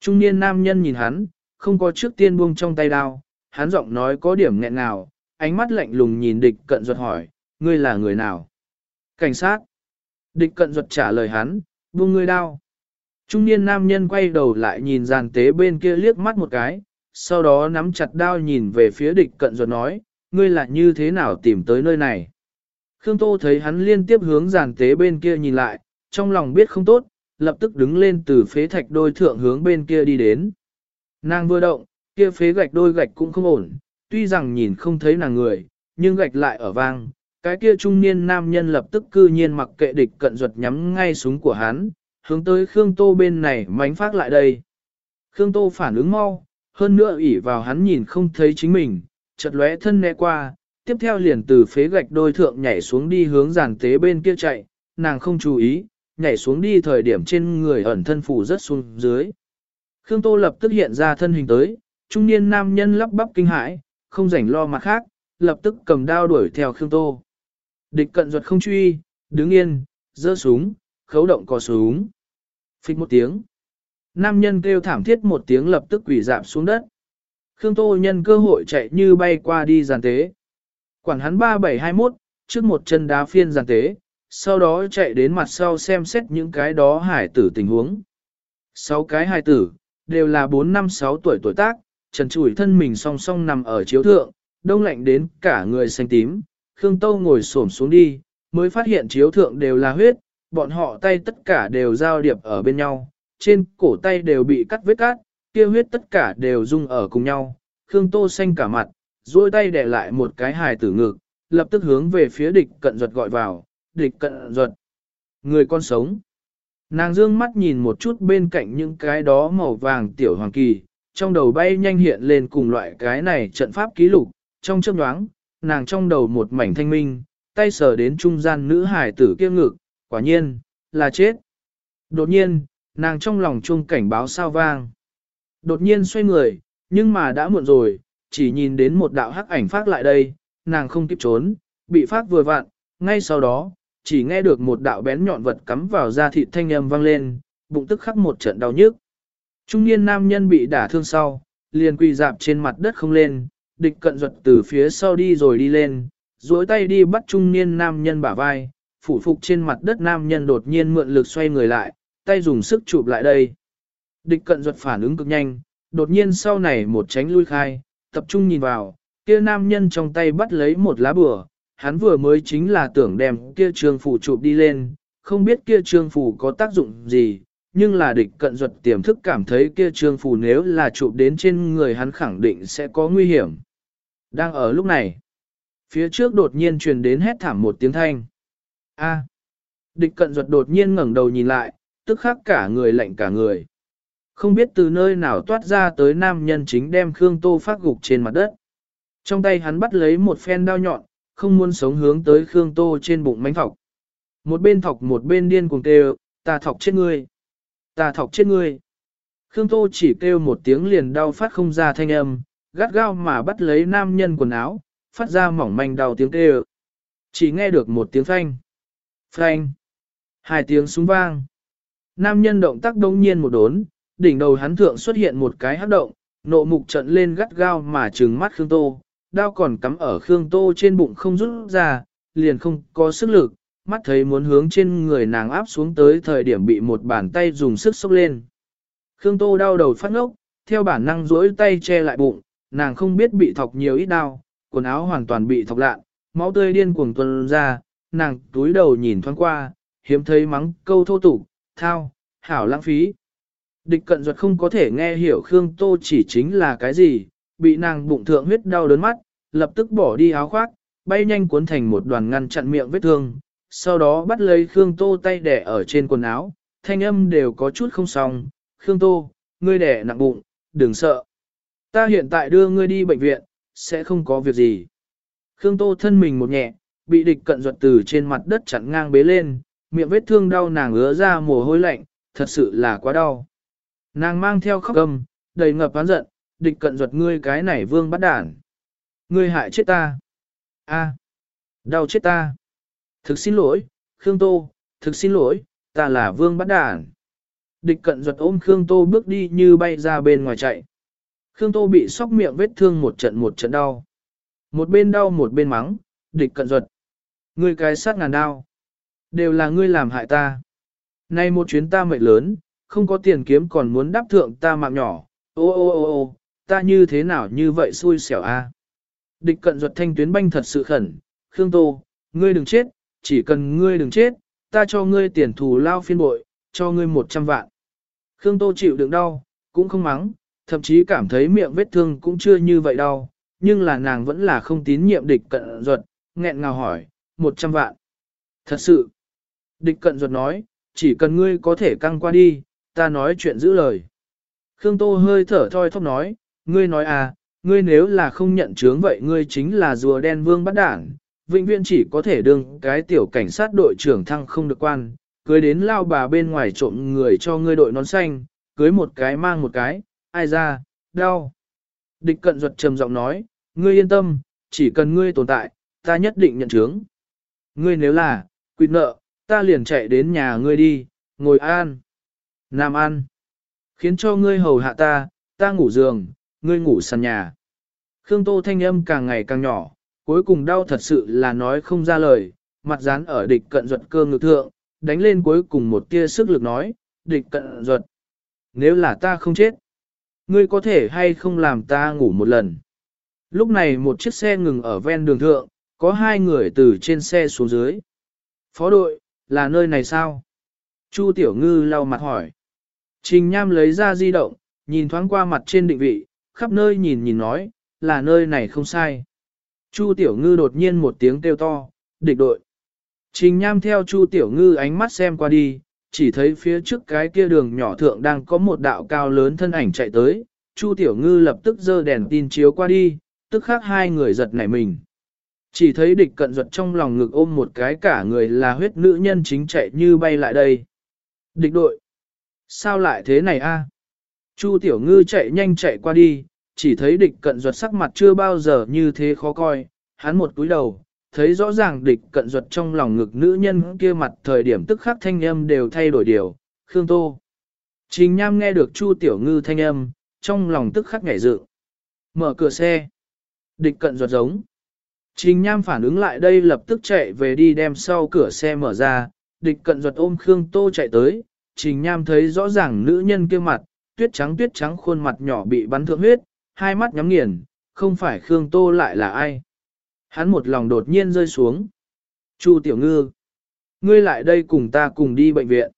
Speaker 1: Trung niên nam nhân nhìn hắn, không có trước tiên buông trong tay đao, hắn giọng nói có điểm nghẹn nào, ánh mắt lạnh lùng nhìn địch cận ruột hỏi, ngươi là người nào? Cảnh sát. Địch cận ruột trả lời hắn, buông ngươi đao. Trung niên nam nhân quay đầu lại nhìn giàn tế bên kia liếc mắt một cái, sau đó nắm chặt đao nhìn về phía địch cận ruột nói, ngươi là như thế nào tìm tới nơi này? Khương Tô thấy hắn liên tiếp hướng giàn tế bên kia nhìn lại, trong lòng biết không tốt, lập tức đứng lên từ phế thạch đôi thượng hướng bên kia đi đến. Nàng vừa động, kia phế gạch đôi gạch cũng không ổn, tuy rằng nhìn không thấy nàng người, nhưng gạch lại ở vang. Cái kia trung niên nam nhân lập tức cư nhiên mặc kệ địch cận ruột nhắm ngay súng của hắn, hướng tới Khương Tô bên này mánh phát lại đây. Khương Tô phản ứng mau, hơn nữa ỉ vào hắn nhìn không thấy chính mình, chợt lóe thân né qua, tiếp theo liền từ phế gạch đôi thượng nhảy xuống đi hướng giàn tế bên kia chạy, nàng không chú ý, nhảy xuống đi thời điểm trên người ẩn thân phủ rất xuống dưới. Khương Tô lập tức hiện ra thân hình tới, trung niên nam nhân lắp bắp kinh hãi, không rảnh lo mặt khác, lập tức cầm đao đuổi theo Khương Tô. Địch cận ruột không truy, đứng yên, giơ súng, khấu động cò súng. Phích một tiếng. Nam nhân kêu thảm thiết một tiếng lập tức quỷ dạp xuống đất. Khương Tô nhân cơ hội chạy như bay qua đi giàn tế. Quản hắn 3721, trước một chân đá phiên giàn tế, sau đó chạy đến mặt sau xem xét những cái đó hải tử tình huống. Sáu cái hải tử, đều là 4 năm 6 tuổi tuổi tác, trần trụi thân mình song song nằm ở chiếu thượng, đông lạnh đến cả người xanh tím. Khương Tô ngồi xổm xuống đi, mới phát hiện chiếu thượng đều là huyết, bọn họ tay tất cả đều giao điệp ở bên nhau, trên cổ tay đều bị cắt vết cát, kia huyết tất cả đều dung ở cùng nhau. Khương Tô xanh cả mặt, duỗi tay để lại một cái hài tử ngực, lập tức hướng về phía địch cận ruột gọi vào, địch cận ruột. Người con sống. Nàng dương mắt nhìn một chút bên cạnh những cái đó màu vàng tiểu hoàng kỳ, trong đầu bay nhanh hiện lên cùng loại cái này trận pháp ký lục, trong chớp nhoáng, nàng trong đầu một mảnh thanh minh, tay sờ đến trung gian nữ hải tử kia ngực, quả nhiên, là chết. Đột nhiên, nàng trong lòng chuông cảnh báo sao vang. Đột nhiên xoay người, nhưng mà đã muộn rồi, chỉ nhìn đến một đạo hắc ảnh phát lại đây, nàng không kịp trốn, bị phát vừa vặn, ngay sau đó, chỉ nghe được một đạo bén nhọn vật cắm vào da thịt thanh âm vang lên, bụng tức khắc một trận đau nhức. Trung niên nam nhân bị đả thương sau, liền quỳ dạp trên mặt đất không lên, địch cận ruột từ phía sau đi rồi đi lên, duỗi tay đi bắt trung niên nam nhân bả vai, phủ phục trên mặt đất nam nhân đột nhiên mượn lực xoay người lại, tay dùng sức chụp lại đây. Địch cận ruột phản ứng cực nhanh, đột nhiên sau này một tránh lui khai, tập trung nhìn vào, kia nam nhân trong tay bắt lấy một lá bừa, hắn vừa mới chính là tưởng đem kia trương phủ chụp đi lên, không biết kia trương phủ có tác dụng gì, nhưng là địch cận ruột tiềm thức cảm thấy kia trương phủ nếu là chụp đến trên người hắn khẳng định sẽ có nguy hiểm. Đang ở lúc này, phía trước đột nhiên truyền đến hét thảm một tiếng thanh. A. Địch cận ruột đột nhiên ngẩng đầu nhìn lại, tức khắc cả người lạnh cả người. Không biết từ nơi nào toát ra tới nam nhân chính đem Khương Tô phát gục trên mặt đất. Trong tay hắn bắt lấy một phen đao nhọn, không muốn sống hướng tới Khương Tô trên bụng mánh thọc. Một bên thọc một bên điên cuồng kêu, ta thọc chết ngươi, ta thọc chết ngươi. Khương Tô chỉ kêu một tiếng liền đau phát không ra thanh âm, gắt gao mà bắt lấy nam nhân quần áo, phát ra mỏng manh đau tiếng kêu. Chỉ nghe được một tiếng thanh. Phanh. Hai tiếng súng vang. Nam nhân động tác đông nhiên một đốn, đỉnh đầu hắn thượng xuất hiện một cái hắc động, nộ mục trận lên gắt gao mà trừng mắt Khương Tô, đao còn cắm ở Khương Tô trên bụng không rút ra, liền không có sức lực, mắt thấy muốn hướng trên người nàng áp xuống tới thời điểm bị một bàn tay dùng sức sốc lên. Khương Tô đau đầu phát ngốc, theo bản năng duỗi tay che lại bụng, nàng không biết bị thọc nhiều ít đau, quần áo hoàn toàn bị thọc lạ, máu tươi điên cuồng tuôn ra, nàng túi đầu nhìn thoáng qua, hiếm thấy mắng câu thô tục, thao, hảo lãng phí. Địch cận duật không có thể nghe hiểu Khương Tô chỉ chính là cái gì, bị nàng bụng thượng huyết đau đớn mắt, lập tức bỏ đi áo khoác, bay nhanh cuốn thành một đoàn ngăn chặn miệng vết thương, sau đó bắt lấy Khương Tô tay đẻ ở trên quần áo, thanh âm đều có chút không xong, Khương Tô, ngươi đẻ nặng bụng, đừng sợ. Ta hiện tại đưa ngươi đi bệnh viện, sẽ không có việc gì. Khương Tô thân mình một nhẹ, bị địch cận ruột từ trên mặt đất chặn ngang bế lên, miệng vết thương đau nàng ứa ra mồ hôi lạnh, thật sự là quá đau. Nàng mang theo khóc gầm đầy ngập oán giận, địch cận ruột ngươi cái này vương bắt đản. Ngươi hại chết ta. a đau chết ta. Thực xin lỗi, Khương Tô, thực xin lỗi, ta là vương bắt đản. Địch cận ruột ôm Khương Tô bước đi như bay ra bên ngoài chạy. Khương Tô bị sóc miệng vết thương một trận một trận đau. Một bên đau một bên mắng, địch cận ruột. Ngươi cái sát ngàn đau. Đều là ngươi làm hại ta. Nay một chuyến ta mệnh lớn, không có tiền kiếm còn muốn đáp thượng ta mạng nhỏ. Ô ô ô ô, ta như thế nào như vậy xui xẻo a. Địch cận ruột thanh tuyến banh thật sự khẩn, Khương Tô, ngươi đừng chết, chỉ cần ngươi đừng chết, ta cho ngươi tiền thù lao phiên bội, cho ngươi 100 vạn. Khương Tô chịu đựng đau, cũng không mắng, thậm chí cảm thấy miệng vết thương cũng chưa như vậy đau, nhưng là nàng vẫn là không tín nhiệm địch cận ruột, nghẹn ngào hỏi, 100 vạn. Thật sự, địch cận ruột nói, chỉ cần ngươi có thể căng qua đi, ta nói chuyện giữ lời. Khương Tô hơi thở thoi thóp nói, ngươi nói à, ngươi nếu là không nhận chướng vậy ngươi chính là rùa đen vương bắt đảng, vĩnh viễn chỉ có thể đương cái tiểu cảnh sát đội trưởng thăng không được quan, cưới đến lao bà bên ngoài trộm người cho ngươi đội nón xanh, cưới một cái mang một cái, ai ra, đau. Địch cận ruột trầm giọng nói, ngươi yên tâm, chỉ cần ngươi tồn tại, ta nhất định nhận chướng. Ngươi nếu là, quỵt nợ, ta liền chạy đến nhà ngươi đi, ngồi an. Nam an. Khiến cho ngươi hầu hạ ta, ta ngủ giường, ngươi ngủ sàn nhà. Khương Tô thanh âm càng ngày càng nhỏ, cuối cùng đau thật sự là nói không ra lời, mặt dán ở địch cận ruột cơ ngực thượng, đánh lên cuối cùng một tia sức lực nói, địch cận ruột. Nếu là ta không chết, ngươi có thể hay không làm ta ngủ một lần. Lúc này một chiếc xe ngừng ở ven đường thượng, có hai người từ trên xe xuống dưới. Phó đội, là nơi này sao? Chu Tiểu Ngư lau mặt hỏi. Trình Nham lấy ra di động, nhìn thoáng qua mặt trên định vị, khắp nơi nhìn nhìn nói, là nơi này không sai. Chu Tiểu Ngư đột nhiên một tiếng kêu to, địch đội. Trình Nham theo Chu Tiểu Ngư ánh mắt xem qua đi, chỉ thấy phía trước cái kia đường nhỏ thượng đang có một đạo cao lớn thân ảnh chạy tới, Chu Tiểu Ngư lập tức giơ đèn tin chiếu qua đi, tức khác hai người giật nảy mình. Chỉ thấy địch cận duật trong lòng ngực ôm một cái cả người là huyết nữ nhân chính chạy như bay lại đây. Địch đội! Sao lại thế này a? Chu Tiểu Ngư chạy nhanh chạy qua đi, chỉ thấy địch cận ruột sắc mặt chưa bao giờ như thế khó coi, hắn một cúi đầu, thấy rõ ràng địch cận duật trong lòng ngực nữ nhân kia mặt thời điểm tức khắc thanh âm đều thay đổi điều, Khương Tô. Trình Nham nghe được Chu Tiểu Ngư thanh âm, trong lòng tức khắc nhảy dự. Mở cửa xe. Địch cận ruột giống. Trình Nham phản ứng lại đây lập tức chạy về đi đem sau cửa xe mở ra, địch cận ruột ôm Khương Tô chạy tới, Trình Nham thấy rõ ràng nữ nhân kia mặt, tuyết trắng tuyết trắng khuôn mặt nhỏ bị bắn thượng huyết, hai mắt nhắm nghiền, không phải Khương Tô lại là ai. Hắn một lòng đột nhiên rơi xuống. Chu Tiểu Ngư, ngươi lại đây cùng ta cùng đi bệnh viện.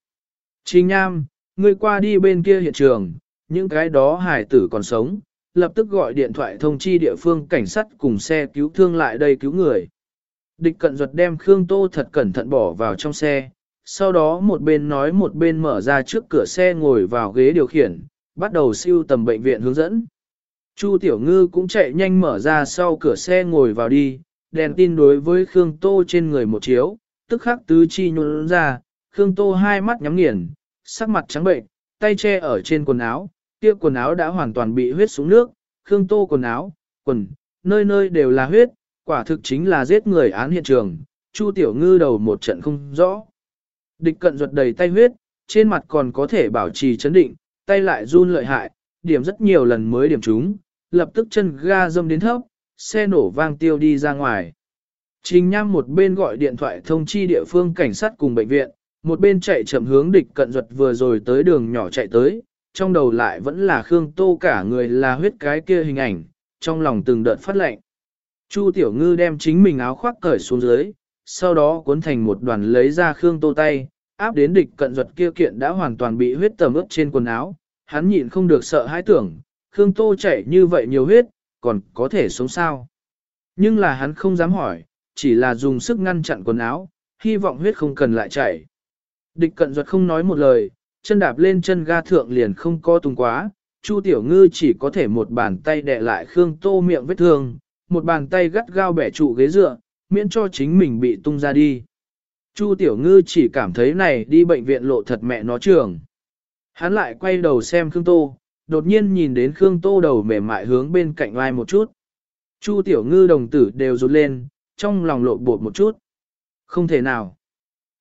Speaker 1: Trình Nham, ngươi qua đi bên kia hiện trường, những cái đó hải tử còn sống, lập tức gọi điện thoại thông chi địa phương cảnh sát cùng xe cứu thương lại đây cứu người. Địch cận duật đem Khương Tô thật cẩn thận bỏ vào trong xe, sau đó một bên nói một bên mở ra trước cửa xe ngồi vào ghế điều khiển, bắt đầu siêu tầm bệnh viện hướng dẫn. Chu Tiểu Ngư cũng chạy nhanh mở ra sau cửa xe ngồi vào đi, đèn tin đối với Khương Tô trên người một chiếu, tức khắc tứ chi nhuôn ra, Khương Tô hai mắt nhắm nghiền, sắc mặt trắng bệnh, tay che ở trên quần áo, kia quần áo đã hoàn toàn bị huyết xuống nước, Khương Tô quần áo, quần, nơi nơi đều là huyết, quả thực chính là giết người án hiện trường, Chu Tiểu Ngư đầu một trận không rõ. Địch cận ruột đầy tay huyết, trên mặt còn có thể bảo trì chấn định, tay lại run lợi hại, điểm rất nhiều lần mới điểm trúng, lập tức chân ga dâm đến thấp, xe nổ vang tiêu đi ra ngoài. Trình Nham một bên gọi điện thoại thông chi địa phương cảnh sát cùng bệnh viện, một bên chạy chậm hướng địch cận ruột vừa rồi tới đường nhỏ chạy tới, trong đầu lại vẫn là Khương Tô cả người là huyết cái kia hình ảnh, trong lòng từng đợt phát lệnh. Chu Tiểu Ngư đem chính mình áo khoác cởi xuống dưới, sau đó cuốn thành một đoàn lấy ra Khương Tô tay, áp đến địch cận ruột kia kiện đã hoàn toàn bị huyết tầm ướt trên quần áo, hắn nhịn không được sợ hãi tưởng, Khương Tô chảy như vậy nhiều huyết, còn có thể sống sao. Nhưng là hắn không dám hỏi, chỉ là dùng sức ngăn chặn quần áo, hy vọng huyết không cần lại chảy. Địch cận ruột không nói một lời, chân đạp lên chân ga thượng liền không co tung quá, Chu Tiểu Ngư chỉ có thể một bàn tay đè lại Khương Tô miệng vết thương, một bàn tay gắt gao bẻ trụ ghế dựa, miễn cho chính mình bị tung ra đi. Chu Tiểu Ngư chỉ cảm thấy này đi bệnh viện lộ thật mẹ nó trường. Hắn lại quay đầu xem Khương Tô, đột nhiên nhìn đến Khương Tô đầu mềm mại hướng bên cạnh vai một chút. Chu Tiểu Ngư đồng tử đều rụt lên, trong lòng lộ bột một chút. Không thể nào.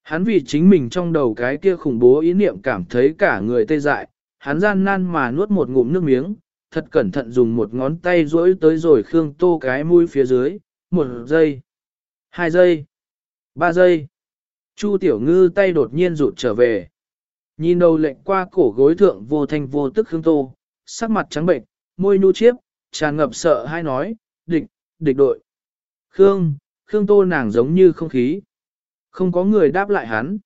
Speaker 1: Hắn vì chính mình trong đầu cái kia khủng bố ý niệm cảm thấy cả người tê dại, hắn gian nan mà nuốt một ngụm nước miếng, thật cẩn thận dùng một ngón tay duỗi tới rồi Khương Tô cái mũi phía dưới, một giây, hai giây, ba giây. Chu Tiểu Ngư tay đột nhiên rụt trở về. Nhìn đầu lệnh qua cổ gối thượng vô thanh vô tức Khương Tô, sắc mặt trắng bệnh, môi nu chiếp, tràn ngập sợ hay nói, địch, địch đội. Khương, Khương Tô nàng giống như không khí. Không có người đáp lại hắn.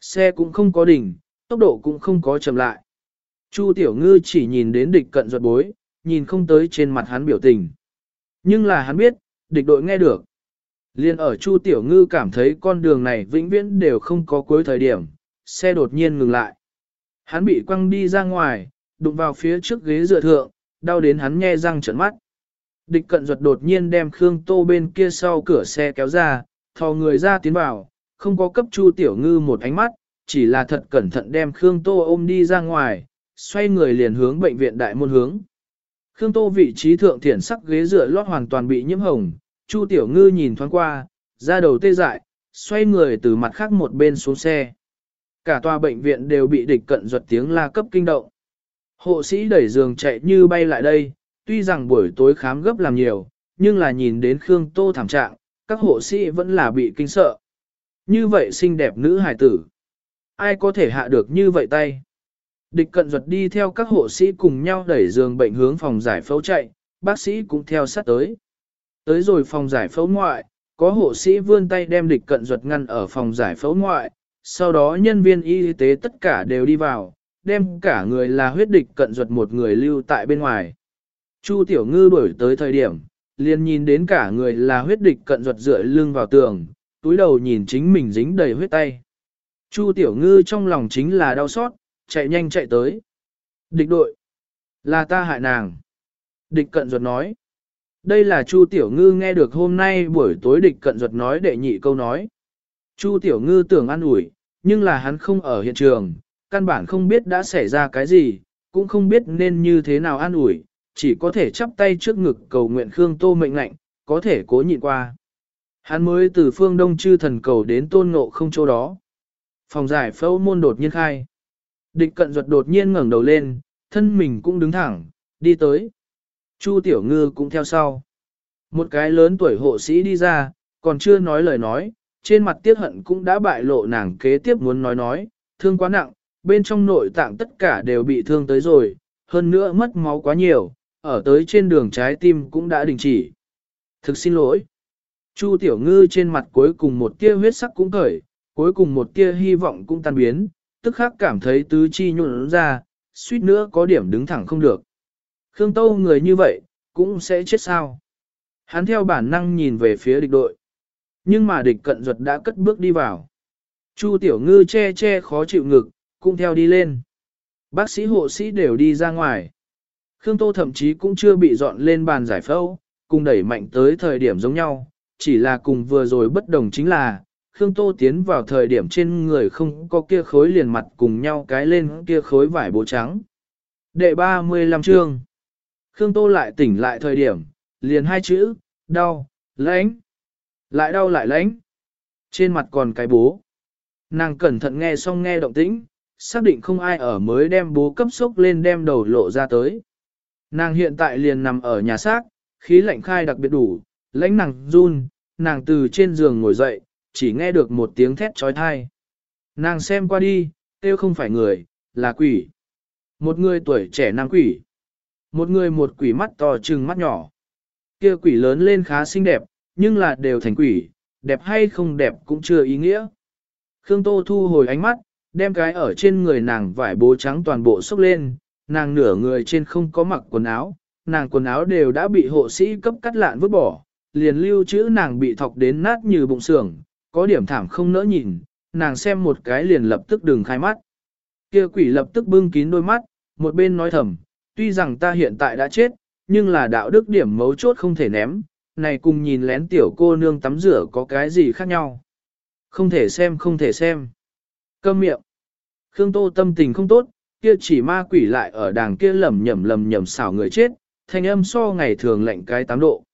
Speaker 1: Xe cũng không có đỉnh, tốc độ cũng không có chậm lại. Chu Tiểu Ngư chỉ nhìn đến địch cận ruột bối, nhìn không tới trên mặt hắn biểu tình. Nhưng là hắn biết, địch đội nghe được. Liên ở Chu Tiểu Ngư cảm thấy con đường này vĩnh viễn đều không có cuối thời điểm, xe đột nhiên ngừng lại. Hắn bị quăng đi ra ngoài, đụng vào phía trước ghế dựa thượng, đau đến hắn nhe răng trợn mắt. Địch cận ruột đột nhiên đem Khương Tô bên kia sau cửa xe kéo ra, thò người ra tiến vào, không có cấp Chu Tiểu Ngư một ánh mắt, chỉ là thật cẩn thận đem Khương Tô ôm đi ra ngoài, xoay người liền hướng bệnh viện đại môn hướng. Khương Tô vị trí thượng thiển sắc ghế dựa lót hoàn toàn bị nhiễm hồng, Chu Tiểu Ngư nhìn thoáng qua, ra đầu tê dại, xoay người từ mặt khác một bên xuống xe. Cả tòa bệnh viện đều bị địch cận ruột tiếng la cấp kinh động. Hộ sĩ đẩy giường chạy như bay lại đây, tuy rằng buổi tối khám gấp làm nhiều, nhưng là nhìn đến Khương Tô thảm trạng, các hộ sĩ vẫn là bị kinh sợ. Như vậy xinh đẹp nữ hài tử. Ai có thể hạ được như vậy tay? Địch cận duật đi theo các hộ sĩ cùng nhau đẩy giường bệnh hướng phòng giải phẫu chạy, bác sĩ cũng theo sát tới. Tới rồi phòng giải phẫu ngoại, có hộ sĩ vươn tay đem địch cận duật ngăn ở phòng giải phẫu ngoại, sau đó nhân viên y tế tất cả đều đi vào, đem cả người là huyết địch cận duật một người lưu tại bên ngoài. Chu Tiểu Ngư đuổi tới thời điểm, liền nhìn đến cả người là huyết địch cận duật dựa lưng vào tường, túi đầu nhìn chính mình dính đầy huyết tay. Chu Tiểu Ngư trong lòng chính là đau xót, chạy nhanh chạy tới. Địch đội, là ta hại nàng. Địch cận ruột nói. Đây là Chu Tiểu Ngư nghe được hôm nay buổi tối địch cận ruột nói đệ nhị câu nói. Chu Tiểu Ngư tưởng an ủi, nhưng là hắn không ở hiện trường, căn bản không biết đã xảy ra cái gì, cũng không biết nên như thế nào an ủi, chỉ có thể chắp tay trước ngực cầu nguyện Khương Tô mệnh lệnh, có thể cố nhịn qua. Hắn mới từ phương đông chư thần cầu đến tôn ngộ không chỗ đó. Phòng giải phẫu môn đột nhiên khai. Địch cận ruột đột nhiên ngẩng đầu lên, thân mình cũng đứng thẳng, đi tới. Chu tiểu ngư cũng theo sau. Một cái lớn tuổi hộ sĩ đi ra, còn chưa nói lời nói, trên mặt tiếc hận cũng đã bại lộ nàng kế tiếp muốn nói nói, thương quá nặng, bên trong nội tạng tất cả đều bị thương tới rồi, hơn nữa mất máu quá nhiều, ở tới trên đường trái tim cũng đã đình chỉ. Thực xin lỗi. Chu tiểu ngư trên mặt cuối cùng một tia huyết sắc cũng cởi, cuối cùng một tia hy vọng cũng tan biến, tức khắc cảm thấy tứ chi nhuận ra, suýt nữa có điểm đứng thẳng không được. Khương Tâu người như vậy, cũng sẽ chết sao. Hắn theo bản năng nhìn về phía địch đội. Nhưng mà địch cận duật đã cất bước đi vào. Chu tiểu ngư che che khó chịu ngực, cũng theo đi lên. Bác sĩ hộ sĩ đều đi ra ngoài. Khương Tô thậm chí cũng chưa bị dọn lên bàn giải phẫu, cùng đẩy mạnh tới thời điểm giống nhau, chỉ là cùng vừa rồi bất đồng chính là, Khương Tô tiến vào thời điểm trên người không có kia khối liền mặt cùng nhau cái lên kia khối vải bố trắng. Đệ 35 chương Khương Tô lại tỉnh lại thời điểm, liền hai chữ, đau, lãnh. Lại đau lại lãnh. Trên mặt còn cái bố. Nàng cẩn thận nghe xong nghe động tĩnh, xác định không ai ở mới đem bố cấp sốc lên đem đầu lộ ra tới. Nàng hiện tại liền nằm ở nhà xác, khí lạnh khai đặc biệt đủ, lãnh nàng run, nàng từ trên giường ngồi dậy, chỉ nghe được một tiếng thét trói thai. Nàng xem qua đi, tiêu không phải người, là quỷ. Một người tuổi trẻ nam quỷ. Một người một quỷ mắt to trừng mắt nhỏ. Kia quỷ lớn lên khá xinh đẹp, nhưng là đều thành quỷ, đẹp hay không đẹp cũng chưa ý nghĩa. Khương Tô thu hồi ánh mắt, đem cái ở trên người nàng vải bố trắng toàn bộ xốc lên, nàng nửa người trên không có mặc quần áo, nàng quần áo đều đã bị hộ sĩ cấp cắt lạn vứt bỏ, liền lưu trữ nàng bị thọc đến nát như bụng xưởng, có điểm thảm không nỡ nhìn, nàng xem một cái liền lập tức đừng khai mắt. Kia quỷ lập tức bưng kín đôi mắt, một bên nói thầm, tuy rằng ta hiện tại đã chết, nhưng là đạo đức điểm mấu chốt không thể ném, này cùng nhìn lén tiểu cô nương tắm rửa có cái gì khác nhau. Không thể xem không thể xem. Câm miệng. Khương Tô tâm tình không tốt, kia chỉ ma quỷ lại ở đàng kia lầm nhầm lầm nhầm xảo người chết, thanh âm so ngày thường lạnh cái tám độ.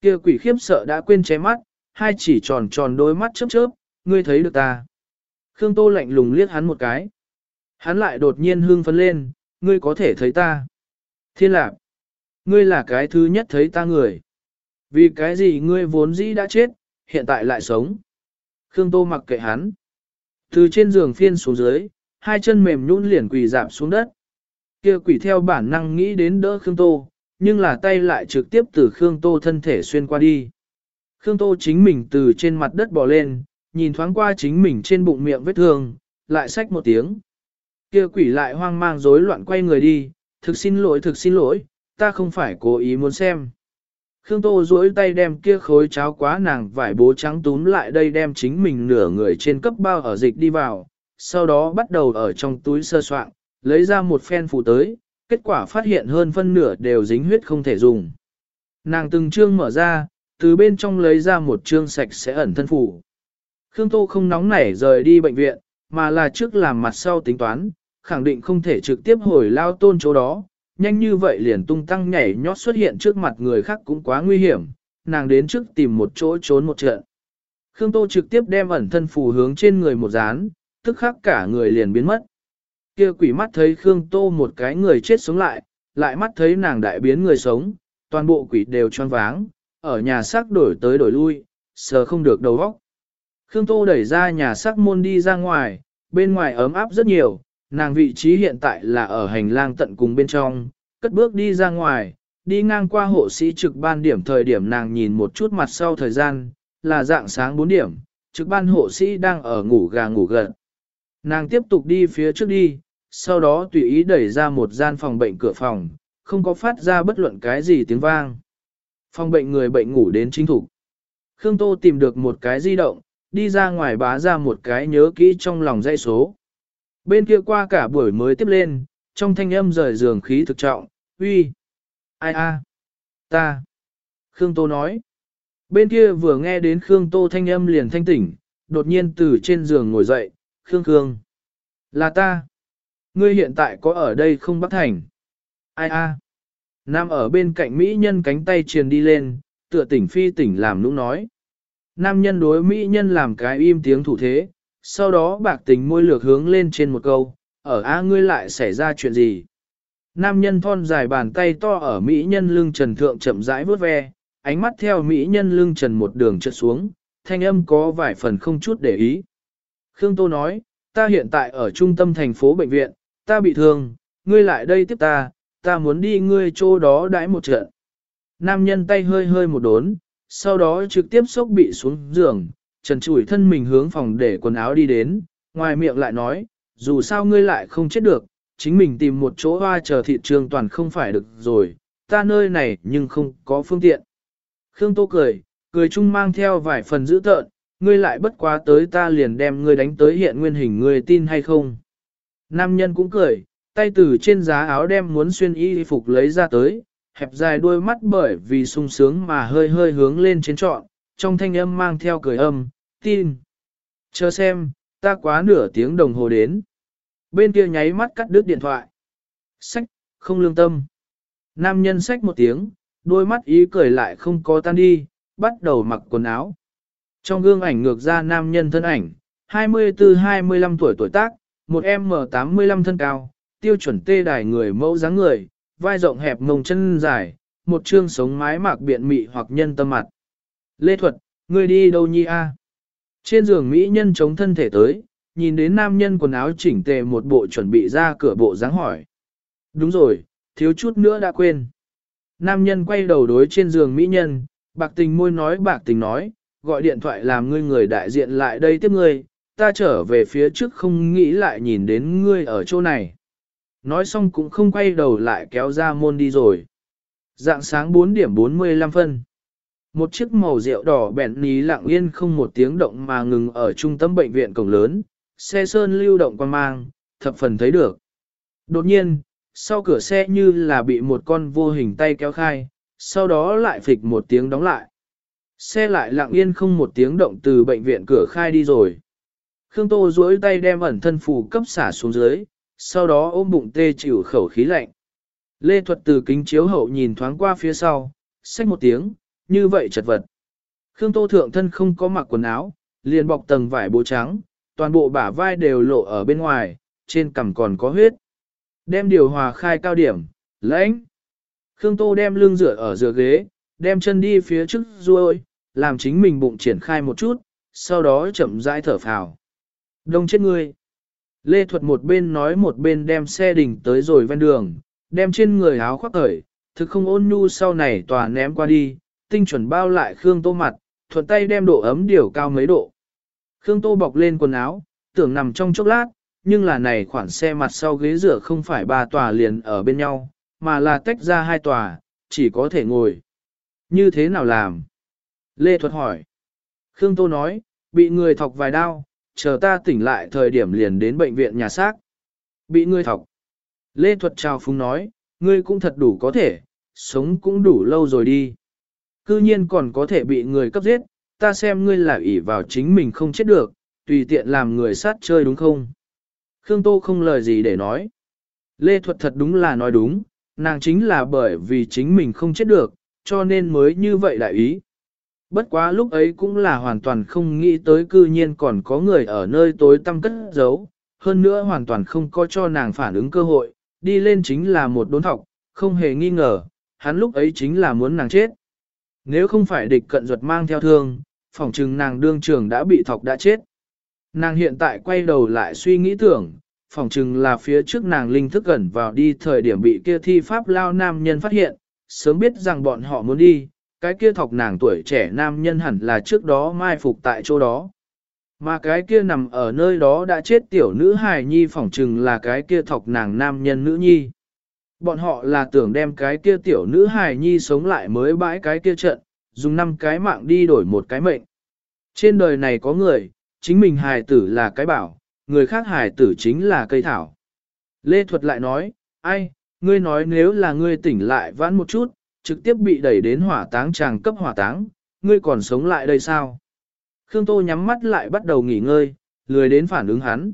Speaker 1: Kia quỷ khiếp sợ đã quên che mắt, hai chỉ tròn tròn đôi mắt chớp chớp, ngươi thấy được ta. Khương Tô lạnh lùng liếc hắn một cái. Hắn lại đột nhiên hương phấn lên, ngươi có thể thấy ta. Thiên lạc, ngươi là cái thứ nhất thấy ta người. Vì cái gì ngươi vốn dĩ đã chết, hiện tại lại sống. Khương Tô mặc kệ hắn. Từ trên giường phiên xuống dưới, hai chân mềm nhũn liền quỳ dạp xuống đất. Kia quỷ theo bản năng nghĩ đến đỡ Khương Tô, nhưng là tay lại trực tiếp từ Khương Tô thân thể xuyên qua đi. Khương Tô chính mình từ trên mặt đất bò lên, nhìn thoáng qua chính mình trên bụng miệng vết thương, lại xách một tiếng. Kia quỷ lại hoang mang rối loạn quay người đi, thực xin lỗi thực xin lỗi, ta không phải cố ý muốn xem. Khương Tô duỗi tay đem kia khối cháo quá nàng vải bố trắng túm lại đây đem chính mình nửa người trên cấp bao ở dịch đi vào, sau đó bắt đầu ở trong túi sơ soạn, lấy ra một phen phủ tới, kết quả phát hiện hơn phân nửa đều dính huyết không thể dùng. Nàng từng trương mở ra, từ bên trong lấy ra một trương sạch sẽ ẩn thân phủ. Khương Tô không nóng nảy rời đi bệnh viện, mà là trước làm mặt sau tính toán, khẳng định không thể trực tiếp hồi lao tôn chỗ đó, nhanh như vậy liền tung tăng nhảy nhót xuất hiện trước mặt người khác cũng quá nguy hiểm, nàng đến trước tìm một chỗ trốn một trận. Khương Tô trực tiếp đem ẩn thân phù hướng trên người một dán, tức khắc cả người liền biến mất. Kia quỷ mắt thấy Khương Tô một cái người chết sống lại, lại mắt thấy nàng đại biến người sống, toàn bộ quỷ đều choáng váng, ở nhà xác đổi tới đổi lui, sờ không được đầu óc. Khương Tô đẩy ra nhà xác môn đi ra ngoài, bên ngoài ấm áp rất nhiều, nàng vị trí hiện tại là ở hành lang tận cùng bên trong, cất bước đi ra ngoài, đi ngang qua hộ sĩ trực ban điểm thời điểm nàng nhìn một chút mặt sau thời gian, là dạng sáng 4 điểm, trực ban hộ sĩ đang ở ngủ gà ngủ gật. Nàng tiếp tục đi phía trước đi, sau đó tùy ý đẩy ra một gian phòng bệnh cửa phòng, không có phát ra bất luận cái gì tiếng vang. Phòng bệnh người bệnh ngủ đến chính thủ. Khương Tô tìm được một cái di động, đi ra ngoài bá ra một cái nhớ kỹ trong lòng dãy số. Bên kia qua cả buổi mới tiếp lên, trong thanh âm rời giường khí thực trọng, uy, ai a, ta. Khương Tô nói. Bên kia vừa nghe đến Khương Tô thanh âm liền thanh tỉnh, đột nhiên từ trên giường ngồi dậy, Khương Khương. Là ta. Ngươi hiện tại có ở đây không bắt thành? Ai a? Nam ở bên cạnh Mỹ nhân cánh tay truyền đi lên, tựa tỉnh phi tỉnh làm nũng nói. Nam nhân đối mỹ nhân làm cái im tiếng thủ thế, sau đó bạc tình môi lược hướng lên trên một câu, ở A ngươi lại xảy ra chuyện gì? Nam nhân thon dài bàn tay to ở mỹ nhân lưng trần thượng chậm rãi vớt ve, ánh mắt theo mỹ nhân lưng trần một đường trượt xuống, thanh âm có vài phần không chút để ý. Khương Tô nói, ta hiện tại ở trung tâm thành phố bệnh viện, ta bị thương, ngươi lại đây tiếp ta, ta muốn đi ngươi chỗ đó đãi một trận. Nam nhân tay hơi hơi một đốn, sau đó trực tiếp sốc bị xuống giường, trần trụi thân mình hướng phòng để quần áo đi đến, ngoài miệng lại nói, dù sao ngươi lại không chết được, chính mình tìm một chỗ hoa chờ thị trường toàn không phải được rồi, ta nơi này nhưng không có phương tiện. Khương Tô cười, cười chung mang theo vài phần dữ tợn, ngươi lại bất quá tới ta liền đem ngươi đánh tới hiện nguyên hình ngươi tin hay không. Nam nhân cũng cười, tay từ trên giá áo đem muốn xuyên y phục lấy ra tới, hẹp dài đôi mắt bởi vì sung sướng mà hơi hơi hướng lên trên trọn, trong thanh âm mang theo cười âm, tin. Chờ xem, ta quá nửa tiếng đồng hồ đến. Bên kia nháy mắt cắt đứt điện thoại. Sách, không lương tâm. Nam nhân sách một tiếng, đôi mắt ý cười lại không có tan đi, bắt đầu mặc quần áo. Trong gương ảnh ngược ra nam nhân thân ảnh, 24-25 tuổi tuổi tác, một M85 thân cao, tiêu chuẩn tê đài người mẫu dáng người, vai rộng hẹp mông chân dài, một trương sống mái mạc biện mị hoặc nhân tâm mặt. Lê Thuật, ngươi đi đâu nhi a? Trên giường Mỹ nhân chống thân thể tới, nhìn đến nam nhân quần áo chỉnh tề một bộ chuẩn bị ra cửa bộ dáng hỏi. Đúng rồi, thiếu chút nữa đã quên. Nam nhân quay đầu đối trên giường Mỹ nhân, bạc tình môi nói bạc tình nói, gọi điện thoại làm ngươi người đại diện lại đây tiếp ngươi, ta trở về phía trước không nghĩ lại nhìn đến ngươi ở chỗ này. Nói xong cũng không quay đầu lại kéo ra môn đi rồi. Dạng sáng 4 điểm 45 phân. Một chiếc màu rượu đỏ bẹn ní lặng yên không một tiếng động mà ngừng ở trung tâm bệnh viện cổng lớn, xe sơn lưu động quan mang, thập phần thấy được. Đột nhiên, sau cửa xe như là bị một con vô hình tay kéo khai, sau đó lại phịch một tiếng đóng lại. Xe lại lặng yên không một tiếng động từ bệnh viện cửa khai đi rồi. Khương Tô duỗi tay đem ẩn thân phù cấp xả xuống dưới, sau đó ôm bụng tê chịu khẩu khí lạnh. Lê Thuật từ kính chiếu hậu nhìn thoáng qua phía sau, xách một tiếng, như vậy chật vật. Khương Tô thượng thân không có mặc quần áo, liền bọc tầng vải bố trắng, toàn bộ bả vai đều lộ ở bên ngoài, trên cằm còn có huyết. Đem điều hòa khai cao điểm, lãnh. Khương Tô đem lưng rửa ở giữa ghế, đem chân đi phía trước ruôi, làm chính mình bụng triển khai một chút, sau đó chậm rãi thở phào. Đông chết người. Lê Thuật một bên nói một bên đem xe đỉnh tới rồi ven đường, đem trên người áo khoác cởi, thực không ôn nhu sau này tòa ném qua đi, tinh chuẩn bao lại Khương Tô mặt, thuận tay đem độ ấm điều cao mấy độ. Khương Tô bọc lên quần áo, tưởng nằm trong chốc lát, nhưng là này khoản xe mặt sau ghế rửa không phải ba tòa liền ở bên nhau, mà là tách ra hai tòa, chỉ có thể ngồi. Như thế nào làm? Lê Thuật hỏi. Khương Tô nói, bị người thọc vài đau, chờ ta tỉnh lại thời điểm liền đến bệnh viện nhà xác. Bị ngươi thọc. Lê Thuật Trào phúng nói, ngươi cũng thật đủ có thể, sống cũng đủ lâu rồi đi. Cư nhiên còn có thể bị người cấp giết, ta xem ngươi là ỷ vào chính mình không chết được, tùy tiện làm người sát chơi đúng không? Khương Tô không lời gì để nói. Lê Thuật thật đúng là nói đúng, nàng chính là bởi vì chính mình không chết được, cho nên mới như vậy đại ý. Bất quá lúc ấy cũng là hoàn toàn không nghĩ tới cư nhiên còn có người ở nơi tối tăm cất giấu, hơn nữa hoàn toàn không có cho nàng phản ứng cơ hội, đi lên chính là một đốn thọc, không hề nghi ngờ, hắn lúc ấy chính là muốn nàng chết. Nếu không phải địch cận ruột mang theo thương, phỏng chừng nàng đương trường đã bị thọc đã chết. Nàng hiện tại quay đầu lại suy nghĩ tưởng, phỏng chừng là phía trước nàng linh thức gần vào đi thời điểm bị kia thi pháp lao nam nhân phát hiện, sớm biết rằng bọn họ muốn đi, cái kia thọc nàng tuổi trẻ nam nhân hẳn là trước đó mai phục tại chỗ đó. Mà cái kia nằm ở nơi đó đã chết tiểu nữ hài nhi phỏng chừng là cái kia thọc nàng nam nhân nữ nhi. Bọn họ là tưởng đem cái kia tiểu nữ hài nhi sống lại mới bãi cái kia trận, dùng năm cái mạng đi đổi một cái mệnh. Trên đời này có người, chính mình hài tử là cái bảo, người khác hài tử chính là cây thảo. Lê Thuật lại nói, ai, ngươi nói nếu là ngươi tỉnh lại vãn một chút, trực tiếp bị đẩy đến hỏa táng tràng cấp hỏa táng, ngươi còn sống lại đây sao? Khương Tô nhắm mắt lại bắt đầu nghỉ ngơi, lười đến phản ứng hắn.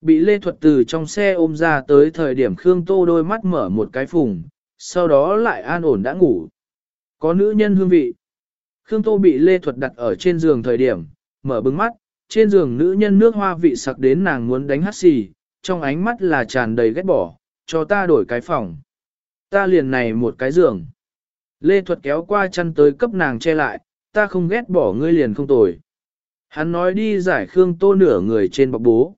Speaker 1: Bị Lê Thuật từ trong xe ôm ra tới thời điểm Khương Tô đôi mắt mở một cái phùng, sau đó lại an ổn đã ngủ. Có nữ nhân hương vị. Khương Tô bị Lê Thuật đặt ở trên giường thời điểm, mở bừng mắt, trên giường nữ nhân nước hoa vị sặc đến nàng muốn đánh hát xì, trong ánh mắt là tràn đầy ghét bỏ, cho ta đổi cái phòng. Ta liền này một cái giường. Lê Thuật kéo qua chăn tới cấp nàng che lại, ta không ghét bỏ ngươi liền không tồi. Hắn nói đi giải Khương Tô nửa người trên bọc bố.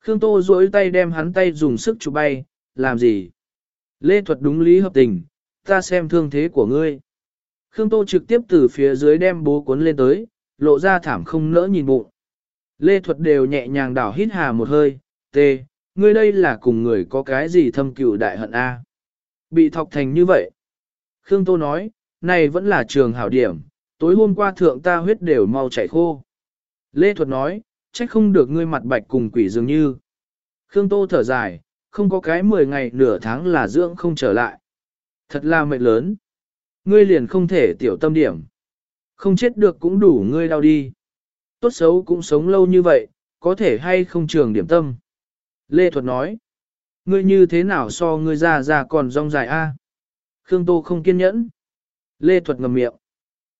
Speaker 1: Khương Tô duỗi tay đem hắn tay dùng sức chụp bay, làm gì? Lê Thuật đúng lý hợp tình, ta xem thương thế của ngươi. Khương Tô trực tiếp từ phía dưới đem bố cuốn lên tới, lộ ra thảm không nỡ nhìn bụng. Lê Thuật đều nhẹ nhàng đảo hít hà một hơi, tê, ngươi đây là cùng người có cái gì thâm cựu đại hận A. Bị thọc thành như vậy. Khương Tô nói, này vẫn là trường hảo điểm, tối hôm qua thượng ta huyết đều mau chảy khô. Lê Thuật nói, trách không được ngươi mặt bạch cùng quỷ dường như. Khương Tô thở dài, không có cái 10 ngày nửa tháng là dưỡng không trở lại. Thật là mệnh lớn. Ngươi liền không thể tiểu tâm điểm. Không chết được cũng đủ ngươi đau đi. Tốt xấu cũng sống lâu như vậy, có thể hay không trường điểm tâm. Lê Thuật nói, ngươi như thế nào so ngươi ra ra còn rong dài a? Khương Tô không kiên nhẫn. Lê Thuật ngầm miệng.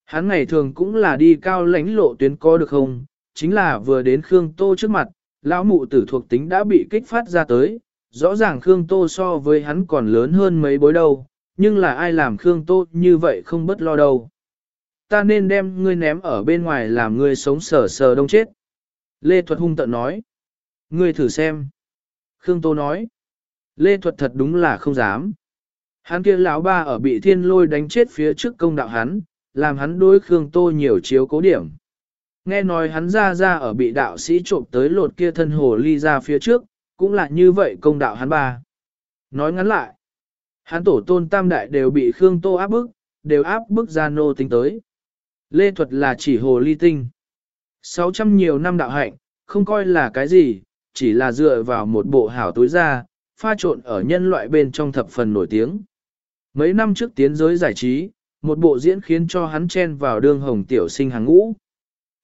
Speaker 1: Hắn ngày thường cũng là đi cao lãnh lộ tuyến có được không, chính là vừa đến Khương Tô trước mặt, lão mụ tử thuộc tính đã bị kích phát ra tới, rõ ràng Khương Tô so với hắn còn lớn hơn mấy bối đâu, nhưng là ai làm Khương Tô như vậy không bất lo đâu. Ta nên đem ngươi ném ở bên ngoài làm ngươi sống sờ sờ đông chết. Lê Thuật hung tận nói. Ngươi thử xem. Khương Tô nói. Lê Thuật thật đúng là không dám. Hắn kia lão ba ở bị thiên lôi đánh chết phía trước công đạo hắn, làm hắn đối Khương Tô nhiều chiếu cố điểm. Nghe nói hắn ra ra ở bị đạo sĩ trộm tới lột kia thân hồ ly ra phía trước, cũng là như vậy công đạo hắn ba. Nói ngắn lại, hắn tổ tôn tam đại đều bị Khương Tô áp bức, đều áp bức ra nô tính tới. Lê thuật là chỉ hồ ly tinh. 600 nhiều năm đạo hạnh, không coi là cái gì, chỉ là dựa vào một bộ hảo túi ra, pha trộn ở nhân loại bên trong thập phần nổi tiếng. Mấy năm trước tiến giới giải trí, một bộ diễn khiến cho hắn chen vào đương hồng tiểu sinh hàng ngũ.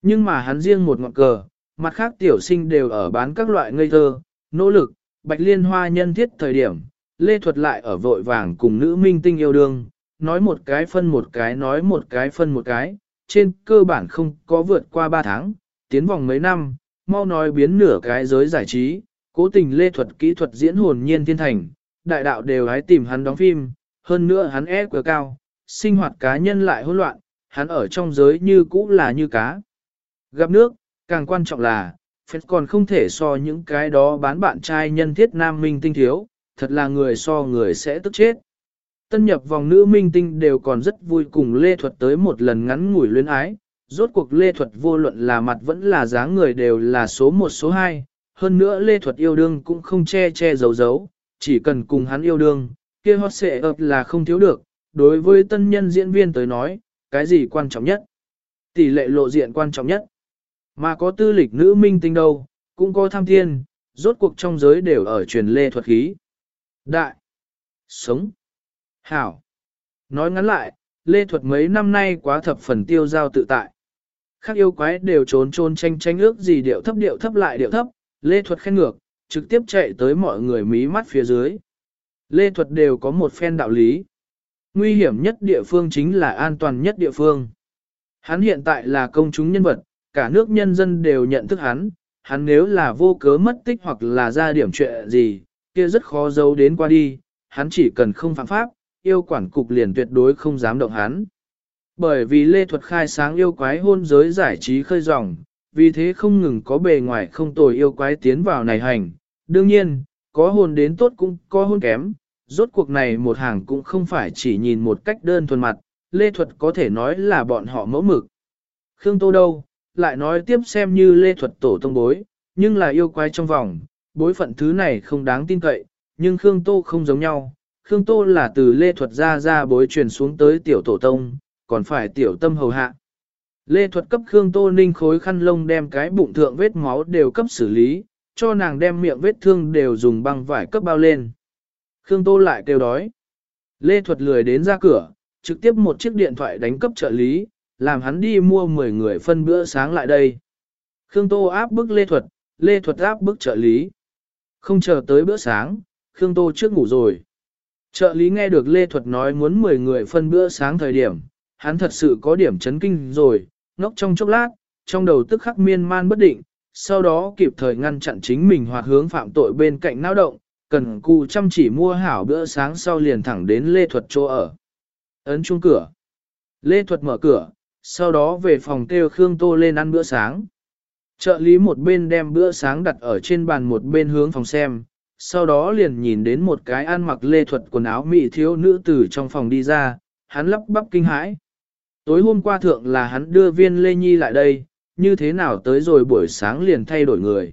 Speaker 1: Nhưng mà hắn riêng một ngọn cờ, mặt khác tiểu sinh đều ở bán các loại ngây thơ, nỗ lực, bạch liên hoa nhân thiết thời điểm, lê thuật lại ở vội vàng cùng nữ minh tinh yêu đương, nói một cái phân một cái nói một cái phân một cái, trên cơ bản không có vượt qua 3 tháng, tiến vòng mấy năm, mau nói biến nửa cái giới giải trí, cố tình lê thuật kỹ thuật diễn hồn nhiên thiên thành, đại đạo đều hái tìm hắn đóng phim, hơn nữa hắn e quá cao, sinh hoạt cá nhân lại hỗn loạn, hắn ở trong giới như cũ là như cá. Gặp nước, càng quan trọng là, phết còn không thể so những cái đó bán bạn trai nhân thiết nam minh tinh thiếu, thật là người so người sẽ tức chết. Tân nhập vòng nữ minh tinh đều còn rất vui cùng Lê Thuật tới một lần ngắn ngủi luyến ái, rốt cuộc Lê Thuật vô luận là mặt vẫn là dáng người đều là số một số hai, hơn nữa Lê Thuật yêu đương cũng không che che giấu giấu, chỉ cần cùng hắn yêu đương, kia hot sẽ ập là không thiếu được, đối với tân nhân diễn viên tới nói, cái gì quan trọng nhất? Tỷ lệ lộ diện quan trọng nhất. Mà có tư lịch nữ minh tinh đâu, cũng có tham thiên, rốt cuộc trong giới đều ở truyền lê thuật khí. Đại. Sống. Hảo. Nói ngắn lại, lê thuật mấy năm nay quá thập phần tiêu giao tự tại. Khác yêu quái đều trốn trôn tranh tranh ước gì điệu thấp điệu thấp lại điệu thấp, lê thuật khen ngược, trực tiếp chạy tới mọi người mí mắt phía dưới. Lê thuật đều có một phen đạo lý. Nguy hiểm nhất địa phương chính là an toàn nhất địa phương. Hắn hiện tại là công chúng nhân vật, cả nước nhân dân đều nhận thức hắn, hắn nếu là vô cớ mất tích hoặc là ra điểm chuyện gì, kia rất khó giấu đến qua đi, hắn chỉ cần không phạm pháp, yêu quản cục liền tuyệt đối không dám động hắn. Bởi vì Lê Thuật khai sáng yêu quái hôn giới giải trí khơi ròng, vì thế không ngừng có bề ngoài không tồi yêu quái tiến vào này hành. Đương nhiên, có hôn đến tốt cũng có hôn kém, rốt cuộc này một hàng cũng không phải chỉ nhìn một cách đơn thuần mặt, Lê Thuật có thể nói là bọn họ mẫu mực. Khương Tô đâu, lại nói tiếp xem như Lê Thuật tổ tông bối, nhưng là yêu quái trong vòng, bối phận thứ này không đáng tin cậy, nhưng Khương Tô không giống nhau. Khương Tô là từ Lê Thuật ra ra bối truyền xuống tới tiểu tổ tông, còn phải tiểu tâm hầu hạ. Lê Thuật cấp Khương Tô ninh khối khăn lông đem cái bụng thượng vết máu đều cấp xử lý, cho nàng đem miệng vết thương đều dùng băng vải cấp bao lên. Khương Tô lại kêu đói. Lê Thuật lười đến ra cửa, trực tiếp một chiếc điện thoại đánh cấp trợ lý, làm hắn đi mua 10 người phân bữa sáng lại đây. Khương Tô áp bức Lê Thuật, Lê Thuật áp bức trợ lý. Không chờ tới bữa sáng, Khương Tô trước ngủ rồi. Trợ lý nghe được Lê Thuật nói muốn 10 người phân bữa sáng thời điểm, hắn thật sự có điểm chấn kinh rồi, ngốc trong chốc lát, trong đầu tức khắc miên man bất định, sau đó kịp thời ngăn chặn chính mình hoặc hướng phạm tội bên cạnh nao động, cần cù chăm chỉ mua hảo bữa sáng sau liền thẳng đến Lê Thuật chỗ ở. Ấn chuông cửa. Lê Thuật mở cửa, sau đó về phòng kêu Khương Tô lên ăn bữa sáng. Trợ lý một bên đem bữa sáng đặt ở trên bàn một bên hướng phòng xem, sau đó liền nhìn đến một cái ăn mặc lê thuật quần áo mỹ thiếu nữ từ trong phòng đi ra, hắn lắp bắp kinh hãi. Tối hôm qua thượng là hắn đưa viên lê nhi lại đây, như thế nào tới rồi buổi sáng liền thay đổi người.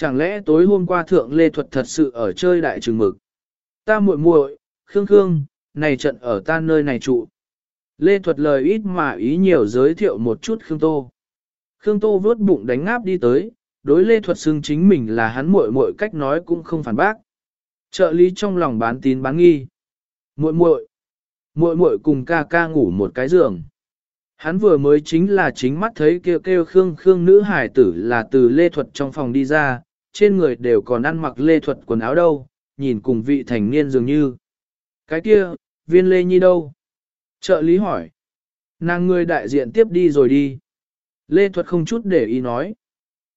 Speaker 1: Chẳng lẽ tối hôm qua thượng lê thuật thật sự ở chơi đại trường mực. Ta muội muội, khương khương, này trận ở ta nơi này trụ. Lê thuật lời ít mà ý nhiều giới thiệu một chút Khương Tô. Khương Tô vớt bụng đánh ngáp đi tới, đối Lê thuật xưng chính mình là hắn muội muội cách nói cũng không phản bác. Trợ lý trong lòng bán tín bán nghi. Muội muội, muội muội cùng ca ca ngủ một cái giường. Hắn vừa mới chính là chính mắt thấy kêu kêu Khương Khương nữ hải tử là từ Lê Thuật trong phòng đi ra, trên người đều còn ăn mặc Lê Thuật quần áo đâu, nhìn cùng vị thành niên dường như. Cái kia, viên Lê Nhi đâu? Trợ lý hỏi. Nàng người đại diện tiếp đi rồi đi. Lê Thuật không chút để ý nói.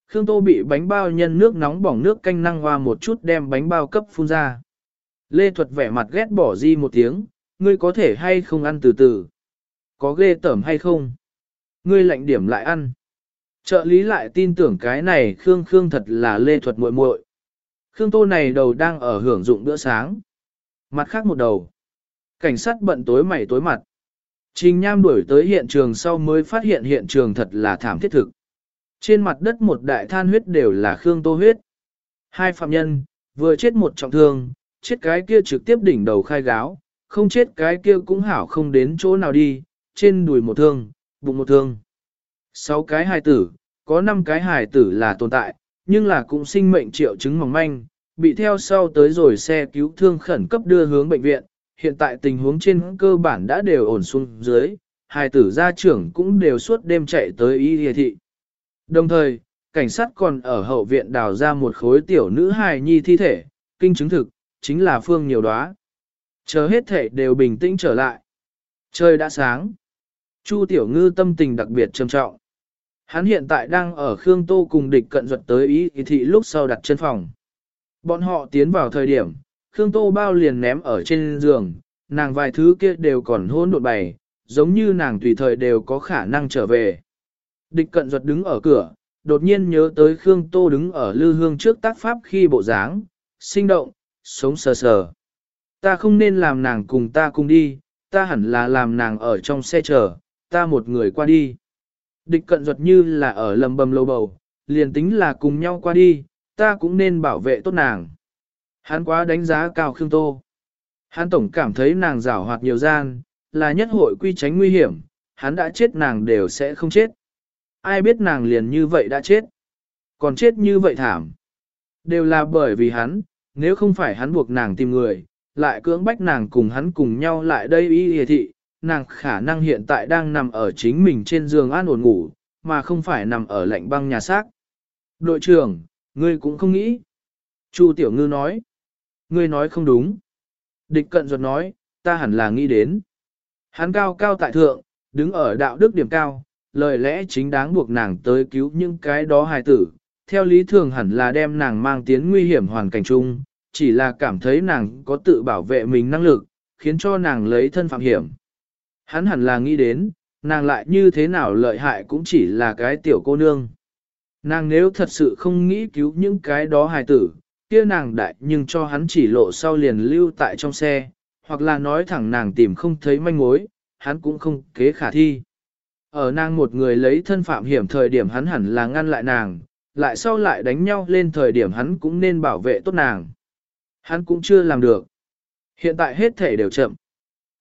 Speaker 1: Khương Tô bị bánh bao nhân nước nóng bỏng nước canh năng hoa một chút đem bánh bao cấp phun ra. Lê Thuật vẻ mặt ghét bỏ di một tiếng, ngươi có thể hay không ăn từ từ. Có ghê tởm hay không? Ngươi lạnh điểm lại ăn. Trợ lý lại tin tưởng cái này Khương Khương thật là Lê Thuật muội muội. Khương Tô này đầu đang ở hưởng dụng bữa sáng. Mặt khác một đầu. Cảnh sát bận tối mày tối mặt. Trình Nham đuổi tới hiện trường sau mới phát hiện hiện trường thật là thảm thiết thực. Trên mặt đất một đại than huyết đều là Khương Tô huyết. Hai phạm nhân, vừa chết một trọng thương, chết cái kia trực tiếp đỉnh đầu khai gáo, không chết cái kia cũng hảo không đến chỗ nào đi, trên đùi một thương, bụng một thương. Sáu cái hài tử, có năm cái hài tử là tồn tại, nhưng là cũng sinh mệnh triệu chứng mỏng manh, bị theo sau tới rồi xe cứu thương khẩn cấp đưa hướng bệnh viện, hiện tại tình huống trên cơ bản đã đều ổn xuống dưới, hài tử gia trưởng cũng đều suốt đêm chạy tới y địa thị. Đồng thời, cảnh sát còn ở hậu viện đào ra một khối tiểu nữ hài nhi thi thể, kinh chứng thực, chính là phương nhiều đóa. Chờ hết thể đều bình tĩnh trở lại. Trời đã sáng. Chu tiểu ngư tâm tình đặc biệt trầm trọng. Hắn hiện tại đang ở Khương Tô cùng địch cận duật tới ý thị lúc sau đặt chân phòng. Bọn họ tiến vào thời điểm, Khương Tô bao liền ném ở trên giường, nàng vài thứ kia đều còn hôn đột bày, giống như nàng tùy thời đều có khả năng trở về. Địch cận duật đứng ở cửa, đột nhiên nhớ tới Khương Tô đứng ở lư hương trước tác pháp khi bộ dáng, sinh động, sống sờ sờ. Ta không nên làm nàng cùng ta cùng đi, ta hẳn là làm nàng ở trong xe chờ, ta một người qua đi. Địch cận ruột như là ở lầm bầm lâu bầu, liền tính là cùng nhau qua đi, ta cũng nên bảo vệ tốt nàng. Hắn quá đánh giá cao Khương Tô. Hắn tổng cảm thấy nàng rảo hoạt nhiều gian, là nhất hội quy tránh nguy hiểm, hắn đã chết nàng đều sẽ không chết. Ai biết nàng liền như vậy đã chết. Còn chết như vậy thảm. Đều là bởi vì hắn, nếu không phải hắn buộc nàng tìm người, lại cưỡng bách nàng cùng hắn cùng nhau lại đây y hề thị, nàng khả năng hiện tại đang nằm ở chính mình trên giường an ổn ngủ, mà không phải nằm ở lạnh băng nhà xác. Đội trưởng, ngươi cũng không nghĩ. Chu Tiểu Ngư nói. Ngươi nói không đúng. Địch cận ruột nói, ta hẳn là nghĩ đến. Hắn cao cao tại thượng, đứng ở đạo đức điểm cao, lời lẽ chính đáng buộc nàng tới cứu những cái đó hài tử. Theo lý thường hẳn là đem nàng mang tiến nguy hiểm hoàn cảnh chung, chỉ là cảm thấy nàng có tự bảo vệ mình năng lực, khiến cho nàng lấy thân phạm hiểm. Hắn hẳn là nghĩ đến, nàng lại như thế nào lợi hại cũng chỉ là cái tiểu cô nương. Nàng nếu thật sự không nghĩ cứu những cái đó hài tử, kia nàng đại nhưng cho hắn chỉ lộ sau liền lưu tại trong xe, hoặc là nói thẳng nàng tìm không thấy manh mối, hắn cũng không kế khả thi. Ở nàng một người lấy thân phạm hiểm thời điểm hắn hẳn là ngăn lại nàng, lại sau lại đánh nhau lên thời điểm hắn cũng nên bảo vệ tốt nàng. Hắn cũng chưa làm được. Hiện tại hết thể đều chậm.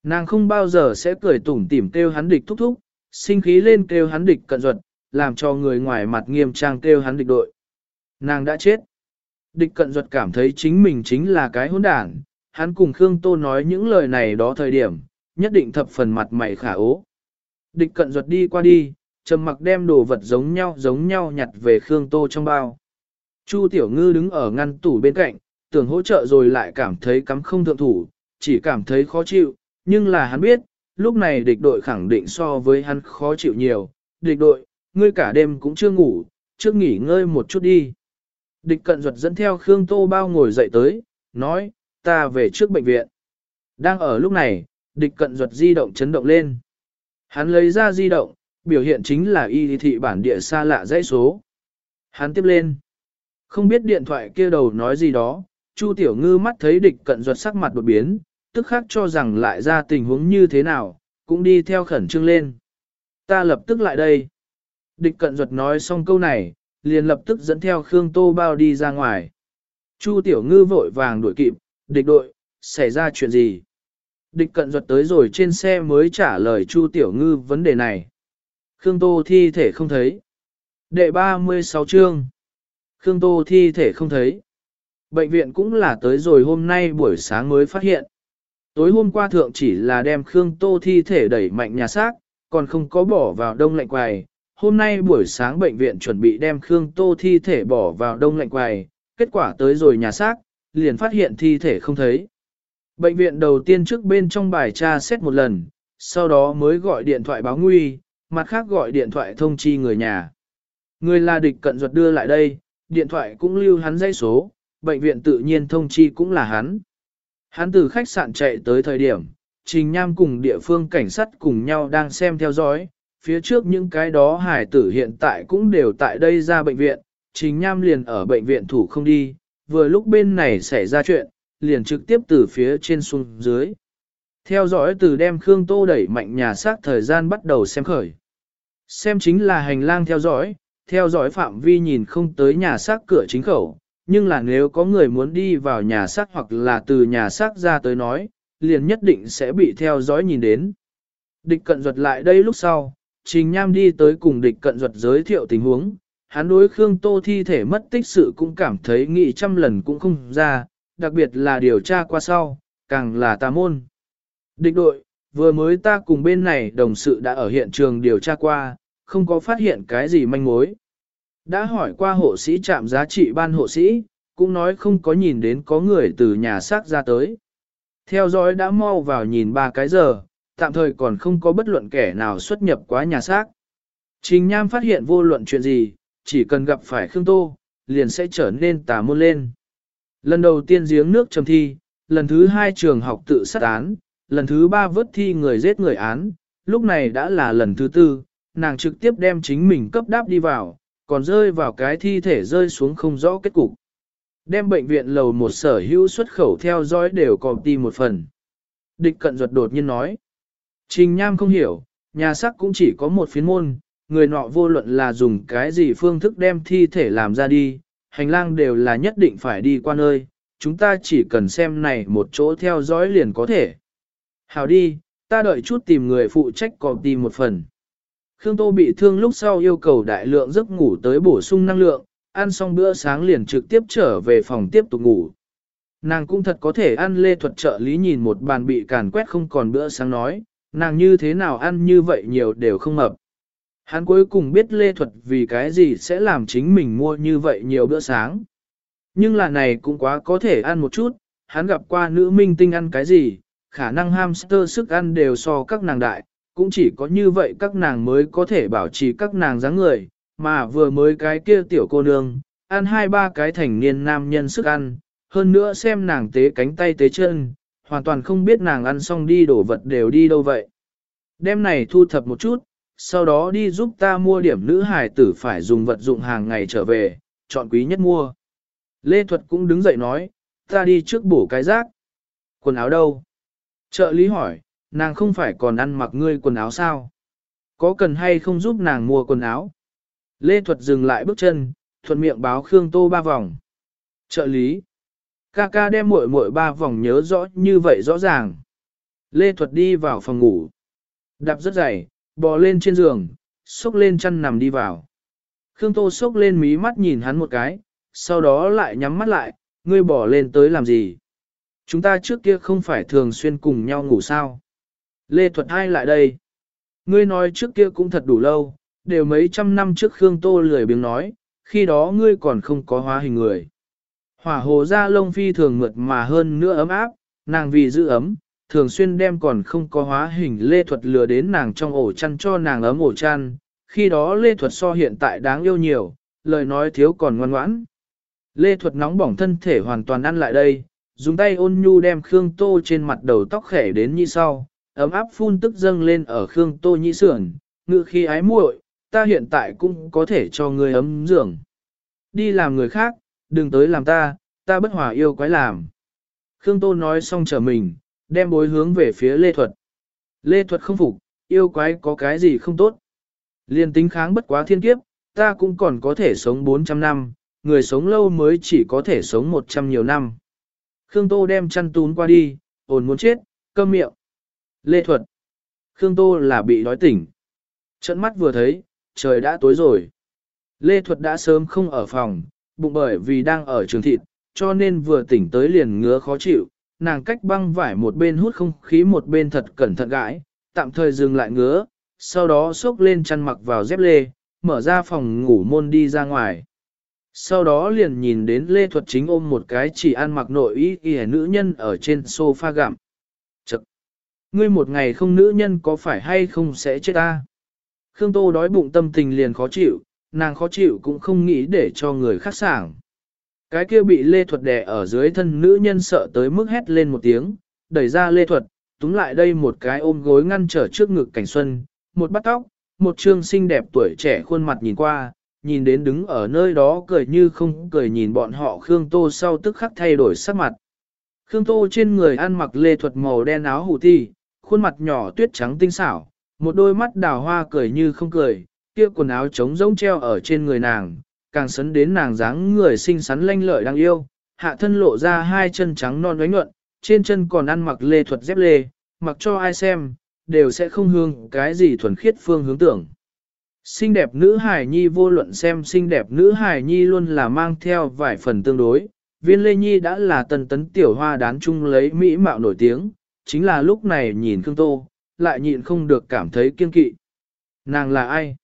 Speaker 1: Nàng không bao giờ sẽ cười tủm tỉm kêu hắn địch thúc thúc, sinh khí lên kêu hắn địch cận duật, làm cho người ngoài mặt nghiêm trang kêu hắn địch đội. Nàng đã chết. Địch cận duật cảm thấy chính mình chính là cái hỗn đản, hắn cùng Khương Tô nói những lời này đó thời điểm, nhất định thập phần mặt mày khả ố. Địch cận duật đi qua đi, trầm mặc đem đồ vật giống nhau giống nhau nhặt về Khương Tô trong bao. Chu Tiểu Ngư đứng ở ngăn tủ bên cạnh, tưởng hỗ trợ rồi lại cảm thấy cắm không thượng thủ, chỉ cảm thấy khó chịu, nhưng là hắn biết, lúc này địch đội khẳng định so với hắn khó chịu nhiều. Địch đội, ngươi cả đêm cũng chưa ngủ, trước nghỉ ngơi một chút đi. Địch cận ruột dẫn theo Khương Tô Bao ngồi dậy tới, nói, ta về trước bệnh viện. Đang ở lúc này, địch cận ruột di động chấn động lên. Hắn lấy ra di động, biểu hiện chính là y thị bản địa xa lạ dãy số. Hắn tiếp lên. Không biết điện thoại kia đầu nói gì đó, Chu Tiểu Ngư mắt thấy địch cận ruột sắc mặt đột biến, tức khác cho rằng lại ra tình huống như thế nào, cũng đi theo khẩn trương lên. Ta lập tức lại đây. Địch cận ruột nói xong câu này, liền lập tức dẫn theo Khương Tô Bao đi ra ngoài. Chu Tiểu Ngư vội vàng đuổi kịp, địch đội, xảy ra chuyện gì? Địch cận ruột tới rồi trên xe mới trả lời Chu Tiểu Ngư vấn đề này. Khương Tô thi thể không thấy. Đệ 36 chương. Khương Tô thi thể không thấy. Bệnh viện cũng là tới rồi hôm nay buổi sáng mới phát hiện. Tối hôm qua thượng chỉ là đem Khương Tô thi thể đẩy mạnh nhà xác, còn không có bỏ vào đông lạnh quầy. Hôm nay buổi sáng bệnh viện chuẩn bị đem Khương Tô thi thể bỏ vào đông lạnh quầy, kết quả tới rồi nhà xác, liền phát hiện thi thể không thấy. Bệnh viện đầu tiên trước bên trong bài tra xét một lần, sau đó mới gọi điện thoại báo nguy, mặt khác gọi điện thoại thông chi người nhà. Người là địch cận ruột đưa lại đây, điện thoại cũng lưu hắn dây số, bệnh viện tự nhiên thông chi cũng là hắn. Hắn từ khách sạn chạy tới thời điểm, Trình Nham cùng địa phương cảnh sát cùng nhau đang xem theo dõi, phía trước những cái đó hải tử hiện tại cũng đều tại đây ra bệnh viện, Trình Nham liền ở bệnh viện thủ không đi, vừa lúc bên này xảy ra chuyện, liền trực tiếp từ phía trên xuống dưới. Theo dõi từ đem Khương Tô đẩy mạnh nhà xác thời gian bắt đầu xem khởi. Xem chính là hành lang theo dõi, theo dõi phạm vi nhìn không tới nhà xác cửa chính khẩu, nhưng là nếu có người muốn đi vào nhà xác hoặc là từ nhà xác ra tới nói, liền nhất định sẽ bị theo dõi nhìn đến. Địch cận ruột lại đây lúc sau, Trình Nham đi tới cùng địch cận ruột giới thiệu tình huống, hắn đối Khương Tô thi thể mất tích sự cũng cảm thấy nghĩ trăm lần cũng không ra, đặc biệt là điều tra qua sau, càng là tà môn. Địch đội, vừa mới ta cùng bên này đồng sự đã ở hiện trường điều tra qua, không có phát hiện cái gì manh mối. Đã hỏi qua hộ sĩ trạm giá trị ban hộ sĩ, cũng nói không có nhìn đến có người từ nhà xác ra tới. Theo dõi đã mau vào nhìn ba cái giờ, tạm thời còn không có bất luận kẻ nào xuất nhập quá nhà xác. Trình Nham phát hiện vô luận chuyện gì, chỉ cần gặp phải Khương Tô, liền sẽ trở nên tà môn lên. Lần đầu tiên giếng nước trầm thi, lần thứ hai trường học tự sát án, lần thứ ba vớt thi người giết người án, lúc này đã là lần thứ tư, nàng trực tiếp đem chính mình cấp đáp đi vào, còn rơi vào cái thi thể rơi xuống không rõ kết cục. Đem bệnh viện lầu một sở hữu xuất khẩu theo dõi đều còn ti một phần. Địch cận ruột đột nhiên nói. Trình Nham không hiểu, nhà sắc cũng chỉ có một phiến môn, người nọ vô luận là dùng cái gì phương thức đem thi thể làm ra đi, hành lang đều là nhất định phải đi qua nơi, chúng ta chỉ cần xem này một chỗ theo dõi liền có thể. Hào đi, ta đợi chút tìm người phụ trách còn tìm một phần. Khương Tô bị thương lúc sau yêu cầu đại lượng giấc ngủ tới bổ sung năng lượng, ăn xong bữa sáng liền trực tiếp trở về phòng tiếp tục ngủ. Nàng cũng thật có thể ăn lê thuật trợ lý nhìn một bàn bị càn quét không còn bữa sáng nói, nàng như thế nào ăn như vậy nhiều đều không mập. Hắn cuối cùng biết lê thuật vì cái gì sẽ làm chính mình mua như vậy nhiều bữa sáng. Nhưng là này cũng quá có thể ăn một chút, hắn gặp qua nữ minh tinh ăn cái gì, khả năng hamster sức ăn đều so các nàng đại, cũng chỉ có như vậy các nàng mới có thể bảo trì các nàng dáng người, mà vừa mới cái kia tiểu cô nương, ăn hai ba cái thành niên nam nhân sức ăn, hơn nữa xem nàng tế cánh tay tế chân, hoàn toàn không biết nàng ăn xong đi đổ vật đều đi đâu vậy. Đêm này thu thập một chút, sau đó đi giúp ta mua điểm nữ hải tử phải dùng vật dụng hàng ngày trở về, chọn quý nhất mua. Lê Thuật cũng đứng dậy nói, ta đi trước bổ cái rác. Quần áo đâu? Trợ lý hỏi, nàng không phải còn ăn mặc ngươi quần áo sao? Có cần hay không giúp nàng mua quần áo? Lê Thuật dừng lại bước chân, thuận miệng báo Khương Tô ba vòng. Trợ lý. Ca ca đem muội muội ba vòng nhớ rõ như vậy rõ ràng. Lê Thuật đi vào phòng ngủ. Đạp rất dày, bò lên trên giường, xốc lên chăn nằm đi vào. Khương Tô xốc lên mí mắt nhìn hắn một cái, sau đó lại nhắm mắt lại, ngươi bỏ lên tới làm gì? Chúng ta trước kia không phải thường xuyên cùng nhau ngủ sao? Lê Thuật hai lại đây. Ngươi nói trước kia cũng thật đủ lâu, đều mấy trăm năm trước Khương Tô lười biếng nói, khi đó ngươi còn không có hóa hình người. Hỏa hồ ra lông phi thường mượt mà hơn nữa ấm áp, nàng vì giữ ấm, thường xuyên đem còn không có hóa hình lê thuật lừa đến nàng trong ổ chăn cho nàng ấm ổ chăn, khi đó lê thuật so hiện tại đáng yêu nhiều, lời nói thiếu còn ngoan ngoãn. Lê thuật nóng bỏng thân thể hoàn toàn ăn lại đây, dùng tay ôn nhu đem Khương Tô trên mặt đầu tóc khẻ đến như sau, ấm áp phun tức dâng lên ở Khương Tô nhĩ sườn, ngự khi ái muội, ta hiện tại cũng có thể cho người ấm giường. Đi làm người khác, đừng tới làm ta, ta bất hòa yêu quái làm. Khương Tô nói xong trở mình, đem bối hướng về phía Lê Thuật. Lê Thuật không phục, yêu quái có cái gì không tốt. Liên tính kháng bất quá thiên kiếp, ta cũng còn có thể sống 400 năm, người sống lâu mới chỉ có thể sống 100 nhiều năm. Khương Tô đem chăn tún qua đi, ồn muốn chết, câm miệng. Lê Thuật. Khương Tô là bị đói tỉnh. Trận mắt vừa thấy, trời đã tối rồi. Lê Thuật đã sớm không ở phòng, bụng bởi vì đang ở trường thịt, cho nên vừa tỉnh tới liền ngứa khó chịu, nàng cách băng vải một bên hút không khí một bên thật cẩn thận gãi, tạm thời dừng lại ngứa, sau đó xốc lên chăn mặc vào dép lê, mở ra phòng ngủ môn đi ra ngoài. Sau đó liền nhìn đến Lê Thuật Chính ôm một cái chỉ ăn mặc nội y y nữ nhân ở trên sofa gặm. Ngươi một ngày không nữ nhân có phải hay không sẽ chết ta? Khương Tô đói bụng tâm tình liền khó chịu, nàng khó chịu cũng không nghĩ để cho người khác sảng. Cái kia bị Lê Thuật đè ở dưới thân nữ nhân sợ tới mức hét lên một tiếng, đẩy ra Lê Thuật, túm lại đây một cái ôm gối ngăn trở trước ngực cảnh xuân, một bắt tóc, một trương xinh đẹp tuổi trẻ khuôn mặt nhìn qua, nhìn đến đứng ở nơi đó cười như không cười nhìn bọn họ Khương Tô sau tức khắc thay đổi sắc mặt. Khương Tô trên người ăn mặc lê thuật màu đen áo hủ ti, khuôn mặt nhỏ tuyết trắng tinh xảo, một đôi mắt đào hoa cười như không cười, kia quần áo trống rỗng treo ở trên người nàng, càng sấn đến nàng dáng người xinh xắn lanh lợi đáng yêu, hạ thân lộ ra hai chân trắng non ánh nhuận, trên chân còn ăn mặc lê thuật dép lê, mặc cho ai xem, đều sẽ không hương cái gì thuần khiết phương hướng tưởng. Xinh đẹp nữ hài nhi vô luận xem xinh đẹp nữ hài nhi luôn là mang theo vài phần tương đối. Viên Lê Nhi đã là tần tấn tiểu hoa đán chung lấy mỹ mạo nổi tiếng, chính là lúc này nhìn Khương Tô, lại nhịn không được cảm thấy kiên kỵ. Nàng là ai?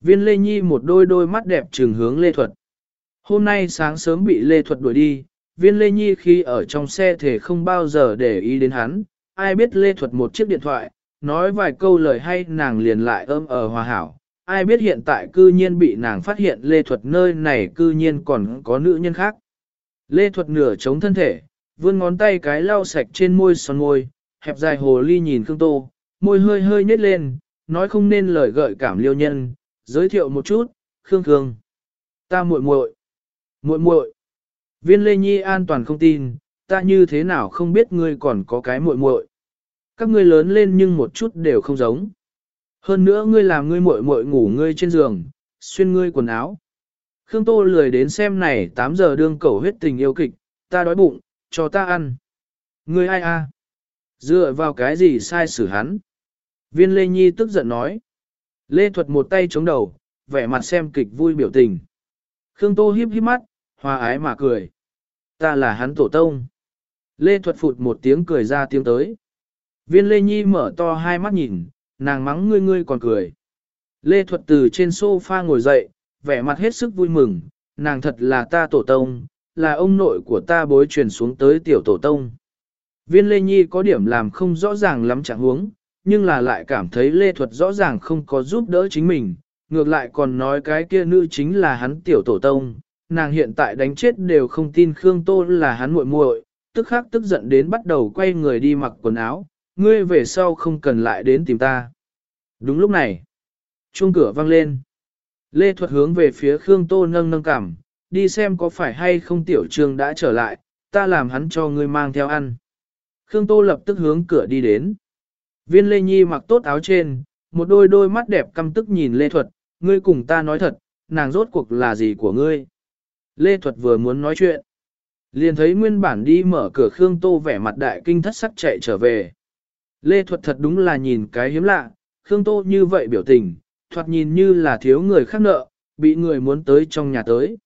Speaker 1: Viên Lê Nhi một đôi đôi mắt đẹp trừng hướng Lê Thuật. Hôm nay sáng sớm bị Lê Thuật đuổi đi, viên Lê Nhi khi ở trong xe thể không bao giờ để ý đến hắn, ai biết Lê Thuật một chiếc điện thoại, nói vài câu lời hay nàng liền lại ôm ở hòa hảo, ai biết hiện tại cư nhiên bị nàng phát hiện Lê Thuật nơi này cư nhiên còn có nữ nhân khác. Lê Thuật nửa chống thân thể, vươn ngón tay cái lau sạch trên môi son môi, hẹp dài hồ ly nhìn Khương Tô, môi hơi hơi nhếch lên, nói không nên lời gợi cảm liêu nhân, giới thiệu một chút, Khương Khương. Ta muội muội, muội muội. Viên Lê Nhi an toàn không tin, ta như thế nào không biết ngươi còn có cái muội muội. Các ngươi lớn lên nhưng một chút đều không giống. Hơn nữa ngươi làm ngươi muội muội ngủ ngươi trên giường, xuyên ngươi quần áo. Khương Tô lười đến xem này 8 giờ đương cầu huyết tình yêu kịch, ta đói bụng, cho ta ăn. Ngươi ai a? Dựa vào cái gì sai xử hắn? Viên Lê Nhi tức giận nói. Lê Thuật một tay chống đầu, vẻ mặt xem kịch vui biểu tình. Khương Tô hiếp hiếp mắt, hòa ái mà cười. Ta là hắn tổ tông. Lê Thuật phụt một tiếng cười ra tiếng tới. Viên Lê Nhi mở to hai mắt nhìn, nàng mắng ngươi ngươi còn cười. Lê Thuật từ trên sofa ngồi dậy, vẻ mặt hết sức vui mừng, nàng thật là ta tổ tông, là ông nội của ta bối truyền xuống tới tiểu tổ tông. Viên Lê Nhi có điểm làm không rõ ràng lắm chẳng huống, nhưng là lại cảm thấy Lê Thuật rõ ràng không có giúp đỡ chính mình, ngược lại còn nói cái kia nữ chính là hắn tiểu tổ tông, nàng hiện tại đánh chết đều không tin Khương Tô là hắn muội muội, tức khắc tức giận đến bắt đầu quay người đi mặc quần áo, ngươi về sau không cần lại đến tìm ta. Đúng lúc này, chuông cửa vang lên. Lê Thuật hướng về phía Khương Tô nâng nâng cảm, đi xem có phải hay không tiểu trương đã trở lại, ta làm hắn cho ngươi mang theo ăn. Khương Tô lập tức hướng cửa đi đến. Viên Lê Nhi mặc tốt áo trên, một đôi đôi mắt đẹp căm tức nhìn Lê Thuật, ngươi cùng ta nói thật, nàng rốt cuộc là gì của ngươi? Lê Thuật vừa muốn nói chuyện. Liền thấy nguyên bản đi mở cửa Khương Tô vẻ mặt đại kinh thất sắc chạy trở về. Lê Thuật thật đúng là nhìn cái hiếm lạ, Khương Tô như vậy biểu tình, thoạt nhìn như là thiếu người khác nợ, bị người muốn tới trong nhà tới.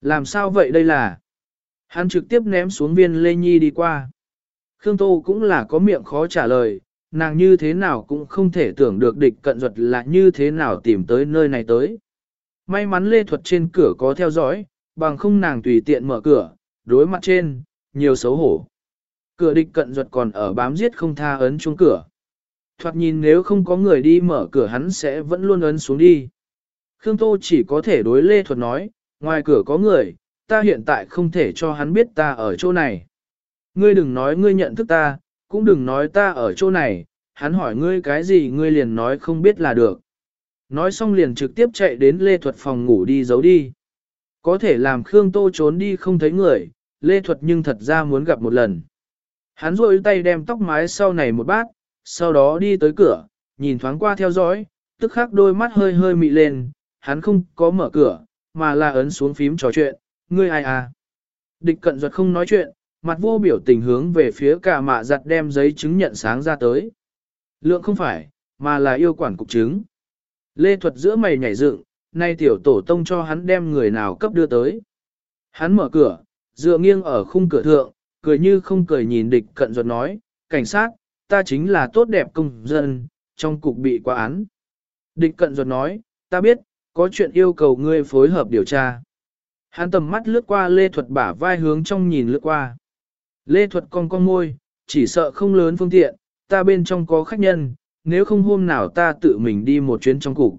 Speaker 1: Làm sao vậy đây là? Hắn trực tiếp ném xuống viên Lê Nhi đi qua. Khương Tô cũng là có miệng khó trả lời, nàng như thế nào cũng không thể tưởng được địch cận duật là như thế nào tìm tới nơi này tới. May mắn Lê Thuật trên cửa có theo dõi, bằng không nàng tùy tiện mở cửa, đối mặt trên, nhiều xấu hổ. Cửa địch cận duật còn ở bám giết không tha ấn chuông cửa. Thoạt nhìn nếu không có người đi mở cửa hắn sẽ vẫn luôn ấn xuống đi. Khương Tô chỉ có thể đối Lê Thuật nói, ngoài cửa có người, ta hiện tại không thể cho hắn biết ta ở chỗ này. Ngươi đừng nói ngươi nhận thức ta, cũng đừng nói ta ở chỗ này, hắn hỏi ngươi cái gì ngươi liền nói không biết là được. Nói xong liền trực tiếp chạy đến Lê Thuật phòng ngủ đi giấu đi. Có thể làm Khương Tô trốn đi không thấy người, Lê Thuật nhưng thật ra muốn gặp một lần. Hắn rôi tay đem tóc mái sau này một bát, sau đó đi tới cửa, nhìn thoáng qua theo dõi, tức khắc đôi mắt hơi hơi mị lên, hắn không có mở cửa, mà là ấn xuống phím trò chuyện, ngươi ai à. Địch cận ruột không nói chuyện, mặt vô biểu tình hướng về phía cả mạ giặt đem giấy chứng nhận sáng ra tới. Lượng không phải, mà là yêu quản cục chứng. Lê thuật giữa mày nhảy dựng, nay tiểu tổ tông cho hắn đem người nào cấp đưa tới. Hắn mở cửa, dựa nghiêng ở khung cửa thượng, cười như không cười nhìn địch cận ruột nói, cảnh sát, ta chính là tốt đẹp công dân, trong cục bị quá án. Địch cận ruột nói, ta biết, có chuyện yêu cầu ngươi phối hợp điều tra. Hắn tầm mắt lướt qua Lê Thuật bả vai hướng trong nhìn lướt qua. Lê Thuật cong cong môi, chỉ sợ không lớn phương tiện, ta bên trong có khách nhân, nếu không hôm nào ta tự mình đi một chuyến trong cục.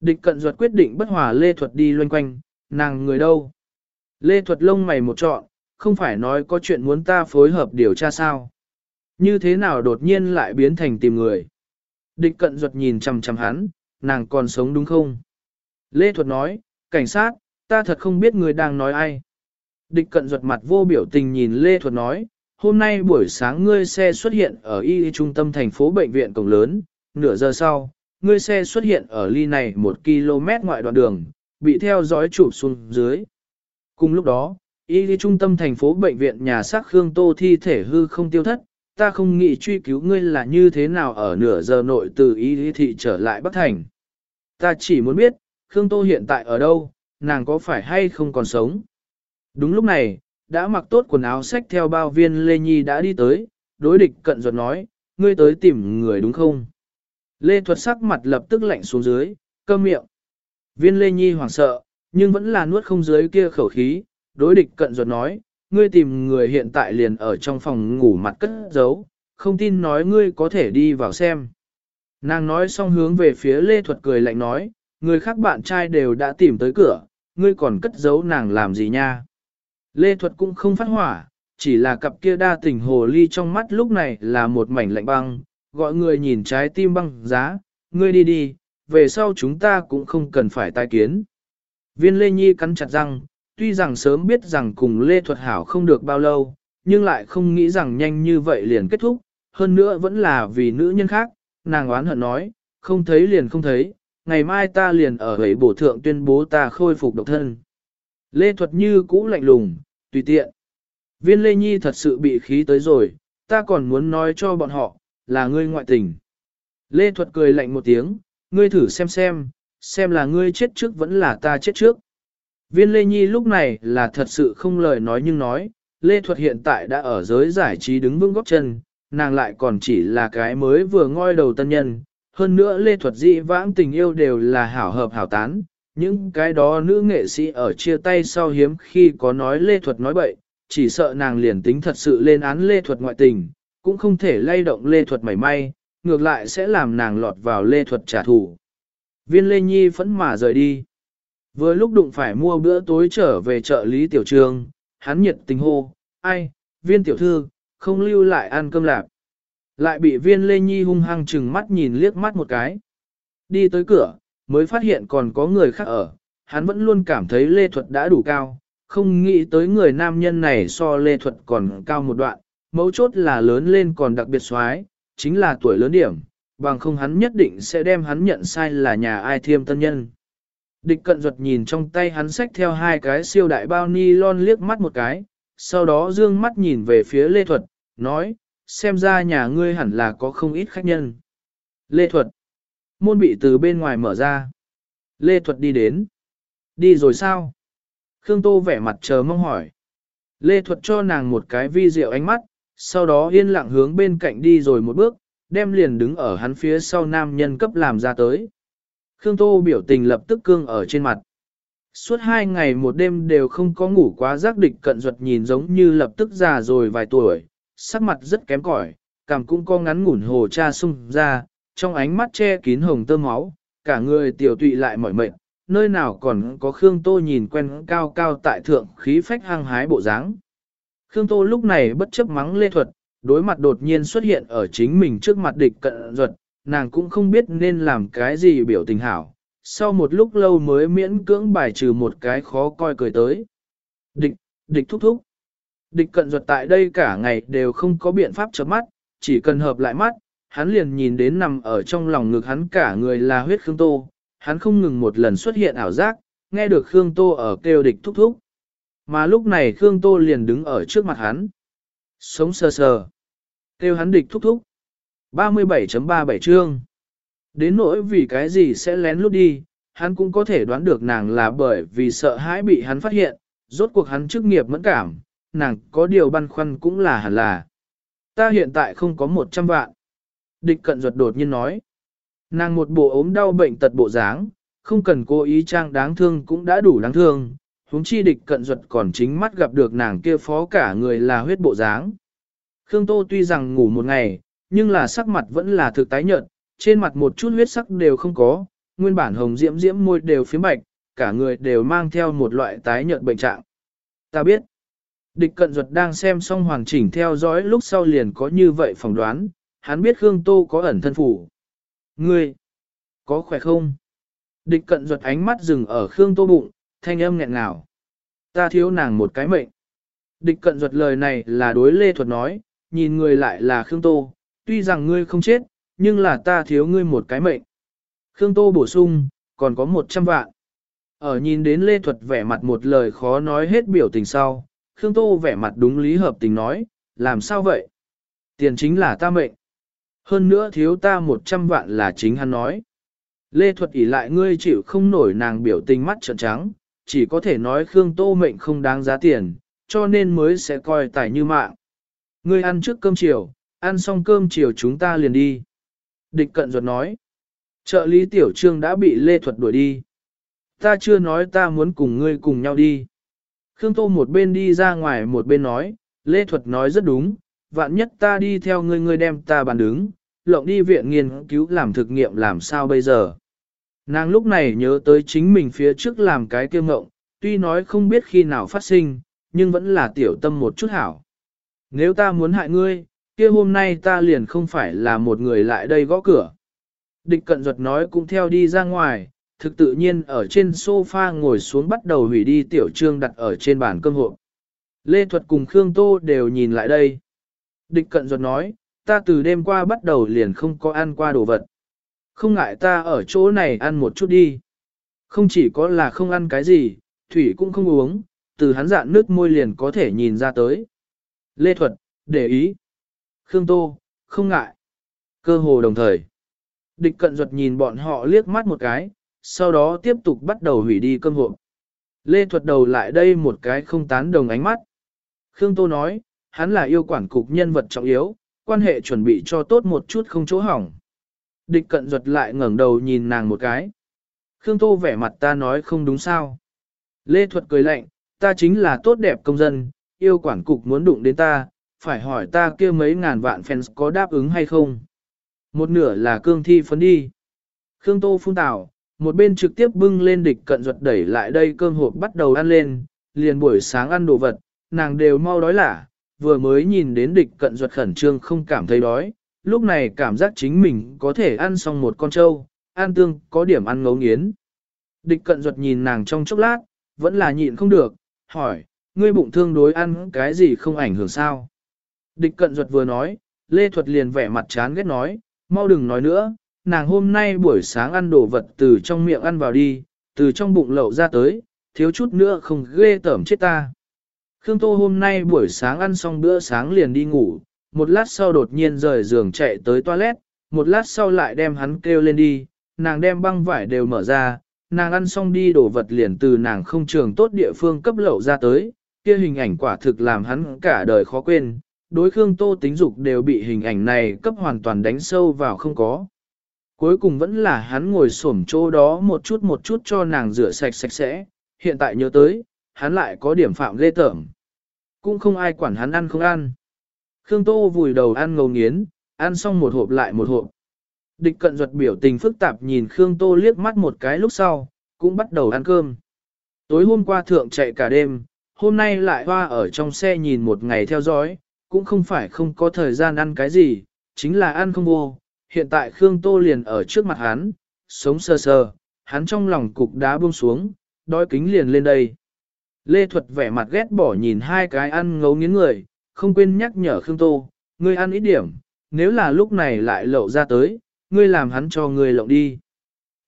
Speaker 1: Địch cận ruột quyết định bất hòa Lê Thuật đi loanh quanh, nàng người đâu. Lê Thuật lông mày một trọn, không phải nói có chuyện muốn ta phối hợp điều tra sao. Như thế nào đột nhiên lại biến thành tìm người. Địch cận ruột nhìn chằm chằm hắn, nàng còn sống đúng không? Lê Thuật nói, cảnh sát, ta thật không biết người đang nói ai. Địch cận ruột mặt vô biểu tình nhìn Lê Thuật nói, hôm nay buổi sáng ngươi xe xuất hiện ở y trung tâm thành phố bệnh viện cổng lớn, nửa giờ sau, ngươi xe xuất hiện ở ly này một km ngoại đoạn đường, bị theo dõi chụp xuống dưới. Cùng lúc đó, y trung tâm thành phố bệnh viện nhà xác Khương Tô thi thể hư không tiêu thất, ta không nghĩ truy cứu ngươi là như thế nào ở nửa giờ nội từ y thị trở lại Bắc Thành. Ta chỉ muốn biết, Khương Tô hiện tại ở đâu, nàng có phải hay không còn sống. Đúng lúc này, đã mặc tốt quần áo sách theo bao viên Lê Nhi đã đi tới, đối địch cận ruột nói, ngươi tới tìm người đúng không? Lê Thuật sắc mặt lập tức lạnh xuống dưới, cơm miệng. Viên Lê Nhi hoảng sợ, nhưng vẫn là nuốt không dưới kia khẩu khí, đối địch cận ruột nói, ngươi tìm người hiện tại liền ở trong phòng ngủ mặt cất giấu, không tin nói ngươi có thể đi vào xem. Nàng nói xong hướng về phía Lê Thuật cười lạnh nói, người khác bạn trai đều đã tìm tới cửa, ngươi còn cất giấu nàng làm gì nha. Lê Thuật cũng không phát hỏa, chỉ là cặp kia đa tình hồ ly trong mắt lúc này là một mảnh lạnh băng, gọi người nhìn trái tim băng giá, ngươi đi đi, về sau chúng ta cũng không cần phải tai kiến. Viên Lê Nhi cắn chặt răng, tuy rằng sớm biết rằng cùng Lê Thuật Hảo không được bao lâu, nhưng lại không nghĩ rằng nhanh như vậy liền kết thúc, hơn nữa vẫn là vì nữ nhân khác, nàng oán hận nói, không thấy liền không thấy, ngày mai ta liền ở hầy bổ thượng tuyên bố ta khôi phục độc thân. Lê Thuật như cũ lạnh lùng, tùy tiện. Viên Lê Nhi thật sự bị khí tới rồi, ta còn muốn nói cho bọn họ, là ngươi ngoại tình. Lê Thuật cười lạnh một tiếng, ngươi thử xem xem, xem là ngươi chết trước vẫn là ta chết trước. Viên Lê Nhi lúc này là thật sự không lời nói nhưng nói, Lê Thuật hiện tại đã ở giới giải trí đứng vững góc chân, nàng lại còn chỉ là cái mới vừa ngoi đầu tân nhân. Hơn nữa Lê Thuật dị vãng tình yêu đều là hảo hợp hảo tán, những cái đó nữ nghệ sĩ ở chia tay sau hiếm khi có nói Lê Thuật nói bậy, chỉ sợ nàng liền tính thật sự lên án Lê Thuật ngoại tình, cũng không thể lay động Lê Thuật mảy may, ngược lại sẽ làm nàng lọt vào Lê Thuật trả thù. Viên Lê Nhi phẫn mà rời đi. Vừa lúc đụng phải mua bữa tối trở về chợ Lý Tiểu Trường, hắn nhiệt tình hô, ai, viên tiểu thư, không lưu lại ăn cơm lạp. Lại bị viên Lê Nhi hung hăng chừng mắt nhìn liếc mắt một cái. Đi tới cửa, mới phát hiện còn có người khác ở, hắn vẫn luôn cảm thấy Lê Thuật đã đủ cao, không nghĩ tới người nam nhân này so Lê Thuật còn cao một đoạn, mấu chốt là lớn lên còn đặc biệt xoái, chính là tuổi lớn điểm, bằng không hắn nhất định sẽ đem hắn nhận sai là nhà ai thiêm tân nhân. Địch cận ruột nhìn trong tay hắn xách theo hai cái siêu đại bao ni lon liếc mắt một cái, sau đó dương mắt nhìn về phía Lê Thuật, nói, xem ra nhà ngươi hẳn là có không ít khách nhân. Lê Thuật, môn bị từ bên ngoài mở ra. Lê Thuật đi đến. Đi rồi sao? Khương Tô vẻ mặt chờ mong hỏi. Lê Thuật cho nàng một cái vi diệu ánh mắt, sau đó yên lặng hướng bên cạnh đi rồi một bước, đem liền đứng ở hắn phía sau nam nhân cấp làm ra tới. Khương Tô biểu tình lập tức cương ở trên mặt. Suốt hai ngày một đêm đều không có ngủ quá giác địch cận ruột nhìn giống như lập tức già rồi vài tuổi, sắc mặt rất kém cỏi, cảm cũng có ngắn ngủn hồ cha sung ra, trong ánh mắt che kín hồng tơ máu, cả người tiểu tụy lại mỏi mệt, nơi nào còn có Khương Tô nhìn quen cao cao tại thượng khí phách hăng hái bộ dáng. Khương Tô lúc này bất chấp mắng lê thuật, đối mặt đột nhiên xuất hiện ở chính mình trước mặt địch cận ruột, nàng cũng không biết nên làm cái gì biểu tình hảo. Sau một lúc lâu mới miễn cưỡng bài trừ một cái khó coi cười tới. Địch, địch thúc thúc. Địch cận ruột tại đây cả ngày đều không có biện pháp chớp mắt, chỉ cần hợp lại mắt, hắn liền nhìn đến nằm ở trong lòng ngực hắn cả người là huyết Khương Tô, hắn không ngừng một lần xuất hiện ảo giác, nghe được Khương Tô ở kêu địch thúc thúc. Mà lúc này Khương Tô liền đứng ở trước mặt hắn. Sống sờ sờ. Kêu hắn địch thúc thúc. 37.37 chương. Đến nỗi vì cái gì sẽ lén lút đi, hắn cũng có thể đoán được nàng là bởi vì sợ hãi bị hắn phát hiện, rốt cuộc hắn chức nghiệp mẫn cảm, nàng có điều băn khoăn cũng là hẳn là. Ta hiện tại không có 100 vạn. Địch cận ruột đột nhiên nói. Nàng một bộ ốm đau bệnh tật bộ dáng, không cần cố ý trang đáng thương cũng đã đủ đáng thương, huống chi địch cận ruột còn chính mắt gặp được nàng kia phó cả người là huyết bộ dáng. Khương Tô tuy rằng ngủ một ngày, nhưng là sắc mặt vẫn là thực tái nhợt, trên mặt một chút huyết sắc đều không có, nguyên bản hồng diễm diễm môi đều phía bạch, cả người đều mang theo một loại tái nhợt bệnh trạng. Ta biết, địch cận ruột đang xem xong hoàn chỉnh theo dõi lúc sau liền có như vậy phỏng đoán, hắn biết Khương Tô có ẩn thân phủ. Ngươi, có khỏe không? Địch cận ruột ánh mắt dừng ở Khương Tô bụng, thanh âm nghẹn ngào. Ta thiếu nàng một cái mệnh. Địch cận ruột lời này là đối Lê Thuật nói, nhìn người lại là Khương Tô, tuy rằng ngươi không chết, nhưng là ta thiếu ngươi một cái mệnh. Khương Tô bổ sung, còn có một trăm vạn. Ở nhìn đến Lê Thuật vẻ mặt một lời khó nói hết biểu tình sau, Khương Tô vẻ mặt đúng lý hợp tình nói, làm sao vậy? Tiền chính là ta mệnh. Hơn nữa thiếu ta một trăm vạn là chính hắn nói. Lê Thuật ỉ lại ngươi chịu không nổi nàng biểu tình mắt trợn trắng, chỉ có thể nói Khương Tô mệnh không đáng giá tiền, cho nên mới sẽ coi tài như mạng. Ngươi ăn trước cơm chiều, ăn xong cơm chiều chúng ta liền đi. Địch cận ruột nói. Trợ lý tiểu trương đã bị Lê Thuật đuổi đi. Ta chưa nói ta muốn cùng ngươi cùng nhau đi. Khương Tô một bên đi ra ngoài một bên nói, Lê Thuật nói rất đúng, vạn nhất ta đi theo ngươi ngươi đem ta bàn đứng, lộng đi viện nghiên cứu làm thực nghiệm làm sao bây giờ. Nàng lúc này nhớ tới chính mình phía trước làm cái kiêu ngộng, tuy nói không biết khi nào phát sinh, nhưng vẫn là tiểu tâm một chút hảo. Nếu ta muốn hại ngươi, kia hôm nay ta liền không phải là một người lại đây gõ cửa. Địch cận ruột nói cũng theo đi ra ngoài, thực tự nhiên ở trên sofa ngồi xuống bắt đầu hủy đi tiểu trương đặt ở trên bàn cơm hộp. Lê Thuật cùng Khương Tô đều nhìn lại đây. Địch cận ruột nói, ta từ đêm qua bắt đầu liền không có ăn qua đồ vật. Không ngại ta ở chỗ này ăn một chút đi. Không chỉ có là không ăn cái gì, thủy cũng không uống, từ hắn dạn nước môi liền có thể nhìn ra tới. Lê Thuật, để ý. Khương Tô, không ngại. Cơ hồ đồng thời. Địch cận ruột nhìn bọn họ liếc mắt một cái, sau đó tiếp tục bắt đầu hủy đi cơm hộp. Lê Thuật đầu lại đây một cái không tán đồng ánh mắt. Khương Tô nói, hắn là yêu quản cục nhân vật trọng yếu, quan hệ chuẩn bị cho tốt một chút không chỗ hỏng. Địch cận ruột lại ngẩng đầu nhìn nàng một cái. Khương Tô vẻ mặt ta nói không đúng sao. Lê Thuật cười lạnh, ta chính là tốt đẹp công dân, yêu quản cục muốn đụng đến ta, phải hỏi ta kia mấy ngàn vạn fans có đáp ứng hay không. Một nửa là cương thi phấn đi. Khương Tô phun tảo, một bên trực tiếp bưng lên địch cận ruột đẩy lại đây cơm hộp bắt đầu ăn lên, liền buổi sáng ăn đồ vật, nàng đều mau đói lả, vừa mới nhìn đến địch cận duật khẩn trương không cảm thấy đói, lúc này cảm giác chính mình có thể ăn xong một con trâu, ăn tương có điểm ăn ngấu nghiến. Địch cận duật nhìn nàng trong chốc lát, vẫn là nhịn không được, hỏi, ngươi bụng thương đối ăn cái gì không ảnh hưởng sao? Địch cận duật vừa nói, Lê Thuật liền vẻ mặt chán ghét nói, mau đừng nói nữa, nàng hôm nay buổi sáng ăn đồ vật từ trong miệng ăn vào đi, từ trong bụng lậu ra tới, thiếu chút nữa không ghê tởm chết ta. Khương Tô hôm nay buổi sáng ăn xong bữa sáng liền đi ngủ, một lát sau đột nhiên rời giường chạy tới toilet, một lát sau lại đem hắn kêu lên đi, nàng đem băng vải đều mở ra, nàng ăn xong đi đổ vật liền từ nàng không trường tốt địa phương cấp lậu ra tới, kia hình ảnh quả thực làm hắn cả đời khó quên, đối Khương Tô tính dục đều bị hình ảnh này cấp hoàn toàn đánh sâu vào không có. Cuối cùng vẫn là hắn ngồi xổm chỗ đó một chút một chút cho nàng rửa sạch sạch sẽ, hiện tại nhớ tới, hắn lại có điểm phạm ghê tởm. Cũng không ai quản hắn ăn không ăn. Khương Tô vùi đầu ăn ngầu nghiến, ăn xong một hộp lại một hộp. Địch cận ruột biểu tình phức tạp nhìn Khương Tô liếc mắt một cái lúc sau, cũng bắt đầu ăn cơm. Tối hôm qua thượng chạy cả đêm, hôm nay lại hoa ở trong xe nhìn một ngày theo dõi, cũng không phải không có thời gian ăn cái gì, chính là ăn không vô. Hiện tại Khương Tô liền ở trước mặt hắn, sống sờ sờ, hắn trong lòng cục đá buông xuống, đói kính liền lên đây. Lê Thuật vẻ mặt ghét bỏ nhìn hai cái ăn ngấu nghiến người, không quên nhắc nhở Khương Tô, ngươi ăn ít điểm, nếu là lúc này lại lậu ra tới, ngươi làm hắn cho ngươi lộng đi.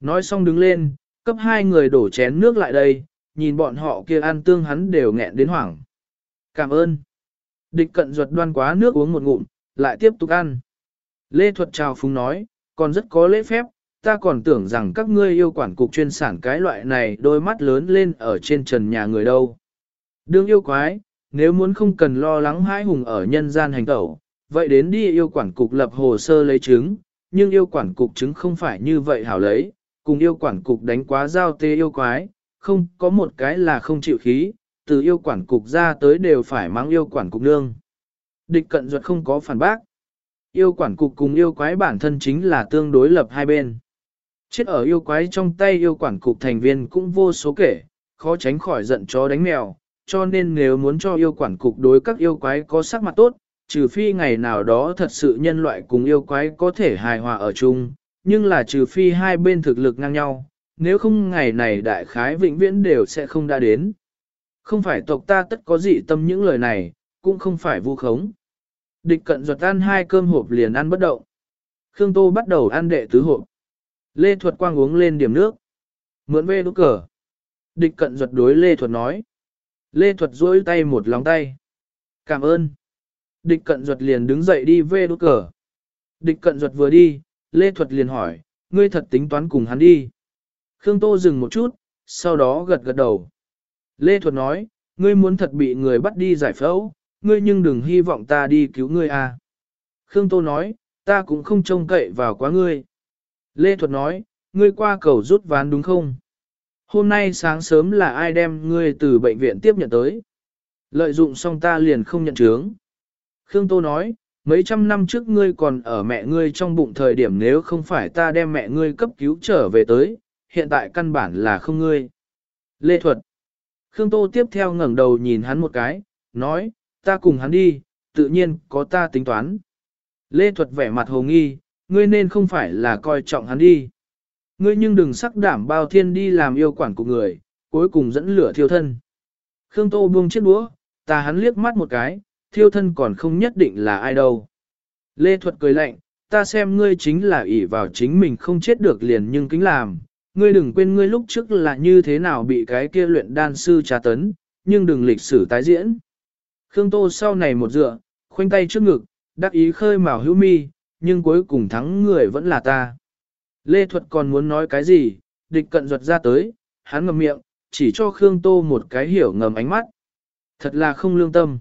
Speaker 1: Nói xong đứng lên, cấp hai người đổ chén nước lại đây, nhìn bọn họ kia ăn tương hắn đều nghẹn đến hoảng. Cảm ơn. Địch cận ruột đoan quá nước uống một ngụm, lại tiếp tục ăn. Lê Thuật chào phúng nói, còn rất có lễ phép, ta còn tưởng rằng các ngươi yêu quản cục chuyên sản cái loại này đôi mắt lớn lên ở trên trần nhà người đâu. Đương yêu quái, nếu muốn không cần lo lắng hãi hùng ở nhân gian hành tẩu, vậy đến đi yêu quản cục lập hồ sơ lấy chứng, nhưng yêu quản cục chứng không phải như vậy hảo lấy, cùng yêu quản cục đánh quá giao tê yêu quái, không có một cái là không chịu khí, từ yêu quản cục ra tới đều phải mang yêu quản cục nương. Địch cận duật không có phản bác. Yêu quản cục cùng yêu quái bản thân chính là tương đối lập hai bên. Chết ở yêu quái trong tay yêu quản cục thành viên cũng vô số kể, khó tránh khỏi giận chó đánh mèo, cho nên nếu muốn cho yêu quản cục đối các yêu quái có sắc mặt tốt, trừ phi ngày nào đó thật sự nhân loại cùng yêu quái có thể hài hòa ở chung, nhưng là trừ phi hai bên thực lực ngang nhau, nếu không ngày này đại khái vĩnh viễn đều sẽ không đã đến. Không phải tộc ta tất có dị tâm những lời này, cũng không phải vu khống. Địch cận ruột ăn hai cơm hộp liền ăn bất động. Khương Tô bắt đầu ăn đệ tứ hộp. Lê Thuật Quang uống lên điểm nước. Mượn về đúc cờ. Địch cận ruột đối Lê Thuật nói. Lê Thuật duỗi tay một lòng tay. Cảm ơn. Địch cận ruột liền đứng dậy đi về đốt cờ. Địch cận ruột vừa đi, Lê Thuật liền hỏi, ngươi thật tính toán cùng hắn đi. Khương Tô dừng một chút, sau đó gật gật đầu. Lê Thuật nói, ngươi muốn thật bị người bắt đi giải phẫu, ngươi nhưng đừng hy vọng ta đi cứu ngươi à. Khương Tô nói, ta cũng không trông cậy vào quá ngươi. Lê Thuật nói, ngươi qua cầu rút ván đúng không? Hôm nay sáng sớm là ai đem ngươi từ bệnh viện tiếp nhận tới? Lợi dụng xong ta liền không nhận chướng. Khương Tô nói, mấy trăm năm trước ngươi còn ở mẹ ngươi trong bụng thời điểm nếu không phải ta đem mẹ ngươi cấp cứu trở về tới, hiện tại căn bản là không ngươi. Lê Thuật Khương Tô tiếp theo ngẩng đầu nhìn hắn một cái, nói, ta cùng hắn đi, tự nhiên có ta tính toán. Lê Thuật vẻ mặt hồ nghi, ngươi nên không phải là coi trọng hắn đi. Ngươi nhưng đừng sắc đảm bao thiên đi làm yêu quản của người, cuối cùng dẫn lửa thiêu thân. Khương Tô buông chiếc đũa, ta hắn liếc mắt một cái, thiêu thân còn không nhất định là ai đâu. Lê Thuật cười lạnh, ta xem ngươi chính là ỷ vào chính mình không chết được liền nhưng kính làm. Ngươi đừng quên ngươi lúc trước là như thế nào bị cái kia luyện đan sư trà tấn, nhưng đừng lịch sử tái diễn. Khương Tô sau này một dựa, khoanh tay trước ngực, đắc ý khơi mào hữu mi, nhưng cuối cùng thắng người vẫn là ta. Lê Thuật còn muốn nói cái gì, địch cận ruột ra tới, hắn ngầm miệng, chỉ cho Khương Tô một cái hiểu ngầm ánh mắt. Thật là không lương tâm.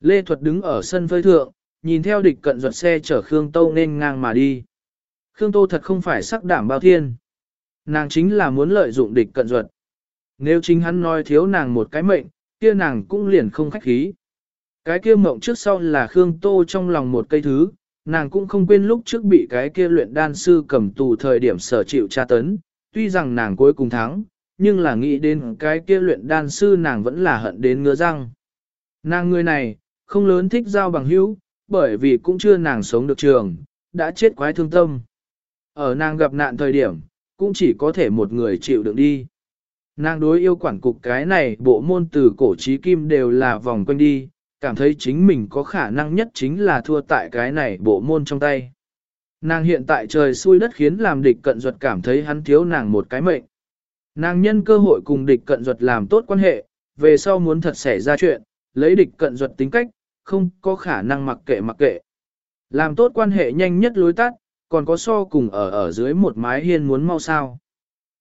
Speaker 1: Lê Thuật đứng ở sân phơi thượng, nhìn theo địch cận ruột xe chở Khương Tô nên ngang mà đi. Khương Tô thật không phải sắc đảm bao thiên. Nàng chính là muốn lợi dụng địch cận ruột. Nếu chính hắn nói thiếu nàng một cái mệnh, kia nàng cũng liền không khách khí. Cái kia mộng trước sau là Khương Tô trong lòng một cây thứ, nàng cũng không quên lúc trước bị cái kia luyện đan sư cầm tù thời điểm sở chịu tra tấn, tuy rằng nàng cuối cùng thắng, nhưng là nghĩ đến cái kia luyện đan sư nàng vẫn là hận đến ngứa răng. Nàng người này, không lớn thích giao bằng hữu, bởi vì cũng chưa nàng sống được trường, đã chết quái thương tâm. Ở nàng gặp nạn thời điểm, cũng chỉ có thể một người chịu đựng đi. Nàng đối yêu quản cục cái này bộ môn từ cổ trí kim đều là vòng quanh đi, cảm thấy chính mình có khả năng nhất chính là thua tại cái này bộ môn trong tay. Nàng hiện tại trời xui đất khiến làm địch cận duật cảm thấy hắn thiếu nàng một cái mệnh. Nàng nhân cơ hội cùng địch cận duật làm tốt quan hệ, về sau muốn thật xảy ra chuyện, lấy địch cận duật tính cách, không có khả năng mặc kệ mặc kệ. Làm tốt quan hệ nhanh nhất lối tắt, còn có so cùng ở ở dưới một mái hiên muốn mau sao.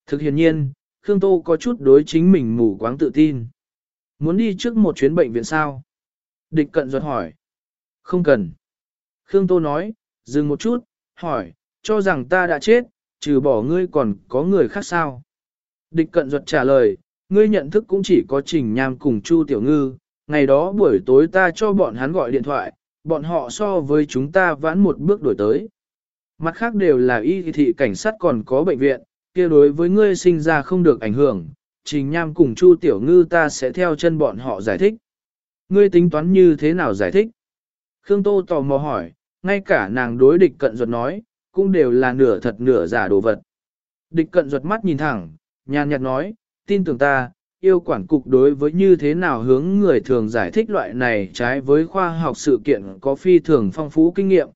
Speaker 1: Thực hiện nhiên, Khương Tô có chút đối chính mình mù quáng tự tin. Muốn đi trước một chuyến bệnh viện sao? Địch cận ruột hỏi. Không cần. Khương Tô nói, dừng một chút, hỏi, cho rằng ta đã chết, trừ bỏ ngươi còn có người khác sao? Địch cận ruột trả lời, ngươi nhận thức cũng chỉ có Trình Nham cùng Chu Tiểu Ngư, ngày đó buổi tối ta cho bọn hắn gọi điện thoại, bọn họ so với chúng ta vãn một bước đổi tới. Mặt khác đều là y thị cảnh sát còn có bệnh viện, kia đối với ngươi sinh ra không được ảnh hưởng, Trình Nham cùng Chu Tiểu Ngư ta sẽ theo chân bọn họ giải thích. Ngươi tính toán như thế nào giải thích? Khương Tô tò mò hỏi, ngay cả nàng đối địch cận ruột nói, cũng đều là nửa thật nửa giả đồ vật. Địch cận ruột mắt nhìn thẳng, nhàn nhạt nói, tin tưởng ta, yêu quản cục đối với như thế nào hướng người thường giải thích loại này trái với khoa học sự kiện có phi thường phong phú kinh nghiệm,